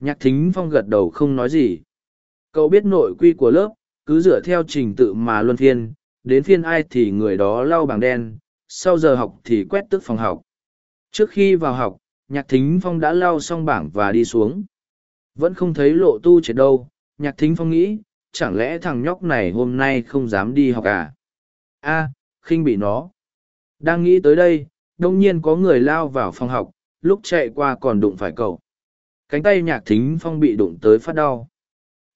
Nhạc thính phong gật đầu không nói gì. Cậu biết nội quy của lớp, cứ dựa theo trình tự mà luân phiên, đến phiên ai thì người đó lau bảng đen, sau giờ học thì quét tức phòng học. Trước khi vào học, nhạc thính phong đã lau xong bảng và đi xuống. Vẫn không thấy lộ tu triệt đâu, nhạc thính phong nghĩ chẳng lẽ thằng nhóc này hôm nay không dám đi học à? A, khinh bị nó. Đang nghĩ tới đây, đông nhiên có người lao vào phòng học, lúc chạy qua còn đụng phải cậu. Cánh tay nhạc thính phong bị đụng tới phát đau.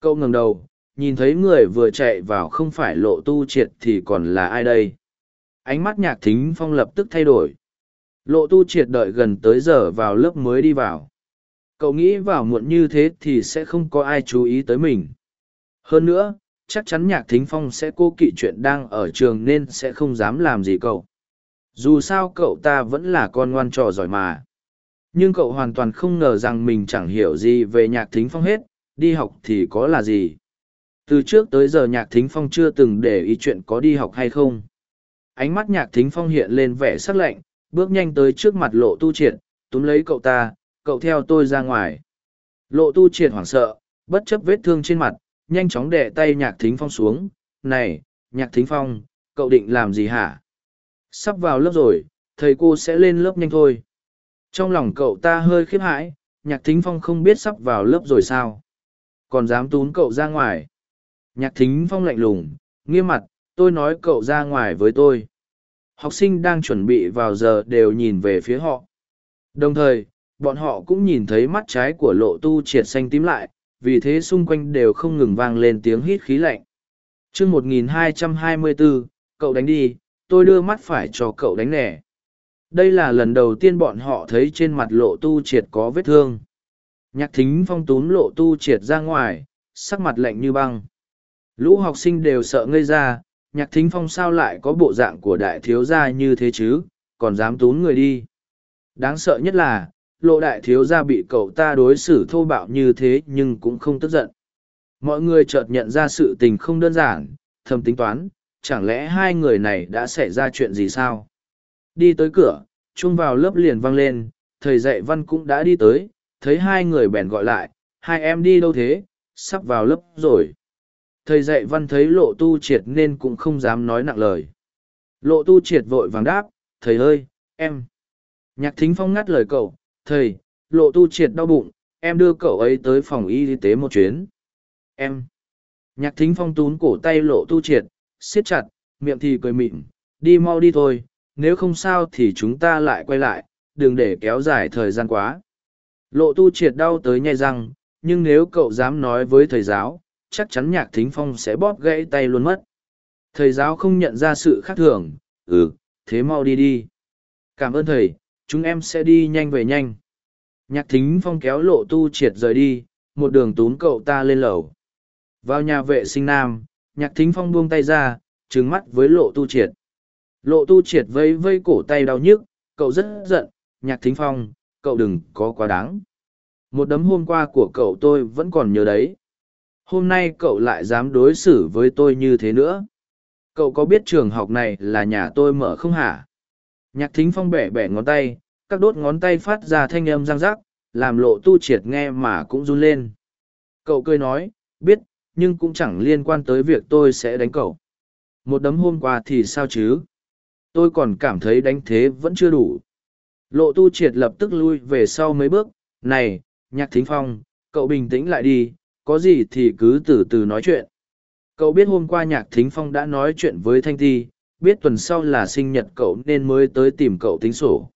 Cậu ngẩng đầu, nhìn thấy người vừa chạy vào không phải lộ tu triệt thì còn là ai đây? Ánh mắt nhạc thính phong lập tức thay đổi. Lộ tu triệt đợi gần tới giờ vào lớp mới đi vào. Cậu nghĩ vào muộn như thế thì sẽ không có ai chú ý tới mình hơn nữa, chắc chắn nhạc thính phong sẽ cố kỵ chuyện đang ở trường nên sẽ không dám làm gì cậu. Dù sao cậu ta vẫn là con ngoan trò giỏi mà. Nhưng cậu hoàn toàn không ngờ rằng mình chẳng hiểu gì về nhạc thính phong hết, đi học thì có là gì? Từ trước tới giờ nhạc thính phong chưa từng để ý chuyện có đi học hay không. Ánh mắt nhạc thính phong hiện lên vẻ sắc lạnh, bước nhanh tới trước mặt lộ tu triệt, túm lấy cậu ta, cậu theo tôi ra ngoài. Lộ tu triệt hoảng sợ, bất chấp vết thương trên mặt nhanh chóng đè tay nhạc thính phong xuống. Này, nhạc thính phong, cậu định làm gì hả? Sắp vào lớp rồi, thầy cô sẽ lên lớp nhanh thôi. Trong lòng cậu ta hơi khiếp hãi, nhạc thính phong không biết sắp vào lớp rồi sao. Còn dám tún cậu ra ngoài. Nhạc thính phong lạnh lùng, nghiêm mặt, tôi nói cậu ra ngoài với tôi. Học sinh đang chuẩn bị vào giờ đều nhìn về phía họ. Đồng thời, bọn họ cũng nhìn thấy mắt trái của lộ tu triệt xanh tím lại vì thế xung quanh đều không ngừng vang lên tiếng hít khí lạnh. Chương một nghìn hai trăm hai mươi bốn cậu đánh đi, tôi đưa mắt phải cho cậu đánh nẻ. Đây là lần đầu tiên bọn họ thấy trên mặt lộ tu triệt có vết thương. Nhạc thính phong túm lộ tu triệt ra ngoài, sắc mặt lạnh như băng. Lũ học sinh đều sợ ngây ra, nhạc thính phong sao lại có bộ dạng của đại thiếu gia như thế chứ, còn dám túm người đi. Đáng sợ nhất là lộ đại thiếu gia bị cậu ta đối xử thô bạo như thế nhưng cũng không tức giận. Mọi người chợt nhận ra sự tình không đơn giản, thầm tính toán, chẳng lẽ hai người này đã xảy ra chuyện gì sao? Đi tới cửa chung vào lớp liền vang lên, thầy dạy văn cũng đã đi tới, thấy hai người bèn gọi lại, hai em đi đâu thế? Sắp vào lớp rồi. Thầy dạy văn thấy lộ tu triệt nên cũng không dám nói nặng lời. Lộ tu triệt vội vàng đáp, thầy ơi, em. Nhạc thính phong ngắt lời cậu thầy, lộ tu triệt đau bụng, em đưa cậu ấy tới phòng y tế một chuyến. Em. Nhạc thính phong tún cổ tay lộ tu triệt, siết chặt, miệng thì cười mịn, đi mau đi thôi, nếu không sao thì chúng ta lại quay lại, đừng để kéo dài thời gian quá. Lộ tu triệt đau tới nhai răng, nhưng nếu cậu dám nói với thầy giáo, chắc chắn nhạc thính phong sẽ bóp gãy tay luôn mất. Thầy giáo không nhận ra sự khác thường ừ thế mau đi đi. Cảm ơn thầy chúng em sẽ đi nhanh về nhanh. Nhạc thính phong kéo lộ tu triệt rời đi, một đường túm cậu ta lên lầu. Vào nhà vệ sinh nam, nhạc thính phong buông tay ra, trừng mắt với lộ tu triệt. Lộ tu triệt vây vây cổ tay đau nhức, cậu rất giận, nhạc thính phong, cậu đừng có quá đáng. Một đấm hôm qua của cậu tôi vẫn còn nhớ đấy. Hôm nay cậu lại dám đối xử với tôi như thế nữa. Cậu có biết trường học này là nhà tôi mở không hả? Nhạc thính phong bẻ bẻ ngón tay, các đốt ngón tay phát ra thanh âm răng rắc, làm lộ tu triệt nghe mà cũng run lên. Cậu cười nói, biết, nhưng cũng chẳng liên quan tới việc tôi sẽ đánh cậu. Một đấm hôm qua thì sao chứ? Tôi còn cảm thấy đánh thế vẫn chưa đủ. Lộ tu triệt lập tức lui về sau mấy bước, này, nhạc thính phong, cậu bình tĩnh lại đi, có gì thì cứ từ từ nói chuyện. Cậu biết hôm qua nhạc thính phong đã nói chuyện với thanh ti biết tuần sau là sinh nhật cậu nên mới tới tìm cậu tính sổ.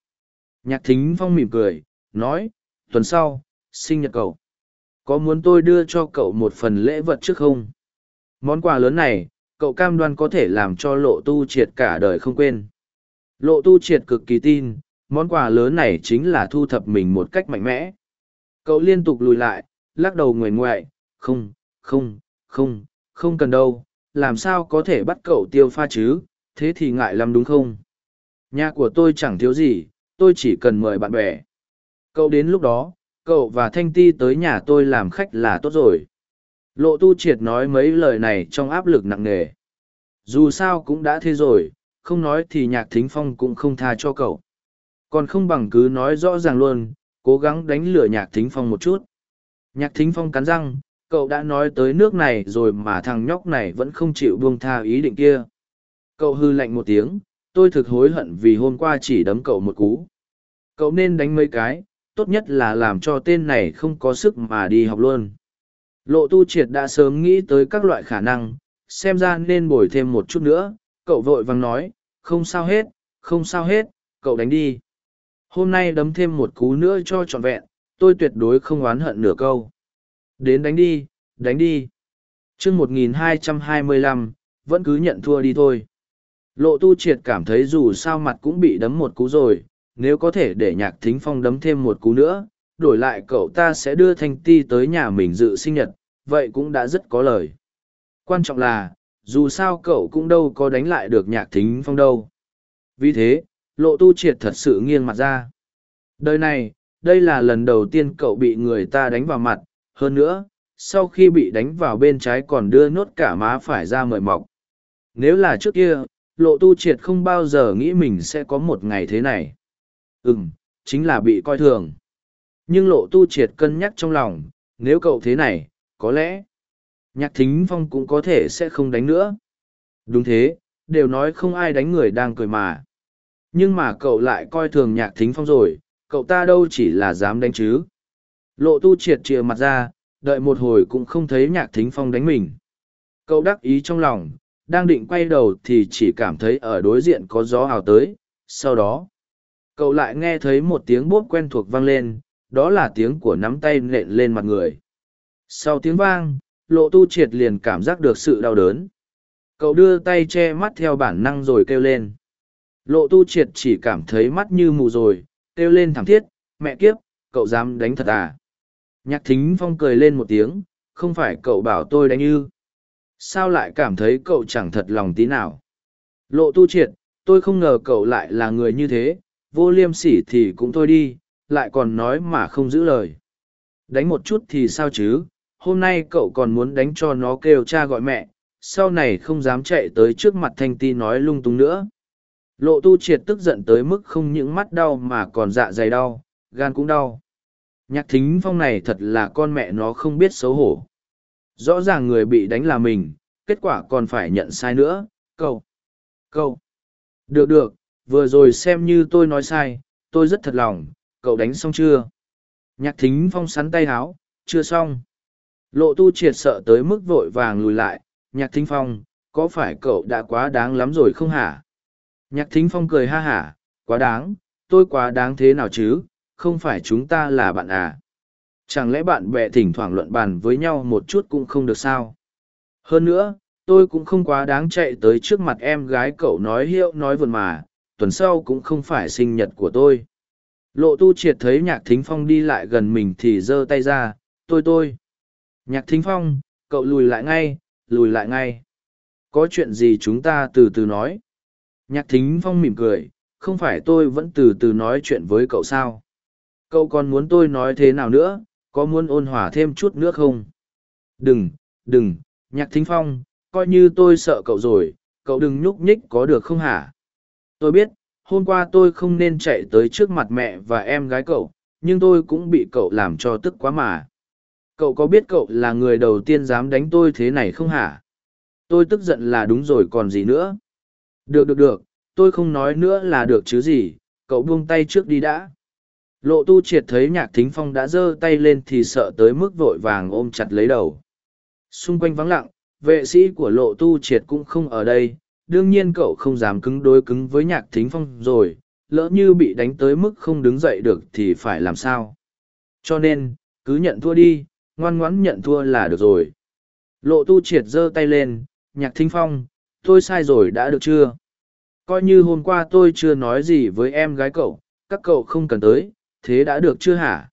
Nhạc thính phong mỉm cười, nói, tuần sau, sinh nhật cậu. Có muốn tôi đưa cho cậu một phần lễ vật trước không? Món quà lớn này, cậu cam đoan có thể làm cho lộ tu triệt cả đời không quên. Lộ tu triệt cực kỳ tin, món quà lớn này chính là thu thập mình một cách mạnh mẽ. Cậu liên tục lùi lại, lắc đầu nguầy ngoại không không không không cần đâu, làm sao có thể bắt cậu tiêu pha chứ? Thế thì ngại lắm đúng không? Nhà của tôi chẳng thiếu gì, tôi chỉ cần mời bạn bè. Cậu đến lúc đó, cậu và thanh ti tới nhà tôi làm khách là tốt rồi. Lộ tu triệt nói mấy lời này trong áp lực nặng nề. Dù sao cũng đã thế rồi, không nói thì nhạc thính phong cũng không tha cho cậu. Còn không bằng cứ nói rõ ràng luôn, cố gắng đánh lửa nhạc thính phong một chút. Nhạc thính phong cắn răng, cậu đã nói tới nước này rồi mà thằng nhóc này vẫn không chịu buông tha ý định kia cậu hư lạnh một tiếng, tôi thực hối hận vì hôm qua chỉ đấm cậu một cú. Cậu nên đánh mấy cái, tốt nhất là làm cho tên này không có sức mà đi học luôn. Lộ tu triệt đã sớm nghĩ tới các loại khả năng, xem ra nên bồi thêm một chút nữa. Cậu vội vàng nói, không sao hết, không sao hết, cậu đánh đi. Hôm nay đấm thêm một cú nữa cho trọn vẹn, tôi tuyệt đối không oán hận nửa câu. Đến đánh đi đánh đi. Chương một nghìn hai trăm hai mươi lăm, vẫn cứ nhận thua đi thôi lộ tu triệt cảm thấy dù sao mặt cũng bị đấm một cú rồi, nếu có thể để nhạc thính phong đấm thêm một cú nữa, đổi lại cậu ta sẽ đưa thanh ti tới nhà mình dự sinh nhật, vậy cũng đã rất có lời. Quan trọng là, dù sao cậu cũng đâu có đánh lại được nhạc thính phong đâu. Vì thế, lộ tu triệt thật sự nghiêng mặt ra. Đời này, đây là lần đầu tiên cậu bị người ta đánh vào mặt, hơn nữa, sau khi bị đánh vào bên trái còn đưa nốt cả má phải ra mời mọc. Nếu là trước kia lộ tu triệt không bao giờ nghĩ mình sẽ có một ngày thế này. Ừ chính là bị coi thường. Nhưng lộ tu triệt cân nhắc trong lòng, nếu cậu thế này, có lẽ nhạc thính phong cũng có thể sẽ không đánh nữa. Đúng thế, đều nói không ai đánh người đang cười mà. Nhưng mà cậu lại coi thường nhạc thính phong rồi, cậu ta đâu chỉ là dám đánh chứ? Lộ tu triệt chìa mặt ra, đợi một hồi cũng không thấy nhạc thính phong đánh mình. Cậu đắc ý trong lòng đang định quay đầu thì chỉ cảm thấy ở đối diện có gió hào tới. Sau đó, cậu lại nghe thấy một tiếng bốp quen thuộc vang lên, đó là tiếng của nắm tay nện lên mặt người. Sau tiếng vang, lộ tu triệt liền cảm giác được sự đau đớn. Cậu đưa tay che mắt theo bản năng rồi kêu lên. Lộ tu triệt chỉ cảm thấy mắt như mù rồi, kêu lên thảm thiết, mẹ kiếp, cậu dám đánh thật à? Nhạc thính phong cười lên một tiếng, không phải cậu bảo tôi đánh ư? Sao lại cảm thấy cậu chẳng thật lòng tí nào? Lộ tu triệt, tôi không ngờ cậu lại là người như thế, vô liêm sỉ thì cũng thôi đi, lại còn nói mà không giữ lời. Đánh một chút thì sao chứ? Hôm nay cậu còn muốn đánh cho nó kêu cha gọi mẹ, sau này không dám chạy tới trước mặt thanh ti nói lung tung nữa. Lộ tu triệt tức giận tới mức không những mắt đau mà còn dạ dày đau, gan cũng đau. Nhạc thính phong này thật là con mẹ nó không biết xấu hổ rõ ràng người bị đánh là mình, kết quả còn phải nhận sai nữa. Câu câu được được, vừa rồi xem như tôi nói sai, tôi rất thật lòng, cậu đánh xong chưa? Nhạc thính phong sắn tay háo, chưa xong. Lộ tu triệt sợ tới mức vội vàng lùi lại. Nhạc thính phong, có phải cậu đã quá đáng lắm rồi không hả? Nhạc thính phong cười ha hả, quá đáng, tôi quá đáng thế nào chứ? Không phải chúng ta là bạn à? Chẳng lẽ bạn bè thỉnh thoảng luận bàn với nhau một chút cũng không được sao? Hơn nữa, tôi cũng không quá đáng chạy tới trước mặt em gái cậu nói hiệu nói vượt mà, tuần sau cũng không phải sinh nhật của tôi. Lộ tu triệt thấy nhạc thính phong đi lại gần mình thì giơ tay ra, tôi tôi. Nhạc thính phong, cậu lùi lại ngay, lùi lại ngay. Có chuyện gì chúng ta từ từ nói. Nhạc thính phong mỉm cười, không phải tôi vẫn từ từ nói chuyện với cậu sao? Cậu còn muốn tôi nói thế nào nữa? Có muốn ôn hòa thêm chút nữa không? Đừng đừng, nhạc thính phong, coi như tôi sợ cậu rồi, cậu đừng nhúc nhích có được không hả? Tôi biết, hôm qua tôi không nên chạy tới trước mặt mẹ và em gái cậu, nhưng tôi cũng bị cậu làm cho tức quá mà. Cậu có biết cậu là người đầu tiên dám đánh tôi thế này không hả? Tôi tức giận là đúng rồi còn gì nữa? Được được được, tôi không nói nữa là được chứ gì, cậu buông tay trước đi đã lộ tu triệt thấy nhạc thính phong đã giơ tay lên thì sợ tới mức vội vàng ôm chặt lấy đầu. Xung quanh vắng lặng, vệ sĩ của lộ tu triệt cũng không ở đây. Đương nhiên cậu không dám cứng đối cứng với nhạc thính phong rồi. Lỡ như bị đánh tới mức không đứng dậy được thì phải làm sao? Cho nên, cứ nhận thua đi, ngoan ngoãn nhận thua là được rồi. Lộ tu triệt giơ tay lên, nhạc thính phong, tôi sai rồi đã được chưa? Coi như hôm qua tôi chưa nói gì với em gái cậu, các cậu không cần tới thế đã được chưa hả?